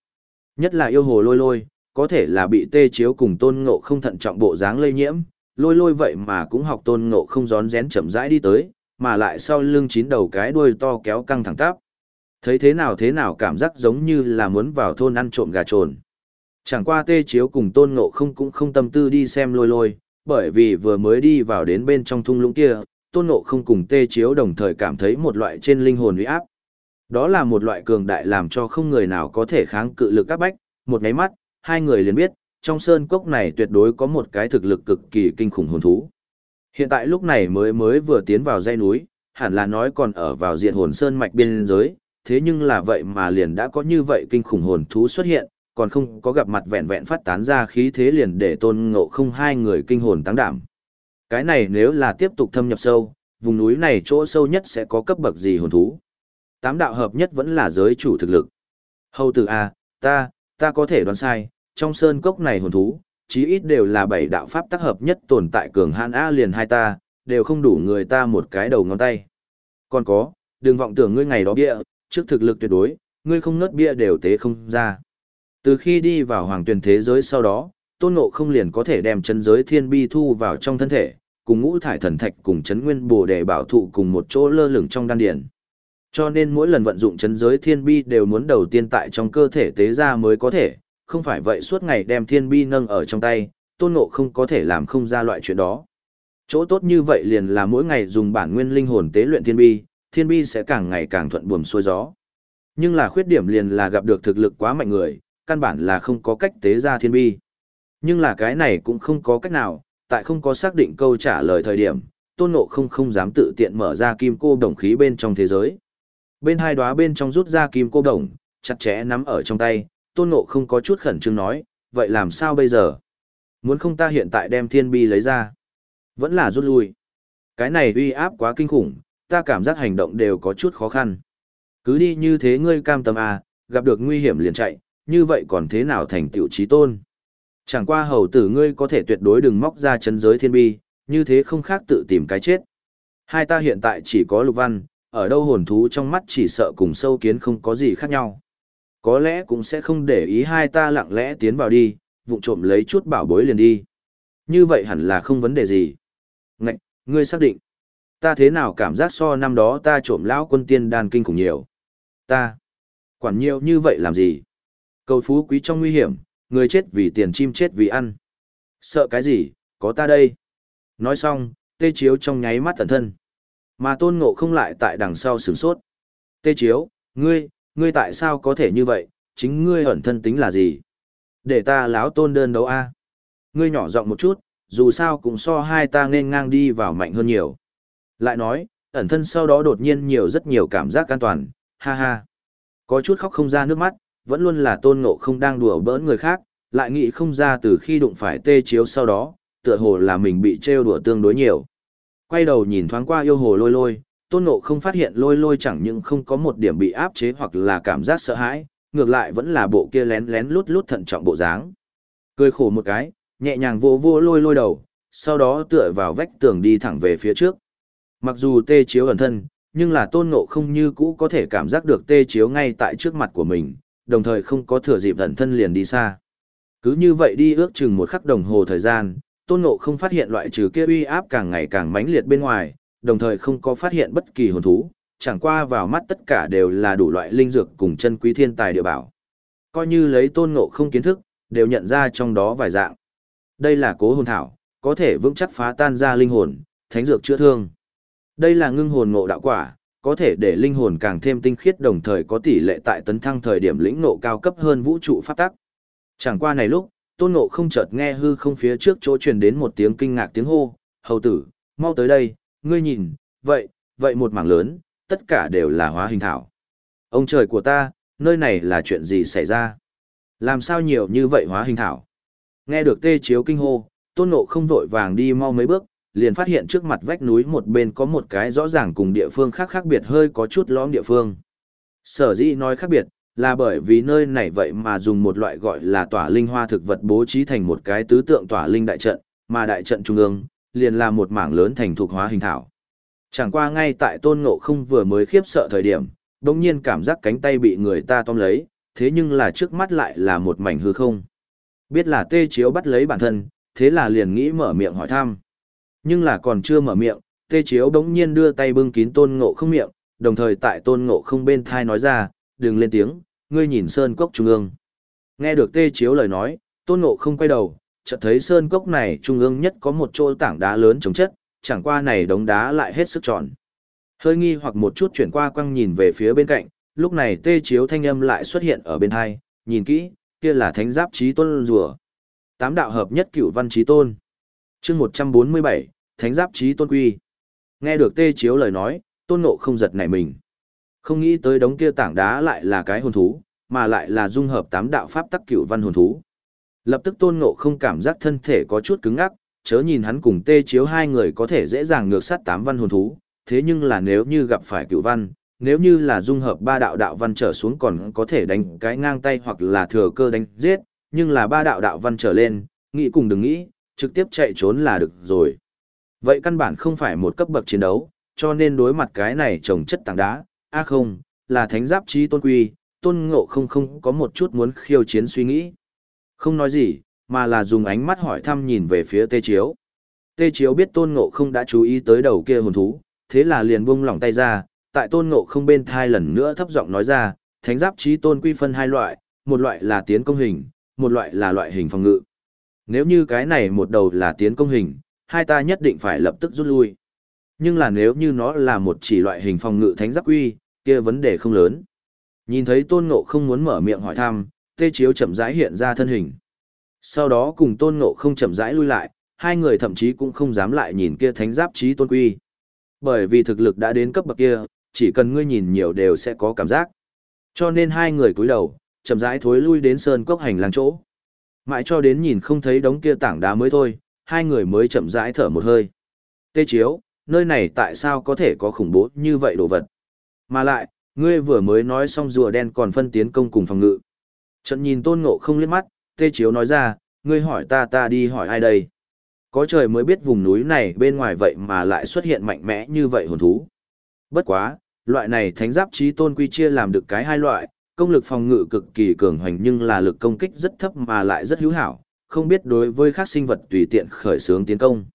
Nhất là yêu hồ lôi lôi, có thể là bị tê chiếu cùng tôn ngộ không thận trọng bộ dáng lây nhiễm, lôi lôi vậy mà cũng học tôn ngộ không gión rén chậm rãi đi tới, mà lại sau lưng chín đầu cái đuôi to kéo căng thẳng tắp. Thấy thế nào thế nào cảm giác giống như là muốn vào thôn ăn trộm gà trồn. Chẳng qua tê chiếu cùng tôn ngộ không cũng không tâm tư đi xem lôi lôi, bởi vì vừa mới đi vào đến bên trong thung lũng kia, tôn ngộ không cùng tê chiếu đồng thời cảm thấy một loại trên linh hồn uy áp. Đó là một loại cường đại làm cho không người nào có thể kháng cự lực các bách, một nháy mắt, hai người liền biết, trong sơn cốc này tuyệt đối có một cái thực lực cực kỳ kinh khủng hồn thú. Hiện tại lúc này mới mới vừa tiến vào dãy núi, hẳn là nói còn ở vào diện hồn sơn mạch biên giới, thế nhưng là vậy mà liền đã có như vậy kinh khủng hồn thú xuất hiện, còn không có gặp mặt vẹn vẹn phát tán ra khí thế liền để tôn ngộ không hai người kinh hồn tăng đảm. Cái này nếu là tiếp tục thâm nhập sâu, vùng núi này chỗ sâu nhất sẽ có cấp bậc gì hồn thú. Tám đạo hợp nhất vẫn là giới chủ thực lực. Hầu tử A, ta, ta có thể đoán sai, trong sơn cốc này hồn thú, chí ít đều là bảy đạo pháp tác hợp nhất tồn tại cường hãn A liền hai ta, đều không đủ người ta một cái đầu ngón tay. Còn có, đừng vọng tưởng ngươi ngày đó bịa, trước thực lực tuyệt đối, ngươi không nớt bia đều tế không ra. Từ khi đi vào hoàng tuyển thế giới sau đó, tôn ngộ không liền có thể đem chân giới thiên bi thu vào trong thân thể, cùng ngũ thải thần thạch cùng chấn nguyên bồ để bảo thụ cùng một chỗ lơ lửng trong đan điển. Cho nên mỗi lần vận dụng chấn giới thiên bi đều muốn đầu tiên tại trong cơ thể tế ra mới có thể, không phải vậy suốt ngày đem thiên bi nâng ở trong tay, tôn ngộ không có thể làm không ra loại chuyện đó. Chỗ tốt như vậy liền là mỗi ngày dùng bản nguyên linh hồn tế luyện thiên bi, thiên bi sẽ càng ngày càng thuận buồm xuôi gió. Nhưng là khuyết điểm liền là gặp được thực lực quá mạnh người, căn bản là không có cách tế ra thiên bi. Nhưng là cái này cũng không có cách nào, tại không có xác định câu trả lời thời điểm, tôn ngộ không không dám tự tiện mở ra kim cô đồng khí bên trong thế giới. Bên hai đóa bên trong rút ra kim cô đồng, chặt chẽ nắm ở trong tay, tôn ngộ không có chút khẩn trương nói, vậy làm sao bây giờ? Muốn không ta hiện tại đem thiên bi lấy ra? Vẫn là rút lui. Cái này uy áp quá kinh khủng, ta cảm giác hành động đều có chút khó khăn. Cứ đi như thế ngươi cam tâm à, gặp được nguy hiểm liền chạy, như vậy còn thế nào thành tựu trí tôn? Chẳng qua hầu tử ngươi có thể tuyệt đối đừng móc ra chân giới thiên bi, như thế không khác tự tìm cái chết. Hai ta hiện tại chỉ có lục văn, ở đâu hồn thú trong mắt chỉ sợ cùng sâu kiến không có gì khác nhau. Có lẽ cũng sẽ không để ý hai ta lặng lẽ tiến vào đi, vụng trộm lấy chút bảo bối liền đi. Như vậy hẳn là không vấn đề gì. Ngạch, ngươi xác định. Ta thế nào cảm giác so năm đó ta trộm lão quân tiên đàn kinh khủng nhiều. Ta, quản nhiều như vậy làm gì? Cầu phú quý trong nguy hiểm, người chết vì tiền chim chết vì ăn. Sợ cái gì, có ta đây. Nói xong, tê chiếu trong nháy mắt tẩn thân. Mà tôn ngộ không lại tại đằng sau sửng sốt. Tê chiếu, ngươi, ngươi tại sao có thể như vậy, chính ngươi ẩn thân tính là gì? Để ta láo tôn đơn đấu a Ngươi nhỏ giọng một chút, dù sao cũng so hai ta nên ngang đi vào mạnh hơn nhiều. Lại nói, ẩn thân sau đó đột nhiên nhiều rất nhiều cảm giác an toàn, ha ha. Có chút khóc không ra nước mắt, vẫn luôn là tôn ngộ không đang đùa bỡn người khác, lại nghĩ không ra từ khi đụng phải tê chiếu sau đó, tựa hồ là mình bị trêu đùa tương đối nhiều. Quay đầu nhìn thoáng qua yêu hồ lôi lôi, tôn ngộ không phát hiện lôi lôi chẳng những không có một điểm bị áp chế hoặc là cảm giác sợ hãi, ngược lại vẫn là bộ kia lén lén lút lút thận trọng bộ dáng. Cười khổ một cái, nhẹ nhàng vô vô lôi lôi đầu, sau đó tựa vào vách tường đi thẳng về phía trước. Mặc dù tê chiếu ẩn thân, nhưng là tôn ngộ không như cũ có thể cảm giác được tê chiếu ngay tại trước mặt của mình, đồng thời không có thừa dịp ẩn thân liền đi xa. Cứ như vậy đi ước chừng một khắc đồng hồ thời gian, tôn ngộ không phát hiện loại trừ kia uy áp càng ngày càng mãnh liệt bên ngoài, đồng thời không có phát hiện bất kỳ hồn thú, chẳng qua vào mắt tất cả đều là đủ loại linh dược cùng chân quý thiên tài địa bảo. Coi như lấy tôn ngộ không kiến thức, đều nhận ra trong đó vài dạng. Đây là cố hồn thảo, có thể vững chắc phá tan ra linh hồn, thánh dược chữa thương. Đây là ngưng hồn ngộ đạo quả, có thể để linh hồn càng thêm tinh khiết đồng thời có tỷ lệ tại tấn thăng thời điểm lĩnh ngộ cao cấp hơn vũ trụ pháp tắc. Chẳng qua này lúc, tôn ngộ không chợt nghe hư không phía trước chỗ truyền đến một tiếng kinh ngạc tiếng hô, hầu tử, mau tới đây, ngươi nhìn, vậy, vậy một mảng lớn, tất cả đều là hóa hình thảo. Ông trời của ta, nơi này là chuyện gì xảy ra? Làm sao nhiều như vậy hóa hình thảo? Nghe được tê chiếu kinh hô, tôn ngộ không vội vàng đi mau mấy bước, liền phát hiện trước mặt vách núi một bên có một cái rõ ràng cùng địa phương khác khác biệt hơi có chút lõm địa phương. Sở dĩ nói khác biệt, là bởi vì nơi này vậy mà dùng một loại gọi là tỏa linh hoa thực vật bố trí thành một cái tứ tượng tỏa linh đại trận, mà đại trận trung ương, liền là một mảng lớn thành thuộc hóa hình thảo. Chẳng qua ngay tại tôn ngộ không vừa mới khiếp sợ thời điểm, đồng nhiên cảm giác cánh tay bị người ta tóm lấy, thế nhưng là trước mắt lại là một mảnh hư không. Biết là tê chiếu bắt lấy bản thân, thế là liền nghĩ mở miệng hỏi thăm. Nhưng là còn chưa mở miệng, tê chiếu đống nhiên đưa tay bưng kín tôn ngộ không miệng, đồng thời tại tôn ngộ không bên thai nói ra, đừng lên tiếng, ngươi nhìn sơn cốc trung ương. Nghe được tê chiếu lời nói, tôn ngộ không quay đầu, chợt thấy sơn cốc này trung ương nhất có một chỗ tảng đá lớn chống chất, chẳng qua này đống đá lại hết sức tròn. Hơi nghi hoặc một chút chuyển qua quăng nhìn về phía bên cạnh, lúc này tê chiếu thanh âm lại xuất hiện ở bên hai, nhìn kỹ, kia là thánh giáp trí tôn rùa. Tám đạo hợp nhất cửu văn trí tôn. chương 147, thánh giáp trí tôn quy. Nghe được tê chiếu lời nói, tôn ngộ không giật nảy mình. Không nghĩ tới đống kia tảng đá lại là cái hồn thú, mà lại là dung hợp tám đạo pháp tắc cửu văn hồn thú. Lập tức tôn ngộ không cảm giác thân thể có chút cứng ngắc, chớ nhìn hắn cùng tê chiếu hai người có thể dễ dàng ngược sát tám văn hồn thú, thế nhưng là nếu như gặp phải cửu văn, nếu như là dung hợp ba đạo đạo văn trở xuống còn có thể đánh cái ngang tay hoặc là thừa cơ đánh giết, nhưng là ba đạo đạo văn trở lên, nghĩ cùng đừng nghĩ, trực tiếp chạy trốn là được rồi. Vậy căn bản không phải một cấp bậc chiến đấu, cho nên đối mặt cái này trồng chất tảng đá, a không, là thánh giáp trí tôn quy, tôn ngộ không không có một chút muốn khiêu chiến suy nghĩ. Không nói gì, mà là dùng ánh mắt hỏi thăm nhìn về phía tê chiếu. Tê chiếu biết tôn ngộ không đã chú ý tới đầu kia hồn thú, thế là liền buông lỏng tay ra, tại tôn ngộ không bên thai lần nữa thấp giọng nói ra, thánh giáp trí tôn quy phân hai loại, một loại là tiến công hình, một loại là loại hình phòng ngự. Nếu như cái này một đầu là tiến công hình, hai ta nhất định phải lập tức rút lui. Nhưng là nếu như nó là một chỉ loại hình phòng ngự thánh giáp quy, kia vấn đề không lớn. Nhìn thấy tôn ngộ không muốn mở miệng hỏi thăm, tê chiếu chậm rãi hiện ra thân hình. Sau đó cùng tôn ngộ không chậm rãi lui lại, hai người thậm chí cũng không dám lại nhìn kia thánh giáp trí tôn quy. Bởi vì thực lực đã đến cấp bậc kia, chỉ cần ngươi nhìn nhiều đều sẽ có cảm giác. Cho nên hai người cúi đầu, chậm rãi thối lui đến sơn cốc hành lang chỗ. Mãi cho đến nhìn không thấy đống kia tảng đá mới thôi, hai người mới chậm rãi thở một hơi. Tê chiếu, nơi này tại sao có thể có khủng bố như vậy đồ vật? Mà lại, ngươi vừa mới nói xong rùa đen còn phân tiến công cùng phòng ngự. Trận nhìn tôn ngộ không liếc mắt, tê chiếu nói ra, ngươi hỏi ta ta đi hỏi ai đây? Có trời mới biết vùng núi này bên ngoài vậy mà lại xuất hiện mạnh mẽ như vậy hồn thú. Bất quá, loại này thánh giáp trí tôn quy chia làm được cái hai loại, công lực phòng ngự cực kỳ cường hoành nhưng là lực công kích rất thấp mà lại rất hữu hảo, không biết đối với các sinh vật tùy tiện khởi xướng tiến công.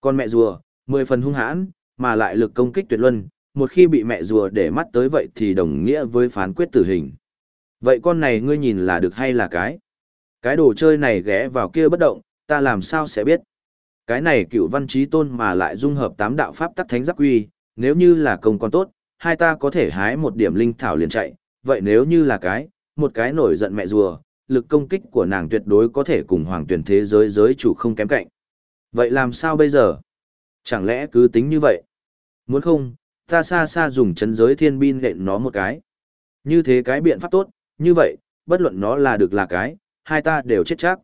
Con mẹ rùa, mười phần hung hãn, mà lại lực công kích tuyệt luân, một khi bị mẹ rùa để mắt tới vậy thì đồng nghĩa với phán quyết tử hình. Vậy con này ngươi nhìn là được hay là cái? Cái đồ chơi này ghé vào kia bất động, ta làm sao sẽ biết? Cái này cựu văn trí tôn mà lại dung hợp tám đạo pháp tắc thánh giáp quy, nếu như là công con tốt, hai ta có thể hái một điểm linh thảo liền chạy, vậy nếu như là cái, một cái nổi giận mẹ rùa, lực công kích của nàng tuyệt đối có thể cùng hoàng tuyển thế giới giới chủ không kém cạnh. Vậy làm sao bây giờ? Chẳng lẽ cứ tính như vậy? Muốn không, ta xa xa dùng chấn giới thiên bin lệnh nó một cái. Như thế cái biện pháp tốt, như vậy, bất luận nó là được là cái, hai ta đều chết chắc.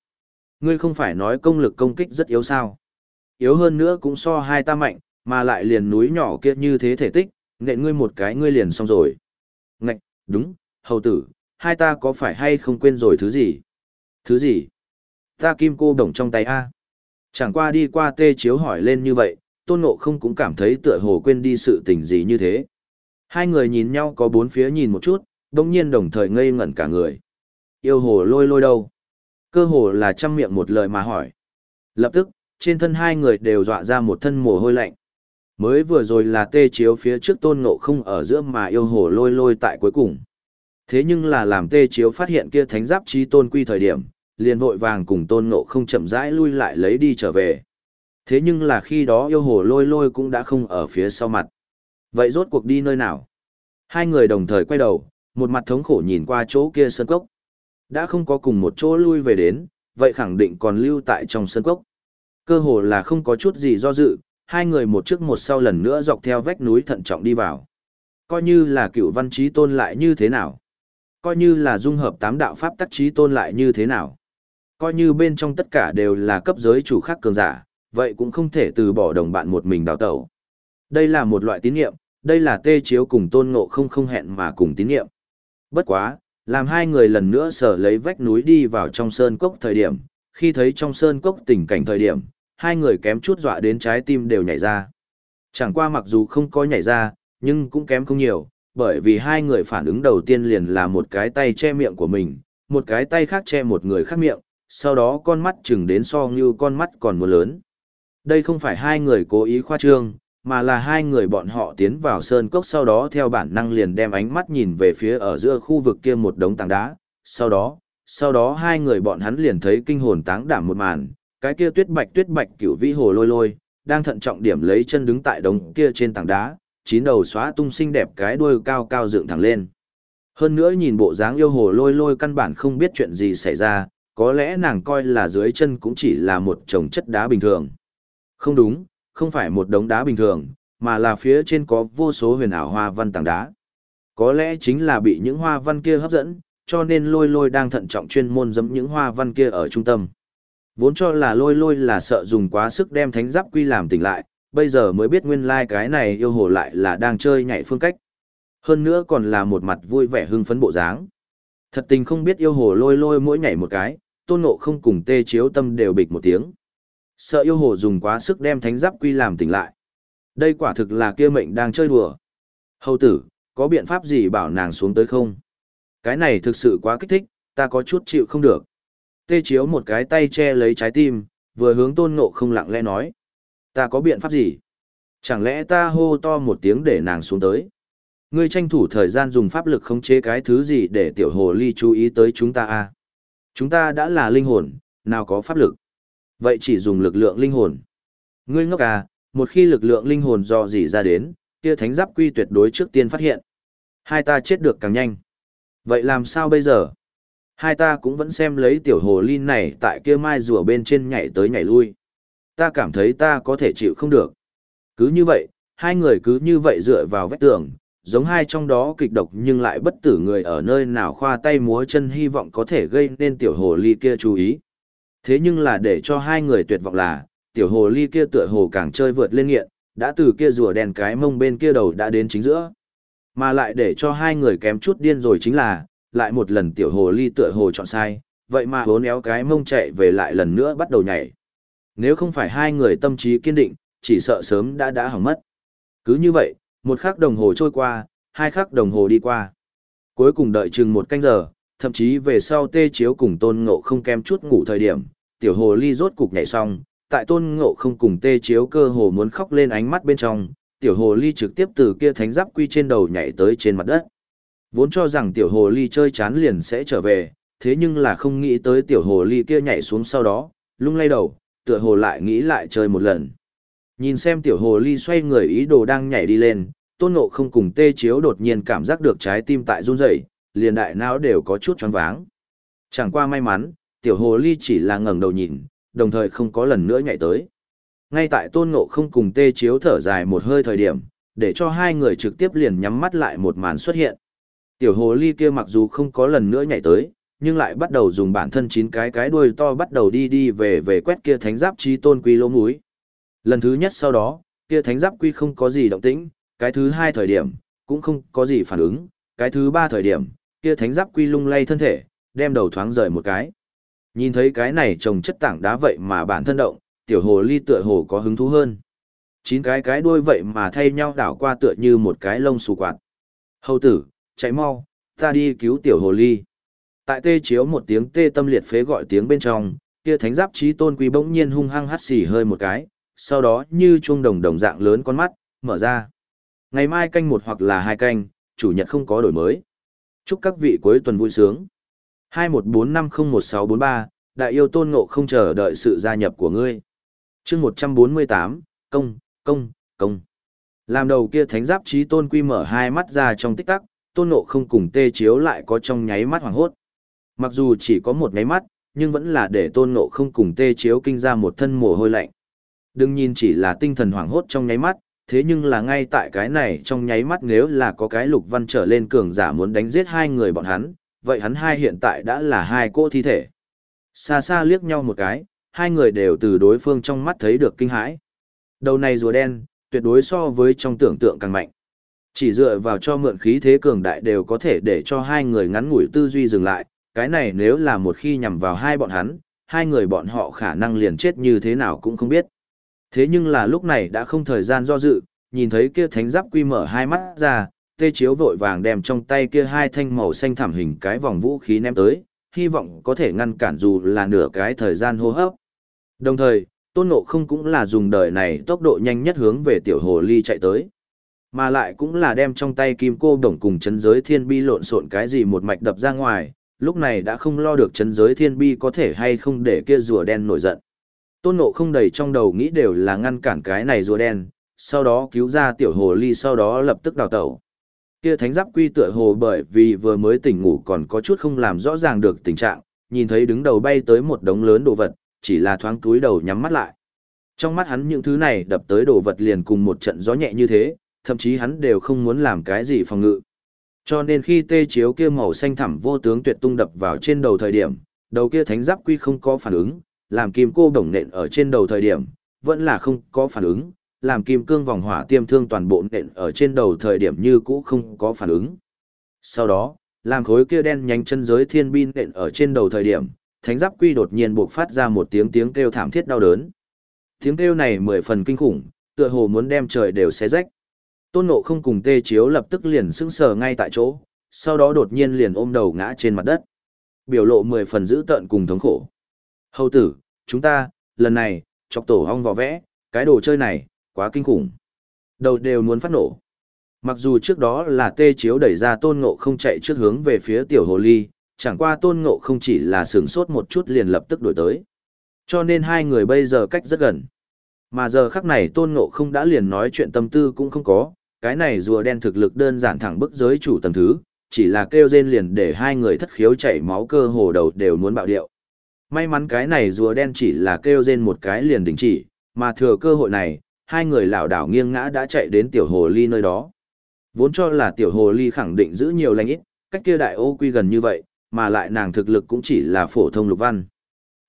Ngươi không phải nói công lực công kích rất yếu sao? Yếu hơn nữa cũng so hai ta mạnh, mà lại liền núi nhỏ kia như thế thể tích, nện ngươi một cái ngươi liền xong rồi. Ngạch, đúng, hầu tử, hai ta có phải hay không quên rồi thứ gì? Thứ gì? Ta kim cô đồng trong tay A. Chẳng qua đi qua tê chiếu hỏi lên như vậy, tôn ngộ không cũng cảm thấy tựa hồ quên đi sự tình gì như thế. Hai người nhìn nhau có bốn phía nhìn một chút, đông nhiên đồng thời ngây ngẩn cả người. Yêu hồ lôi lôi đâu? Cơ hồ là chăm miệng một lời mà hỏi. Lập tức, trên thân hai người đều dọa ra một thân mồ hôi lạnh. Mới vừa rồi là tê chiếu phía trước tôn ngộ không ở giữa mà yêu hồ lôi lôi tại cuối cùng. Thế nhưng là làm tê chiếu phát hiện kia thánh giáp trí tôn quy thời điểm, liền vội vàng cùng tôn ngộ không chậm rãi lui lại lấy đi trở về. Thế nhưng là khi đó yêu hồ lôi lôi cũng đã không ở phía sau mặt. Vậy rốt cuộc đi nơi nào? Hai người đồng thời quay đầu, một mặt thống khổ nhìn qua chỗ kia sơn cốc. Đã không có cùng một chỗ lui về đến, vậy khẳng định còn lưu tại trong sơn cốc. Cơ hồ là không có chút gì do dự, hai người một trước một sau lần nữa dọc theo vách núi thận trọng đi vào. Coi như là cựu văn trí tôn lại như thế nào? Coi như là dung hợp tám đạo pháp tắc trí tôn lại như thế nào? Coi như bên trong tất cả đều là cấp giới chủ khác cường giả, vậy cũng không thể từ bỏ đồng bạn một mình đào tẩu. Đây là một loại tín niệm đây là tê chiếu cùng tôn ngộ không không hẹn mà cùng tín niệm Bất quá, làm hai người lần nữa sở lấy vách núi đi vào trong sơn cốc thời điểm, khi thấy trong sơn cốc tình cảnh thời điểm, hai người kém chút dọa đến trái tim đều nhảy ra. Chẳng qua mặc dù không có nhảy ra, nhưng cũng kém không nhiều, bởi vì hai người phản ứng đầu tiên liền là một cái tay che miệng của mình, một cái tay khác che một người khác miệng, sau đó con mắt chừng đến so như con mắt còn mưa lớn. Đây không phải hai người cố ý khoa trương, mà là hai người bọn họ tiến vào sơn cốc sau đó theo bản năng liền đem ánh mắt nhìn về phía ở giữa khu vực kia một đống tảng đá. Sau đó, sau đó hai người bọn hắn liền thấy kinh hồn táng đảm một màn, cái kia tuyết bạch tuyết bạch cửu vĩ hồ lôi lôi, đang thận trọng điểm lấy chân đứng tại đống kia trên tảng đá, chín đầu xóa tung xinh đẹp cái đuôi cao cao dựng thẳng lên. Hơn nữa nhìn bộ dáng yêu hồ lôi lôi căn bản không biết chuyện gì xảy ra, có lẽ nàng coi là dưới chân cũng chỉ là một chồng chất đá bình thường. Không đúng, không phải một đống đá bình thường, mà là phía trên có vô số huyền ảo hoa văn tảng đá. Có lẽ chính là bị những hoa văn kia hấp dẫn, cho nên lôi lôi đang thận trọng chuyên môn giẫm những hoa văn kia ở trung tâm. Vốn cho là lôi lôi là sợ dùng quá sức đem thánh giáp quy làm tỉnh lại, bây giờ mới biết nguyên lai like cái này yêu hồ lại là đang chơi nhảy phương cách. Hơn nữa còn là một mặt vui vẻ hưng phấn bộ dáng. Thật tình không biết yêu hồ lôi lôi mỗi nhảy một cái, tôn ngộ không cùng tê chiếu tâm đều bịch một tiếng. Sợ yêu hồ dùng quá sức đem thánh giáp quy làm tỉnh lại. Đây quả thực là kia mệnh đang chơi đùa. Hầu tử, có biện pháp gì bảo nàng xuống tới không? Cái này thực sự quá kích thích, ta có chút chịu không được. Tê chiếu một cái tay che lấy trái tim, vừa hướng tôn ngộ không lặng lẽ nói. Ta có biện pháp gì? Chẳng lẽ ta hô to một tiếng để nàng xuống tới? Ngươi tranh thủ thời gian dùng pháp lực khống chế cái thứ gì để tiểu hồ ly chú ý tới chúng ta à? Chúng ta đã là linh hồn, nào có pháp lực? Vậy chỉ dùng lực lượng linh hồn. Ngươi ngốc à, một khi lực lượng linh hồn do gì ra đến, kia thánh giáp quy tuyệt đối trước tiên phát hiện. Hai ta chết được càng nhanh. Vậy làm sao bây giờ? Hai ta cũng vẫn xem lấy tiểu hồ ly này tại kia mai rùa bên trên nhảy tới nhảy lui. Ta cảm thấy ta có thể chịu không được. Cứ như vậy, hai người cứ như vậy dựa vào vách tường, giống hai trong đó kịch độc nhưng lại bất tử người ở nơi nào khoa tay múa chân hy vọng có thể gây nên tiểu hồ ly kia chú ý. Thế nhưng là để cho hai người tuyệt vọng là, tiểu hồ ly kia tựa hồ càng chơi vượt lên nghiện, đã từ kia rùa đèn cái mông bên kia đầu đã đến chính giữa. Mà lại để cho hai người kém chút điên rồi chính là, lại một lần tiểu hồ ly tựa hồ chọn sai, vậy mà hốn éo cái mông chạy về lại lần nữa bắt đầu nhảy. Nếu không phải hai người tâm trí kiên định, chỉ sợ sớm đã đã hỏng mất. Cứ như vậy, một khắc đồng hồ trôi qua, hai khắc đồng hồ đi qua. Cuối cùng đợi chừng một canh giờ, thậm chí về sau tê chiếu cùng tôn ngộ không kém chút ngủ thời điểm, tiểu hồ ly rốt cục nhảy xong, tại tôn ngộ không cùng tê chiếu cơ hồ muốn khóc lên ánh mắt bên trong, tiểu hồ ly trực tiếp từ kia thánh giáp quy trên đầu nhảy tới trên mặt đất. Vốn cho rằng tiểu hồ ly chơi chán liền sẽ trở về, thế nhưng là không nghĩ tới tiểu hồ ly kia nhảy xuống sau đó, lung lay đầu, tựa hồ lại nghĩ lại chơi một lần. Nhìn xem tiểu hồ ly xoay người ý đồ đang nhảy đi lên, tôn ngộ không cùng tê chiếu đột nhiên cảm giác được trái tim tại run rẩy, liền đại não đều có chút choáng váng. Chẳng qua may mắn, tiểu hồ ly chỉ là ngẩng đầu nhìn, đồng thời không có lần nữa nhảy tới. Ngay tại tôn ngộ không cùng tê chiếu thở dài một hơi thời điểm, để cho hai người trực tiếp liền nhắm mắt lại một màn xuất hiện. Tiểu hồ ly kia mặc dù không có lần nữa nhảy tới, nhưng lại bắt đầu dùng bản thân chín cái cái đuôi to bắt đầu đi đi về về quét kia thánh giáp chi tôn quy lỗ mũi. Lần thứ nhất sau đó, kia thánh giáp quy không có gì động tĩnh, cái thứ hai thời điểm, cũng không có gì phản ứng, cái thứ ba thời điểm, kia thánh giáp quy lung lay thân thể, đem đầu thoáng rời một cái. Nhìn thấy cái này trồng chất tảng đá vậy mà bản thân động, tiểu hồ ly tựa hồ có hứng thú hơn. Chín cái cái đuôi vậy mà thay nhau đảo qua tựa như một cái lông xù quạt. Hầu tử, chạy mau, ta đi cứu tiểu hồ ly. Tại tê chiếu một tiếng tê tâm liệt phế gọi tiếng bên trong, kia thánh giáp trí tôn quý bỗng nhiên hung hăng hắt xì hơi một cái, sau đó như chuông đồng đồng dạng lớn con mắt, mở ra. Ngày mai canh một hoặc là hai canh, chủ nhật không có đổi mới. Chúc các vị cuối tuần vui sướng. 214501643, đại yêu tôn ngộ không chờ đợi sự gia nhập của ngươi. chương 148, công, công, công. Làm đầu kia thánh giáp trí tôn quy mở hai mắt ra trong tích tắc, tôn nộ không cùng tê chiếu lại có trong nháy mắt hoàng hốt. Mặc dù chỉ có một nháy mắt, nhưng vẫn là để tôn nộ không cùng tê chiếu kinh ra một thân mồ hôi lạnh. Đừng nhìn chỉ là tinh thần hoảng hốt trong nháy mắt, thế nhưng là ngay tại cái này trong nháy mắt nếu là có cái lục văn trở lên cường giả muốn đánh giết hai người bọn hắn, vậy hắn hai hiện tại đã là hai cỗ thi thể. Xa xa liếc nhau một cái, hai người đều từ đối phương trong mắt thấy được kinh hãi. Đầu này rùa đen, tuyệt đối so với trong tưởng tượng càng mạnh. Chỉ dựa vào cho mượn khí thế cường đại đều có thể để cho hai người ngắn ngủi tư duy dừng lại, cái này nếu là một khi nhằm vào hai bọn hắn, hai người bọn họ khả năng liền chết như thế nào cũng không biết. Thế nhưng là lúc này đã không thời gian do dự, nhìn thấy kia thánh giáp quy mở hai mắt ra, tê chiếu vội vàng đem trong tay kia hai thanh màu xanh thảm hình cái vòng vũ khí ném tới, hy vọng có thể ngăn cản dù là nửa cái thời gian hô hấp. Đồng thời, tôn ngộ không cũng là dùng đời này tốc độ nhanh nhất hướng về tiểu hồ ly chạy tới. Mà lại cũng là đem trong tay kim cô đồng cùng chấn giới thiên bi lộn xộn cái gì một mạch đập ra ngoài, lúc này đã không lo được chấn giới thiên bi có thể hay không để kia rùa đen nổi giận. Tôn ngộ không đầy trong đầu nghĩ đều là ngăn cản cái này rùa đen, sau đó cứu ra tiểu hồ ly sau đó lập tức đào tẩu. Kia thánh giáp quy tựa hồ bởi vì vừa mới tỉnh ngủ còn có chút không làm rõ ràng được tình trạng, nhìn thấy đứng đầu bay tới một đống lớn đồ vật, chỉ là thoáng túi đầu nhắm mắt lại. Trong mắt hắn những thứ này đập tới đồ vật liền cùng một trận gió nhẹ như thế, thậm chí hắn đều không muốn làm cái gì phòng ngự. Cho nên khi tê chiếu kia màu xanh thẳm vô tướng tuyệt tung đập vào trên đầu thời điểm, đầu kia thánh giáp quy không có phản ứng, làm kim cô đồng nện ở trên đầu thời điểm, vẫn là không có phản ứng, làm kim cương vòng hỏa tiêm thương toàn bộ nện ở trên đầu thời điểm như cũ không có phản ứng. Sau đó, làm khối kia đen nhánh chân giới thiên bin nện ở trên đầu thời điểm, thánh giáp quy đột nhiên buộc phát ra một tiếng tiếng kêu thảm thiết đau đớn. Tiếng kêu này mười phần kinh khủng, tựa hồ muốn đem trời đều xé rách. Tôn Ngộ không cùng tê chiếu lập tức liền sững sờ ngay tại chỗ, sau đó đột nhiên liền ôm đầu ngã trên mặt đất. Biểu lộ mười phần dữ tợn cùng thống khổ. Hầu tử, chúng ta, lần này, chọc tổ hong vò vẽ, cái đồ chơi này, quá kinh khủng. Đầu đều muốn phát nổ. Mặc dù trước đó là tê chiếu đẩy ra tôn ngộ không chạy trước hướng về phía tiểu hồ ly, chẳng qua tôn ngộ không chỉ là sướng sốt một chút liền lập tức đổi tới. Cho nên hai người bây giờ cách rất gần. Mà giờ khắc này tôn ngộ không đã liền nói chuyện tâm tư cũng không có, cái này rùa đen thực lực đơn giản thẳng bức giới chủ tầng thứ, chỉ là kêu rên liền để hai người thất khiếu chảy máu cơ hồ đầu đều muốn bạo điệu. May mắn cái này rùa đen chỉ là kêu rên một cái liền đình chỉ, mà thừa cơ hội này, hai người lảo đảo nghiêng ngã đã chạy đến tiểu hồ ly nơi đó. Vốn cho là tiểu hồ ly khẳng định giữ nhiều lành ít, cách kia đại ô quy gần như vậy, mà lại nàng thực lực cũng chỉ là phổ thông lục văn.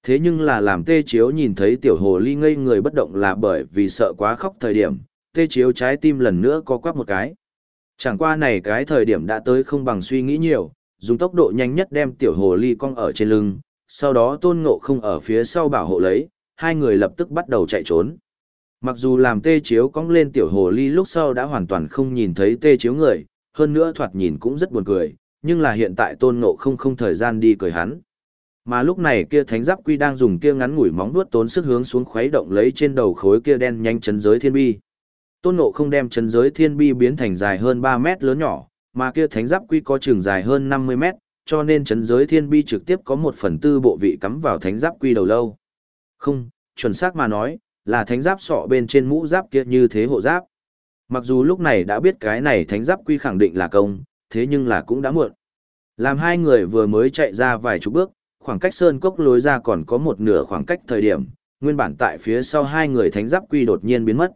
Thế nhưng là làm tê chiếu nhìn thấy tiểu hồ ly ngây người bất động là bởi vì sợ quá khóc thời điểm, tê chiếu trái tim lần nữa có quắp một cái. Chẳng qua này cái thời điểm đã tới không bằng suy nghĩ nhiều, dùng tốc độ nhanh nhất đem tiểu hồ ly cong ở trên lưng, sau đó tôn ngộ không ở phía sau bảo hộ lấy, hai người lập tức bắt đầu chạy trốn. Mặc dù làm tê chiếu cong lên tiểu hồ ly lúc sau đã hoàn toàn không nhìn thấy tê chiếu người, hơn nữa thoạt nhìn cũng rất buồn cười, nhưng là hiện tại tôn ngộ không không thời gian đi cười hắn. Mà lúc này kia thánh giáp quy đang dùng kia ngắn ngủi móng vuốt tốn sức hướng xuống khuấy động lấy trên đầu khối kia đen nhanh chấn giới thiên bi. Tôn ngộ không đem chấn giới thiên bi biến thành dài hơn 3 mét lớn nhỏ, mà kia thánh giáp quy có trường dài hơn 50 mét, cho nên chấn giới thiên bi trực tiếp có một phần tư bộ vị cắm vào thánh giáp quy đầu lâu. Không, chuẩn xác mà nói, là thánh giáp sọ bên trên mũ giáp kia như thế hộ giáp. Mặc dù lúc này đã biết cái này thánh giáp quy khẳng định là công, thế nhưng là cũng đã muộn. Làm hai người vừa mới chạy ra vài chục bước, khoảng cách sơn cốc lối ra còn có một nửa khoảng cách thời điểm, nguyên bản tại phía sau hai người thánh giáp quy đột nhiên biến mất.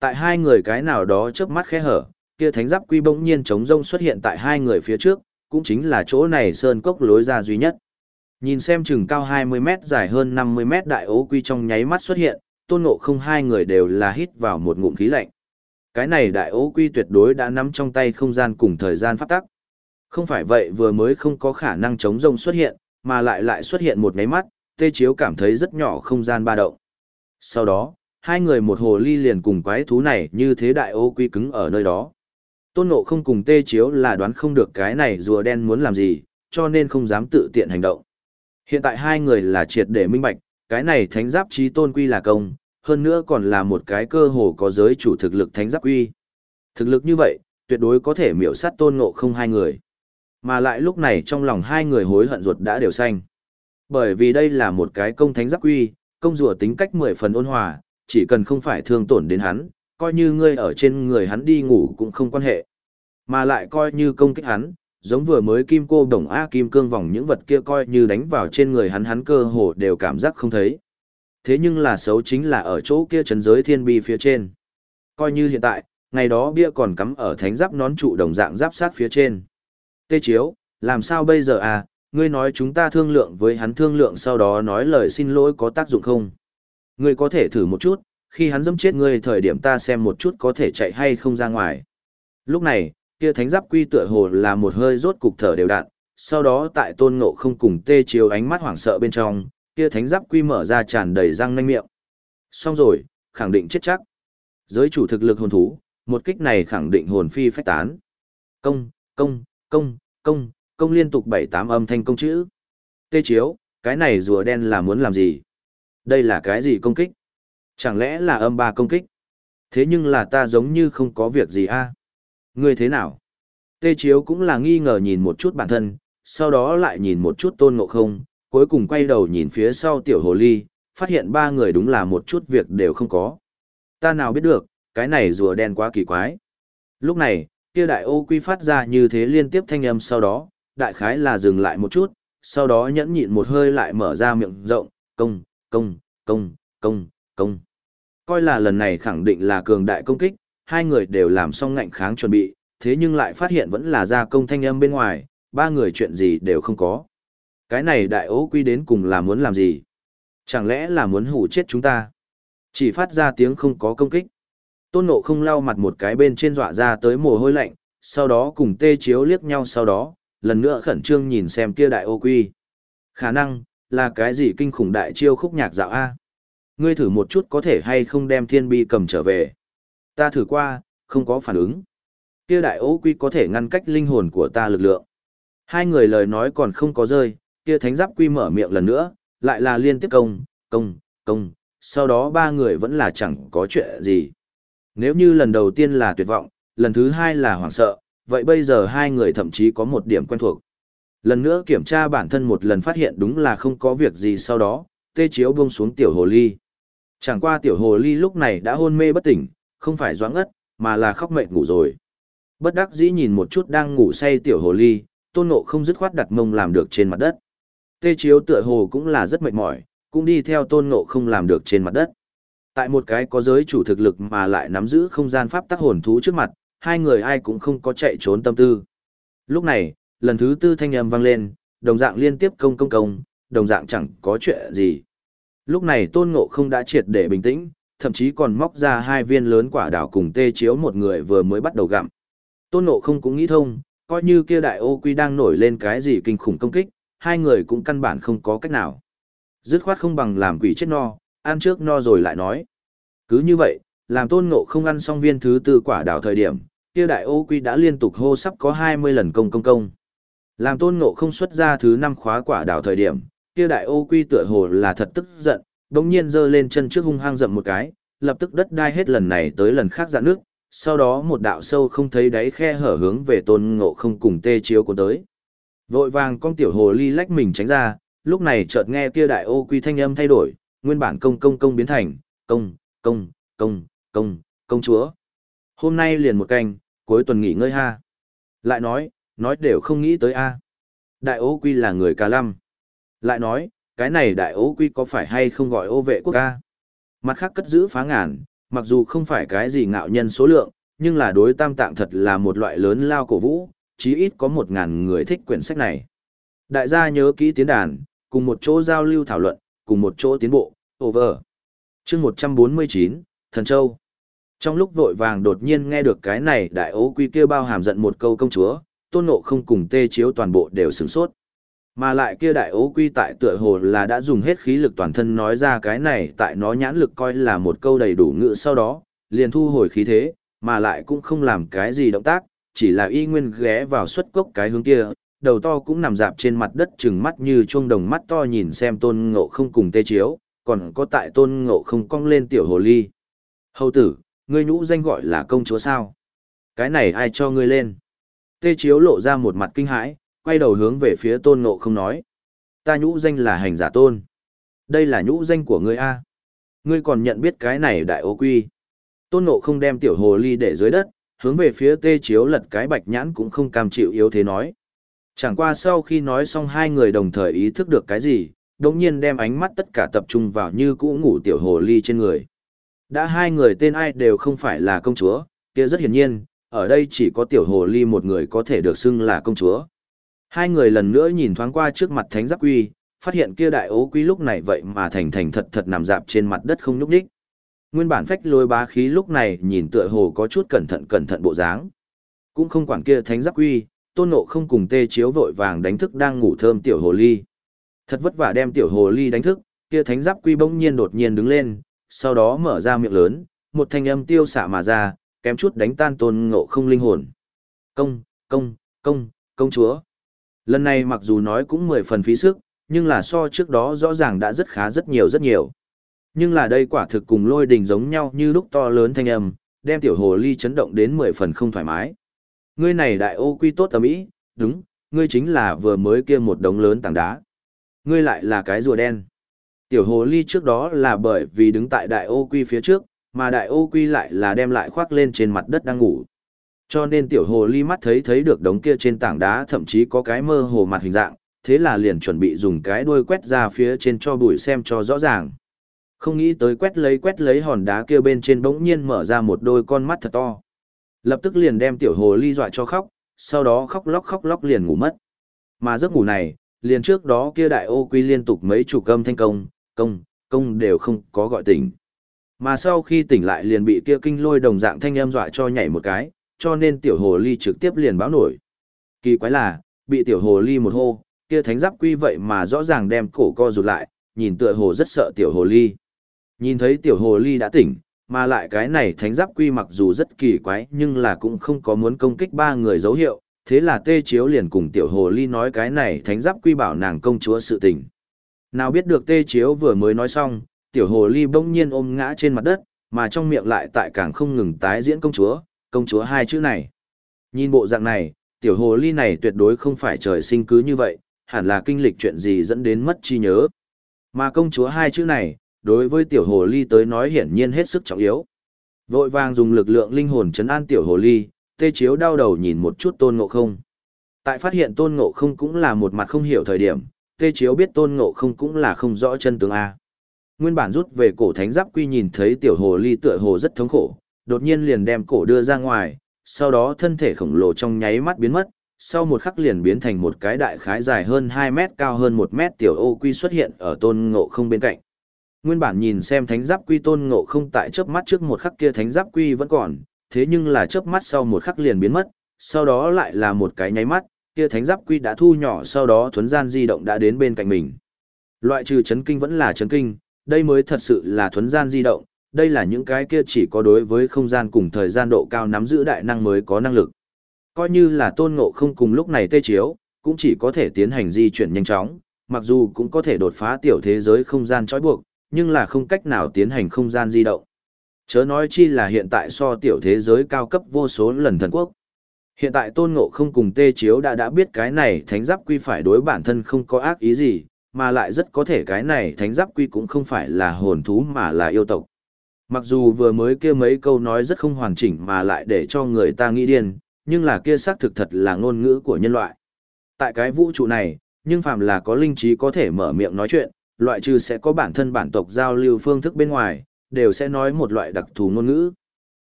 Tại hai người cái nào đó chớp mắt khẽ hở, kia thánh giáp quy bỗng nhiên chống rông xuất hiện tại hai người phía trước, cũng chính là chỗ này sơn cốc lối ra duy nhất. Nhìn xem chừng cao 20 mét dài hơn 50 mét đại ố quy trong nháy mắt xuất hiện, tôn ngộ không hai người đều là hít vào một ngụm khí lạnh. Cái này đại ố quy tuyệt đối đã nắm trong tay không gian cùng thời gian phát tắc. Không phải vậy vừa mới không có khả năng chống rông xuất hiện, mà lại lại xuất hiện một nháy mắt, tê chiếu cảm thấy rất nhỏ không gian ba động. Sau đó, hai người một hồ ly liền cùng quái thú này như thế đại ô quy cứng ở nơi đó. Tôn nộ không cùng tê chiếu là đoán không được cái này rùa đen muốn làm gì, cho nên không dám tự tiện hành động. Hiện tại hai người là triệt để minh bạch, cái này thánh giáp trí tôn quy là công, hơn nữa còn là một cái cơ hồ có giới chủ thực lực thánh giáp quy. Thực lực như vậy, tuyệt đối có thể miểu sát tôn Nộ không hai người. Mà lại lúc này trong lòng hai người hối hận ruột đã đều xanh. Bởi vì đây là một cái công thánh giáp quy, công rùa tính cách mười phần ôn hòa, chỉ cần không phải thương tổn đến hắn, coi như ngươi ở trên người hắn đi ngủ cũng không quan hệ. Mà lại coi như công kích hắn, giống vừa mới kim cô đồng A kim cương vòng những vật kia coi như đánh vào trên người hắn hắn cơ hồ đều cảm giác không thấy. Thế nhưng là xấu chính là ở chỗ kia trấn giới thiên bi phía trên. Coi như hiện tại, ngày đó bia còn cắm ở thánh giáp nón trụ đồng dạng giáp sát phía trên. Tê chiếu, làm sao bây giờ à, ngươi nói chúng ta thương lượng với hắn thương lượng sau đó nói lời xin lỗi có tác dụng không? Ngươi có thể thử một chút, khi hắn dẫm chết ngươi thời điểm ta xem một chút có thể chạy hay không ra ngoài. Lúc này, kia thánh giáp quy tựa hồ là một hơi rốt cục thở đều đặn, sau đó tại tôn ngộ không cùng tê chiếu ánh mắt hoảng sợ bên trong, kia thánh giáp quy mở ra tràn đầy răng nanh miệng. Xong rồi, khẳng định chết chắc. Giới chủ thực lực hồn thú, một kích này khẳng định hồn phi phách tán. Công, công, công, công, công liên tục bảy tám âm thanh công chữ. Tê chiếu, cái này rùa đen là muốn làm gì? Đây là cái gì công kích? Chẳng lẽ là âm ba công kích? Thế nhưng là ta giống như không có việc gì a. Ngươi thế nào? Tê chiếu cũng là nghi ngờ nhìn một chút bản thân, sau đó lại nhìn một chút tôn ngộ không, cuối cùng quay đầu nhìn phía sau tiểu hồ ly, phát hiện ba người đúng là một chút việc đều không có. Ta nào biết được, cái này rùa đen quá kỳ quái. Lúc này, kia đại ô quy phát ra như thế liên tiếp thanh âm sau đó, đại khái là dừng lại một chút, sau đó nhẫn nhịn một hơi lại mở ra miệng rộng, công, công, công, công, công. Coi là lần này khẳng định là cường đại công kích, hai người đều làm xong ngạnh kháng chuẩn bị, thế nhưng lại phát hiện vẫn là ra công thanh âm bên ngoài, ba người chuyện gì đều không có. Cái này đại ố quy đến cùng là muốn làm gì? Chẳng lẽ là muốn hủ chết chúng ta? Chỉ phát ra tiếng không có công kích. Tôn nộ không lau mặt một cái bên trên dọa ra tới mồ hôi lạnh, sau đó cùng tê chiếu liếc nhau sau đó, lần nữa khẩn trương nhìn xem kia đại ô quy. Khả năng, là cái gì kinh khủng đại chiêu khúc nhạc dạo A? Ngươi thử một chút có thể hay không đem thiên bi cầm trở về. Ta thử qua, không có phản ứng. Kia đại ố quy có thể ngăn cách linh hồn của ta lực lượng. Hai người lời nói còn không có rơi, kia thánh giáp quy mở miệng lần nữa, lại là liên tiếp công, công, công, sau đó ba người vẫn là chẳng có chuyện gì. Nếu như lần đầu tiên là tuyệt vọng, lần thứ hai là hoảng sợ, vậy bây giờ hai người thậm chí có một điểm quen thuộc. Lần nữa kiểm tra bản thân một lần phát hiện đúng là không có việc gì sau đó, tê chiếu buông xuống tiểu hồ ly. Chẳng qua tiểu hồ ly lúc này đã hôn mê bất tỉnh, không phải doãn ất, mà là khóc mệt ngủ rồi. Bất đắc dĩ nhìn một chút đang ngủ say tiểu hồ ly, tôn nộ không dứt khoát đặt mông làm được trên mặt đất. Tê chiếu tựa hồ cũng là rất mệt mỏi, cũng đi theo tôn nộ không làm được trên mặt đất. Tại một cái có giới chủ thực lực mà lại nắm giữ không gian pháp tắc hồn thú trước mặt, hai người ai cũng không có chạy trốn tâm tư. Lúc này, lần thứ tư thanh âm vang lên, đồng dạng liên tiếp công công công, đồng dạng chẳng có chuyện gì. Lúc này tôn ngộ không đã triệt để bình tĩnh, thậm chí còn móc ra hai viên lớn quả đào cùng tê chiếu một người vừa mới bắt đầu gặm. Tôn ngộ không cũng nghĩ thông, coi như kia đại ô quy đang nổi lên cái gì kinh khủng công kích, hai người cũng căn bản không có cách nào. Dứt khoát không bằng làm quỷ chết no, ăn trước no rồi lại nói. Cứ như vậy, làm tôn ngộ không ăn xong viên thứ tư quả đào thời điểm, kia đại ô quy đã liên tục hô sắp có 20 lần công công công. Làm tôn ngộ không xuất ra thứ năm khóa quả đào thời điểm, kia đại ô quy tựa hồ là thật tức giận, bỗng nhiên giơ lên chân trước hung hăng dậm một cái, lập tức đất đai hết lần này tới lần khác dạn nước, sau đó một đạo sâu không thấy đáy khe hở hướng về tôn ngộ không cùng tê chiếu của tới. Vội vàng con tiểu hồ ly lách mình tránh ra, lúc này chợt nghe kia đại ô quy thanh âm thay đổi, nguyên bản công công công biến thành, công, công, công, công, công chúa. Hôm nay liền một canh, cuối tuần nghỉ ngơi ha. Lại nói, nói đều không nghĩ tới a. Đại ô quy là người cà lăm. Lại nói, cái này đại ố quy có phải hay không gọi ô vệ quốc ca? Mặt khác cất giữ phá ngàn, mặc dù không phải cái gì ngạo nhân số lượng, nhưng là đối tam tạng thật là một loại lớn lao cổ vũ, chí ít có một ngàn người thích quyển sách này. Đại gia nhớ kỹ tiến đàn, cùng một chỗ giao lưu thảo luận, cùng một chỗ tiến bộ, over. chương 149, Thần Châu. Trong lúc vội vàng đột nhiên nghe được cái này đại ố quy kia bao hàm giận một câu công chúa, tôn nộ không cùng tê chiếu toàn bộ đều sửng sốt. Mà lại kia đại ố quy tại tựa hồ là đã dùng hết khí lực toàn thân nói ra cái này tại nó nhãn lực coi là một câu đầy đủ ngữ sau đó, liền thu hồi khí thế, mà lại cũng không làm cái gì động tác, chỉ là y nguyên ghé vào xuất cốc cái hướng kia, đầu to cũng nằm dạp trên mặt đất chừng mắt như chuông đồng mắt to nhìn xem tôn ngộ không cùng tê chiếu, còn có tại tôn ngộ không cong lên tiểu hồ ly. Hầu tử, ngươi nhũ danh gọi là công chúa sao? Cái này ai cho ngươi lên? Tê chiếu lộ ra một mặt kinh hãi, quay đầu hướng về phía tôn ngộ không nói. Ta nhũ danh là hành giả tôn. Đây là nhũ danh của ngươi A. Ngươi còn nhận biết cái này đại ô quy. Tôn Ngộ không đem tiểu hồ ly để dưới đất, hướng về phía tê chiếu lật cái bạch nhãn cũng không cam chịu yếu thế nói. Chẳng qua sau khi nói xong hai người đồng thời ý thức được cái gì, đồng nhiên đem ánh mắt tất cả tập trung vào như cũ ngủ tiểu hồ ly trên người. Đã hai người tên ai đều không phải là công chúa, kia rất hiển nhiên, ở đây chỉ có tiểu hồ ly một người có thể được xưng là công chúa. Hai người lần nữa nhìn thoáng qua trước mặt thánh giáp quy, phát hiện kia đại ố quy lúc này vậy mà thành thành thật thật nằm dạp trên mặt đất không nhúc đích. Nguyên bản phách lôi bá khí lúc này nhìn tựa hồ có chút cẩn thận cẩn thận bộ dáng. Cũng không quản kia thánh giáp quy, tôn nộ không cùng tê chiếu vội vàng đánh thức đang ngủ thơm tiểu hồ ly. Thật vất vả đem tiểu hồ ly đánh thức, kia thánh giáp quy bỗng nhiên đột nhiên đứng lên, sau đó mở ra miệng lớn, một thanh âm tiêu xạ mà ra, kém chút đánh tan tôn ngộ không linh hồn. Công, công, công, công chúa. Lần này mặc dù nói cũng mười phần phí sức, nhưng là so trước đó rõ ràng đã rất khá rất nhiều rất nhiều. Nhưng là đây quả thực cùng lôi đình giống nhau như lúc to lớn thanh âm, đem tiểu hồ ly chấn động đến mười phần không thoải mái. Ngươi này đại ô quy tốt tầm ý, đúng, ngươi chính là vừa mới kia một đống lớn tảng đá. Ngươi lại là cái rùa đen. Tiểu hồ ly trước đó là bởi vì đứng tại đại ô quy phía trước, mà đại ô quy lại là đem lại khoác lên trên mặt đất đang ngủ. Cho nên tiểu hồ ly mắt thấy thấy được đống kia trên tảng đá thậm chí có cái mơ hồ mặt hình dạng, thế là liền chuẩn bị dùng cái đuôi quét ra phía trên cho bụi xem cho rõ ràng. Không nghĩ tới quét lấy quét lấy hòn đá kia bên trên bỗng nhiên mở ra một đôi con mắt thật to. Lập tức liền đem tiểu hồ ly dọa cho khóc, sau đó khóc lóc khóc lóc liền ngủ mất. Mà giấc ngủ này, liền trước đó kia đại ô quy liên tục mấy chủ cơm thanh công, công, công đều không có gọi tỉnh. Mà sau khi tỉnh lại liền bị kia kinh lôi đồng dạng thanh âm dọa cho nhảy một cái, cho nên tiểu hồ ly trực tiếp liền báo nổi. Kỳ quái là, bị tiểu hồ ly một hô, kia thánh giáp quy vậy mà rõ ràng đem cổ co rụt lại, nhìn tựa hồ rất sợ tiểu hồ ly. Nhìn thấy tiểu hồ ly đã tỉnh, mà lại cái này thánh giáp quy mặc dù rất kỳ quái nhưng là cũng không có muốn công kích ba người dấu hiệu, thế là tê chiếu liền cùng tiểu hồ ly nói cái này thánh giáp quy bảo nàng công chúa sự tình. Nào biết được tê chiếu vừa mới nói xong, tiểu hồ ly bỗng nhiên ôm ngã trên mặt đất, mà trong miệng lại tại càng không ngừng tái diễn công chúa, công chúa hai chữ này. Nhìn bộ dạng này, tiểu hồ ly này tuyệt đối không phải trời sinh cứ như vậy, hẳn là kinh lịch chuyện gì dẫn đến mất trí nhớ. Mà công chúa hai chữ này, đối với tiểu hồ ly tới nói hiển nhiên hết sức trọng yếu. Vội vàng dùng lực lượng linh hồn chấn an tiểu hồ ly, tê chiếu đau đầu nhìn một chút tôn ngộ không. Tại phát hiện tôn ngộ không cũng là một mặt không hiểu thời điểm, tê chiếu biết tôn ngộ không cũng là không rõ chân tướng A. Nguyên bản rút về cổ thánh giáp quy nhìn thấy tiểu hồ ly tựa hồ rất thống khổ, đột nhiên liền đem cổ đưa ra ngoài, sau đó thân thể khổng lồ trong nháy mắt biến mất, sau một khắc liền biến thành một cái đại khái dài hơn 2 mét cao hơn 1 mét tiểu ô quy xuất hiện ở tôn ngộ không bên cạnh. Nguyên bản nhìn xem thánh giáp quy tôn ngộ không tại chớp mắt trước một khắc kia thánh giáp quy vẫn còn, thế nhưng là chớp mắt sau một khắc liền biến mất, sau đó lại là một cái nháy mắt, kia thánh giáp quy đã thu nhỏ sau đó thuấn gian di động đã đến bên cạnh mình. Loại trừ chấn kinh vẫn là chấn kinh, đây mới thật sự là thuấn gian di động, đây là những cái kia chỉ có đối với không gian cùng thời gian độ cao nắm giữ đại năng mới có năng lực. Coi như là tôn ngộ không cùng lúc này tê chiếu, cũng chỉ có thể tiến hành di chuyển nhanh chóng, mặc dù cũng có thể đột phá tiểu thế giới không gian trói buộc, nhưng là không cách nào tiến hành không gian di động. Chớ nói chi là hiện tại so tiểu thế giới cao cấp vô số lần thần quốc. Hiện tại tôn ngộ không cùng tê chiếu đã đã biết cái này thánh giáp quy phải đối bản thân không có ác ý gì, mà lại rất có thể cái này thánh giáp quy cũng không phải là hồn thú mà là yêu tộc. Mặc dù vừa mới kia mấy câu nói rất không hoàn chỉnh mà lại để cho người ta nghĩ điên, nhưng là kia xác thực thật là ngôn ngữ của nhân loại. Tại cái vũ trụ này, nhưng phàm là có linh trí có thể mở miệng nói chuyện, loại trừ sẽ có bản thân bản tộc giao lưu phương thức bên ngoài, đều sẽ nói một loại đặc thù ngôn ngữ.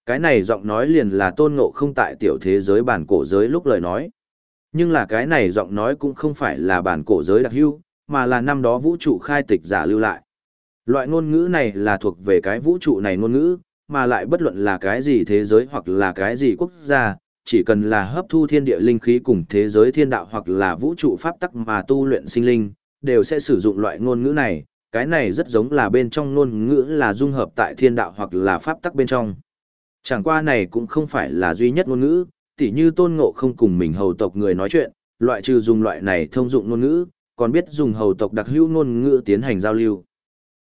Cái này giọng nói liền là tôn ngộ không tại tiểu thế giới bản cổ giới lúc lời nói. Nhưng là cái này giọng nói cũng không phải là bản cổ giới đặc hưu, mà là năm đó vũ trụ khai tịch giả lưu lại. Loại ngôn ngữ này là thuộc về cái vũ trụ này ngôn ngữ, mà lại bất luận là cái gì thế giới hoặc là cái gì quốc gia, chỉ cần là hấp thu thiên địa linh khí cùng thế giới thiên đạo hoặc là vũ trụ pháp tắc mà tu luyện sinh linh, đều sẽ sử dụng loại ngôn ngữ này, cái này rất giống là bên trong ngôn ngữ là dung hợp tại thiên đạo hoặc là pháp tắc bên trong. Chẳng qua này cũng không phải là duy nhất ngôn ngữ, tỉ như tôn ngộ không cùng mình hầu tộc người nói chuyện, loại trừ dùng loại này thông dụng ngôn ngữ, còn biết dùng hầu tộc đặc hữu ngôn ngữ tiến hành giao lưu.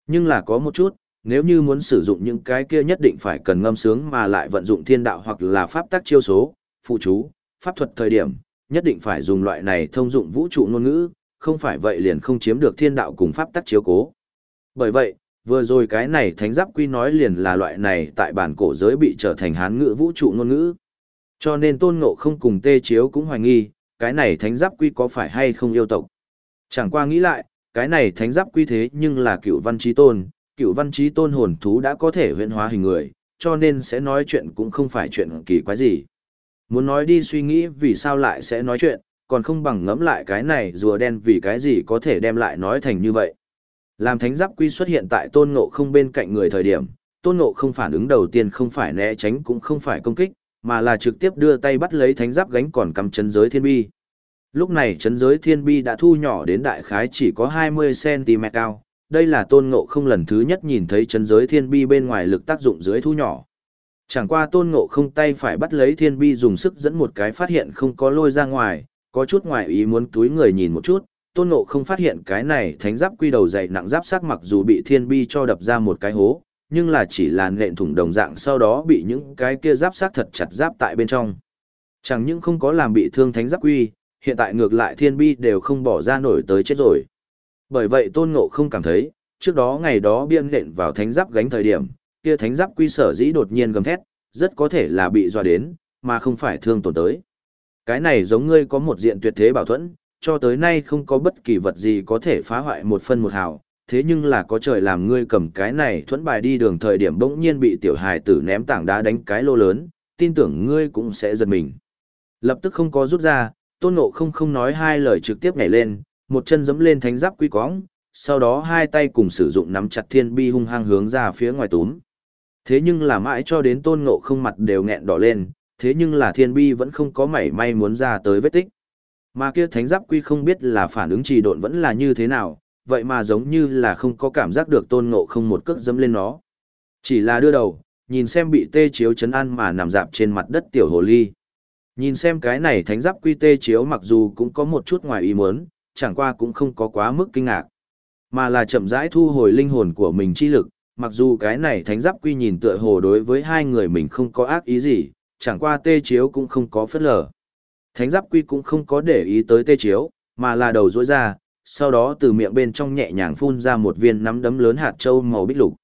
Nhưng là có một chút, nếu như muốn sử dụng những cái kia nhất định phải cần ngâm sướng mà lại vận dụng thiên đạo hoặc là pháp tắc chiêu số, phụ chú, pháp thuật thời điểm, nhất định phải dùng loại này thông dụng vũ trụ ngôn ngữ, không phải vậy liền không chiếm được thiên đạo cùng pháp tắc chiếu cố. Bởi vậy, vừa rồi cái này thánh giáp quy nói liền là loại này tại bản cổ giới bị trở thành hán ngữ vũ trụ ngôn ngữ. Cho nên tôn ngộ không cùng tê chiếu cũng hoài nghi, cái này thánh giáp quy có phải hay không yêu tộc. Chẳng qua nghĩ lại, cái này thánh giáp quy thế nhưng là cựu văn trí tôn, cựu văn trí tôn hồn thú đã có thể huyễn hóa hình người, cho nên sẽ nói chuyện cũng không phải chuyện kỳ quái gì. Muốn nói đi suy nghĩ vì sao lại sẽ nói chuyện, còn không bằng ngẫm lại cái này rùa đen vì cái gì có thể đem lại nói thành như vậy. Làm thánh giáp quy xuất hiện tại tôn ngộ không bên cạnh người thời điểm, tôn ngộ không phản ứng đầu tiên không phải né tránh cũng không phải công kích, mà là trực tiếp đưa tay bắt lấy thánh giáp gánh còn cầm chân giới thiên bi. Lúc này chấn giới thiên bi đã thu nhỏ đến đại khái chỉ có 20cm cao, đây là tôn ngộ không lần thứ nhất nhìn thấy chấn giới thiên bi bên ngoài lực tác dụng dưới thu nhỏ. Chẳng qua tôn ngộ không tay phải bắt lấy thiên bi dùng sức dẫn một cái phát hiện không có lôi ra ngoài, có chút ngoài ý muốn túi người nhìn một chút, tôn ngộ không phát hiện cái này thánh giáp quy đầu dày nặng giáp sắc mặc dù bị thiên bi cho đập ra một cái hố, nhưng là chỉ là nện thủng đồng dạng sau đó bị những cái kia giáp sắc thật chặt giáp tại bên trong. Chẳng những không có làm bị thương thánh giáp quy, hiện tại ngược lại thiên bi đều không bỏ ra nổi tới chết rồi. Bởi vậy tôn ngộ không cảm thấy, trước đó ngày đó biên nện vào thánh giáp gánh thời điểm, kia thánh giáp quy sở dĩ đột nhiên gầm thét, rất có thể là bị dọa đến, mà không phải thương tổn tới. Cái này giống ngươi có một diện tuyệt thế bảo thuẫn, cho tới nay không có bất kỳ vật gì có thể phá hoại một phân một hào, thế nhưng là có trời làm ngươi cầm cái này thuẫn bài đi đường thời điểm bỗng nhiên bị tiểu hài tử ném tảng đá đánh cái lô lớn, tin tưởng ngươi cũng sẽ giật mình. Lập tức không có rút ra, tôn Nộ không không nói hai lời trực tiếp nhảy lên, một chân giẫm lên thánh giáp quy cóng, sau đó hai tay cùng sử dụng nắm chặt thiên bi hung hăng hướng ra phía ngoài túm. Thế nhưng là mãi cho đến tôn ngộ không mặt đều nghẹn đỏ lên, thế nhưng là thiên bi vẫn không có mảy may muốn ra tới vết tích. Mà kia thánh giáp quy không biết là phản ứng trì độn vẫn là như thế nào, vậy mà giống như là không có cảm giác được tôn ngộ không một cước dẫm lên nó. Chỉ là đưa đầu, nhìn xem bị tê chiếu chấn an mà nằm dạp trên mặt đất tiểu hồ ly. Nhìn xem cái này thánh giáp quy tê chiếu mặc dù cũng có một chút ngoài ý muốn, chẳng qua cũng không có quá mức kinh ngạc. Mà là chậm rãi thu hồi linh hồn của mình chi lực, mặc dù cái này thánh giáp quy nhìn tựa hồ đối với hai người mình không có ác ý gì, chẳng qua tê chiếu cũng không có phất lờ. Thánh giáp quy cũng không có để ý tới tê chiếu, mà là đầu rỗi ra, sau đó từ miệng bên trong nhẹ nhàng phun ra một viên nắm đấm lớn hạt châu màu bích lục.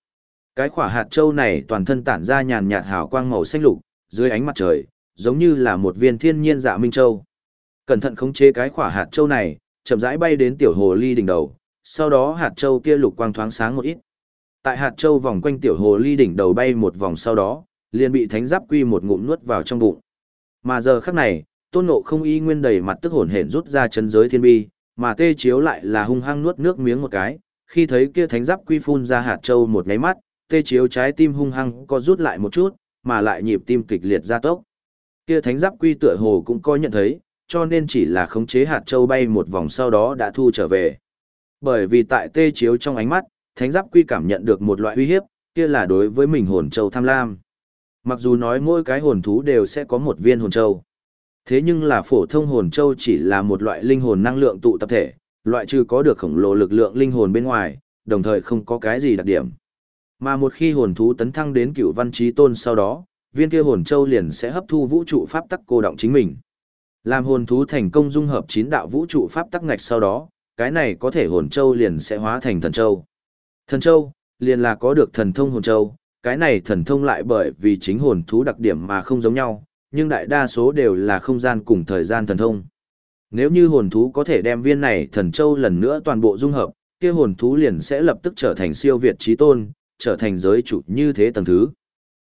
Cái quả hạt châu này toàn thân tản ra nhàn nhạt hào quang màu xanh lục, dưới ánh mặt trời, giống như là một viên thiên nhiên dạ minh châu. Cẩn thận khống chế cái quả hạt châu này, chậm rãi bay đến tiểu hồ ly đỉnh đầu, sau đó hạt châu kia lục quang thoáng sáng một ít. Tại hạt châu vòng quanh tiểu hồ ly đỉnh đầu bay một vòng sau đó, liền bị thánh giáp quy một ngụm nuốt vào trong bụng. Mà giờ khắc này, tôn ngộ không y nguyên đầy mặt tức hổn hển rút ra chân giới thiên bi, mà tê chiếu lại là hung hăng nuốt nước miếng một cái, khi thấy kia thánh giáp quy phun ra hạt châu một nháy mắt, tê chiếu trái tim hung hăng co rút lại một chút, mà lại nhịp tim kịch liệt gia tốc. Kia thánh giáp quy tựa hồ cũng coi nhận thấy, cho nên chỉ là khống chế hạt châu bay một vòng sau đó đã thu trở về. Bởi vì tại tê chiếu trong ánh mắt, thánh giáp quy cảm nhận được một loại uy hiếp, kia là đối với mình hồn châu tham lam. Mặc dù nói mỗi cái hồn thú đều sẽ có một viên hồn châu. Thế nhưng là phổ thông hồn châu chỉ là một loại linh hồn năng lượng tụ tập thể, loại trừ có được khổng lồ lực lượng linh hồn bên ngoài, đồng thời không có cái gì đặc điểm. Mà một khi hồn thú tấn thăng đến cựu văn trí tôn sau đó, viên kia hồn châu liền sẽ hấp thu vũ trụ pháp tắc cô động chính mình. Làm hồn thú thành công dung hợp chín đạo vũ trụ pháp tắc ngạch sau đó, cái này có thể hồn châu liền sẽ hóa thành thần châu. Thần châu, liền là có được thần thông hồn châu, cái này thần thông lại bởi vì chính hồn thú đặc điểm mà không giống nhau, nhưng đại đa số đều là không gian cùng thời gian thần thông. Nếu như hồn thú có thể đem viên này thần châu lần nữa toàn bộ dung hợp, kia hồn thú liền sẽ lập tức trở thành siêu việt trí tôn, trở thành giới chủ như thế tầng thứ.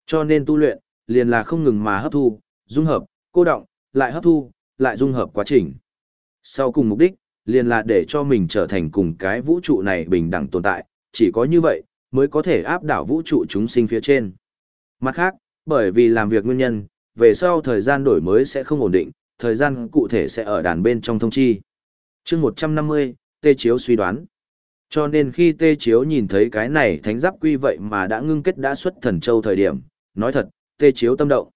Cho nên tu luyện, liền là không ngừng mà hấp thu, dung hợp, cô động, lại hấp thu, lại dung hợp quá trình. Sau cùng mục đích, liền là để cho mình trở thành cùng cái vũ trụ này bình đẳng tồn tại, chỉ có như vậy, mới có thể áp đảo vũ trụ chúng sinh phía trên. Mặt khác, bởi vì làm việc nguyên nhân, về sau thời gian đổi mới sẽ không ổn định, thời gian cụ thể sẽ ở đàn bên trong thông chi. chương 150, Tê Chiếu suy đoán. Cho nên khi Tê Chiếu nhìn thấy cái này thánh giáp quy vậy mà đã ngưng kết đã xuất thần châu thời điểm, nói thật, Tê Chiếu tâm động.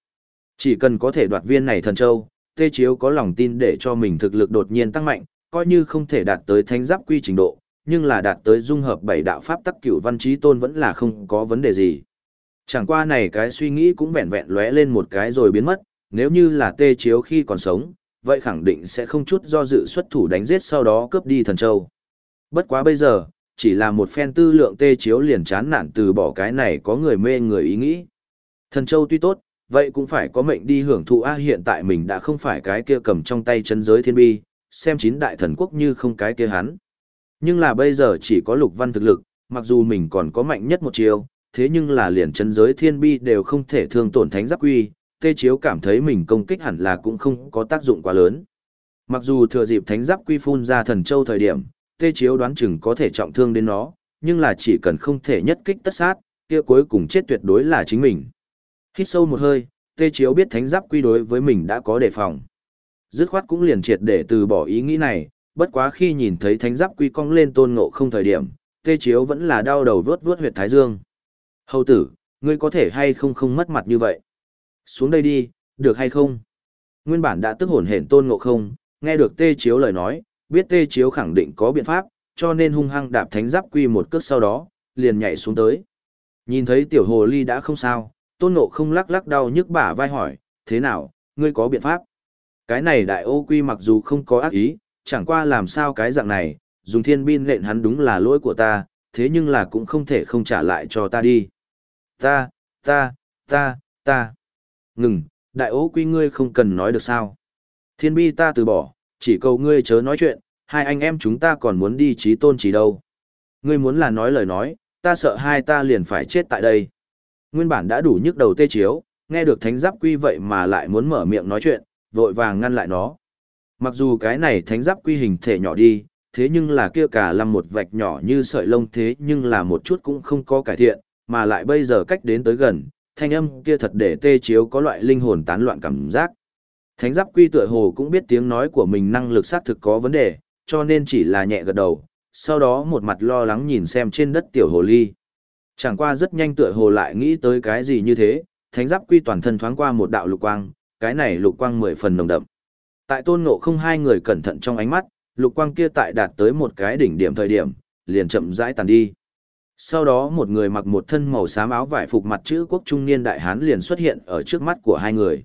Chỉ cần có thể đoạt viên này thần châu, Tê Chiếu có lòng tin để cho mình thực lực đột nhiên tăng mạnh, coi như không thể đạt tới thánh giáp quy trình độ, nhưng là đạt tới dung hợp bảy đạo pháp tắc cửu văn trí tôn vẫn là không có vấn đề gì. Chẳng qua này cái suy nghĩ cũng vẹn vẹn lóe lên một cái rồi biến mất, nếu như là tê chiếu khi còn sống, vậy khẳng định sẽ không chút do dự xuất thủ đánh giết sau đó cướp đi thần châu. Bất quá bây giờ, chỉ là một phen tư lượng tê chiếu liền chán nản từ bỏ cái này có người mê người ý nghĩ. Thần châu tuy tốt, vậy cũng phải có mệnh đi hưởng thụ a hiện tại mình đã không phải cái kia cầm trong tay chân giới thiên bi, xem chín đại thần quốc như không cái kia hắn. Nhưng là bây giờ chỉ có lục văn thực lực, mặc dù mình còn có mạnh nhất một chiều, thế nhưng là liền chân giới thiên bi đều không thể thương tổn thánh giáp quy, tê chiếu cảm thấy mình công kích hẳn là cũng không có tác dụng quá lớn. Mặc dù thừa dịp thánh giáp quy phun ra thần châu thời điểm, tê chiếu đoán chừng có thể trọng thương đến nó, nhưng là chỉ cần không thể nhất kích tất sát, kia cuối cùng chết tuyệt đối là chính mình. Hít sâu một hơi, tê chiếu biết thánh giáp quy đối với mình đã có đề phòng. Dứt khoát cũng liền triệt để từ bỏ ý nghĩ này, bất quá khi nhìn thấy thánh giáp quy cong lên tôn ngộ không thời điểm, tê chiếu vẫn là đau đầu vớt vớt huyệt thái dương. Hầu tử, ngươi có thể hay không không mất mặt như vậy? Xuống đây đi, được hay không? Nguyên bản đã tức hồn hển tôn ngộ không, nghe được tê chiếu lời nói, biết tê chiếu khẳng định có biện pháp, cho nên hung hăng đạp thánh giáp quy một cước sau đó, liền nhảy xuống tới. Nhìn thấy tiểu hồ ly đã không sao, tôn ngộ không lắc lắc đau nhức bả vai hỏi, thế nào, ngươi có biện pháp? Cái này đại ô quy mặc dù không có ác ý, chẳng qua làm sao cái dạng này, dùng thiên bin lệnh hắn đúng là lỗi của ta, thế nhưng là cũng không thể không trả lại cho ta đi. Ta, ta, ta, ta. Ngừng, đại ô quy ngươi không cần nói được sao. Thiên bi ta từ bỏ, chỉ cầu ngươi chớ nói chuyện, hai anh em chúng ta còn muốn đi trí tôn chỉ đâu. Ngươi muốn là nói lời nói, ta sợ hai ta liền phải chết tại đây. Nguyên bản đã đủ nhức đầu tê chiếu, nghe được thánh giáp quy vậy mà lại muốn mở miệng nói chuyện, vội vàng ngăn lại nó. Mặc dù cái này thánh giáp quy hình thể nhỏ đi, thế nhưng là kia cả lăm một vạch nhỏ như sợi lông thế nhưng là một chút cũng không có cải thiện, mà lại bây giờ cách đến tới gần, thanh âm kia thật để tê chiếu có loại linh hồn tán loạn cảm giác. Thánh giáp quy tựa hồ cũng biết tiếng nói của mình năng lực xác thực có vấn đề, cho nên chỉ là nhẹ gật đầu, sau đó một mặt lo lắng nhìn xem trên đất tiểu hồ ly. Chẳng qua rất nhanh tựa hồ lại nghĩ tới cái gì như thế, thánh giáp quy toàn thân thoáng qua một đạo lục quang, cái này lục quang mười phần nồng đậm. Tại tôn ngộ không hai người cẩn thận trong ánh mắt, lục quang kia tại đạt tới một cái đỉnh điểm thời điểm, liền chậm rãi tàn đi. Sau đó một người mặc một thân màu xám áo vải phục mặt chữ quốc trung niên đại hán liền xuất hiện ở trước mắt của hai người.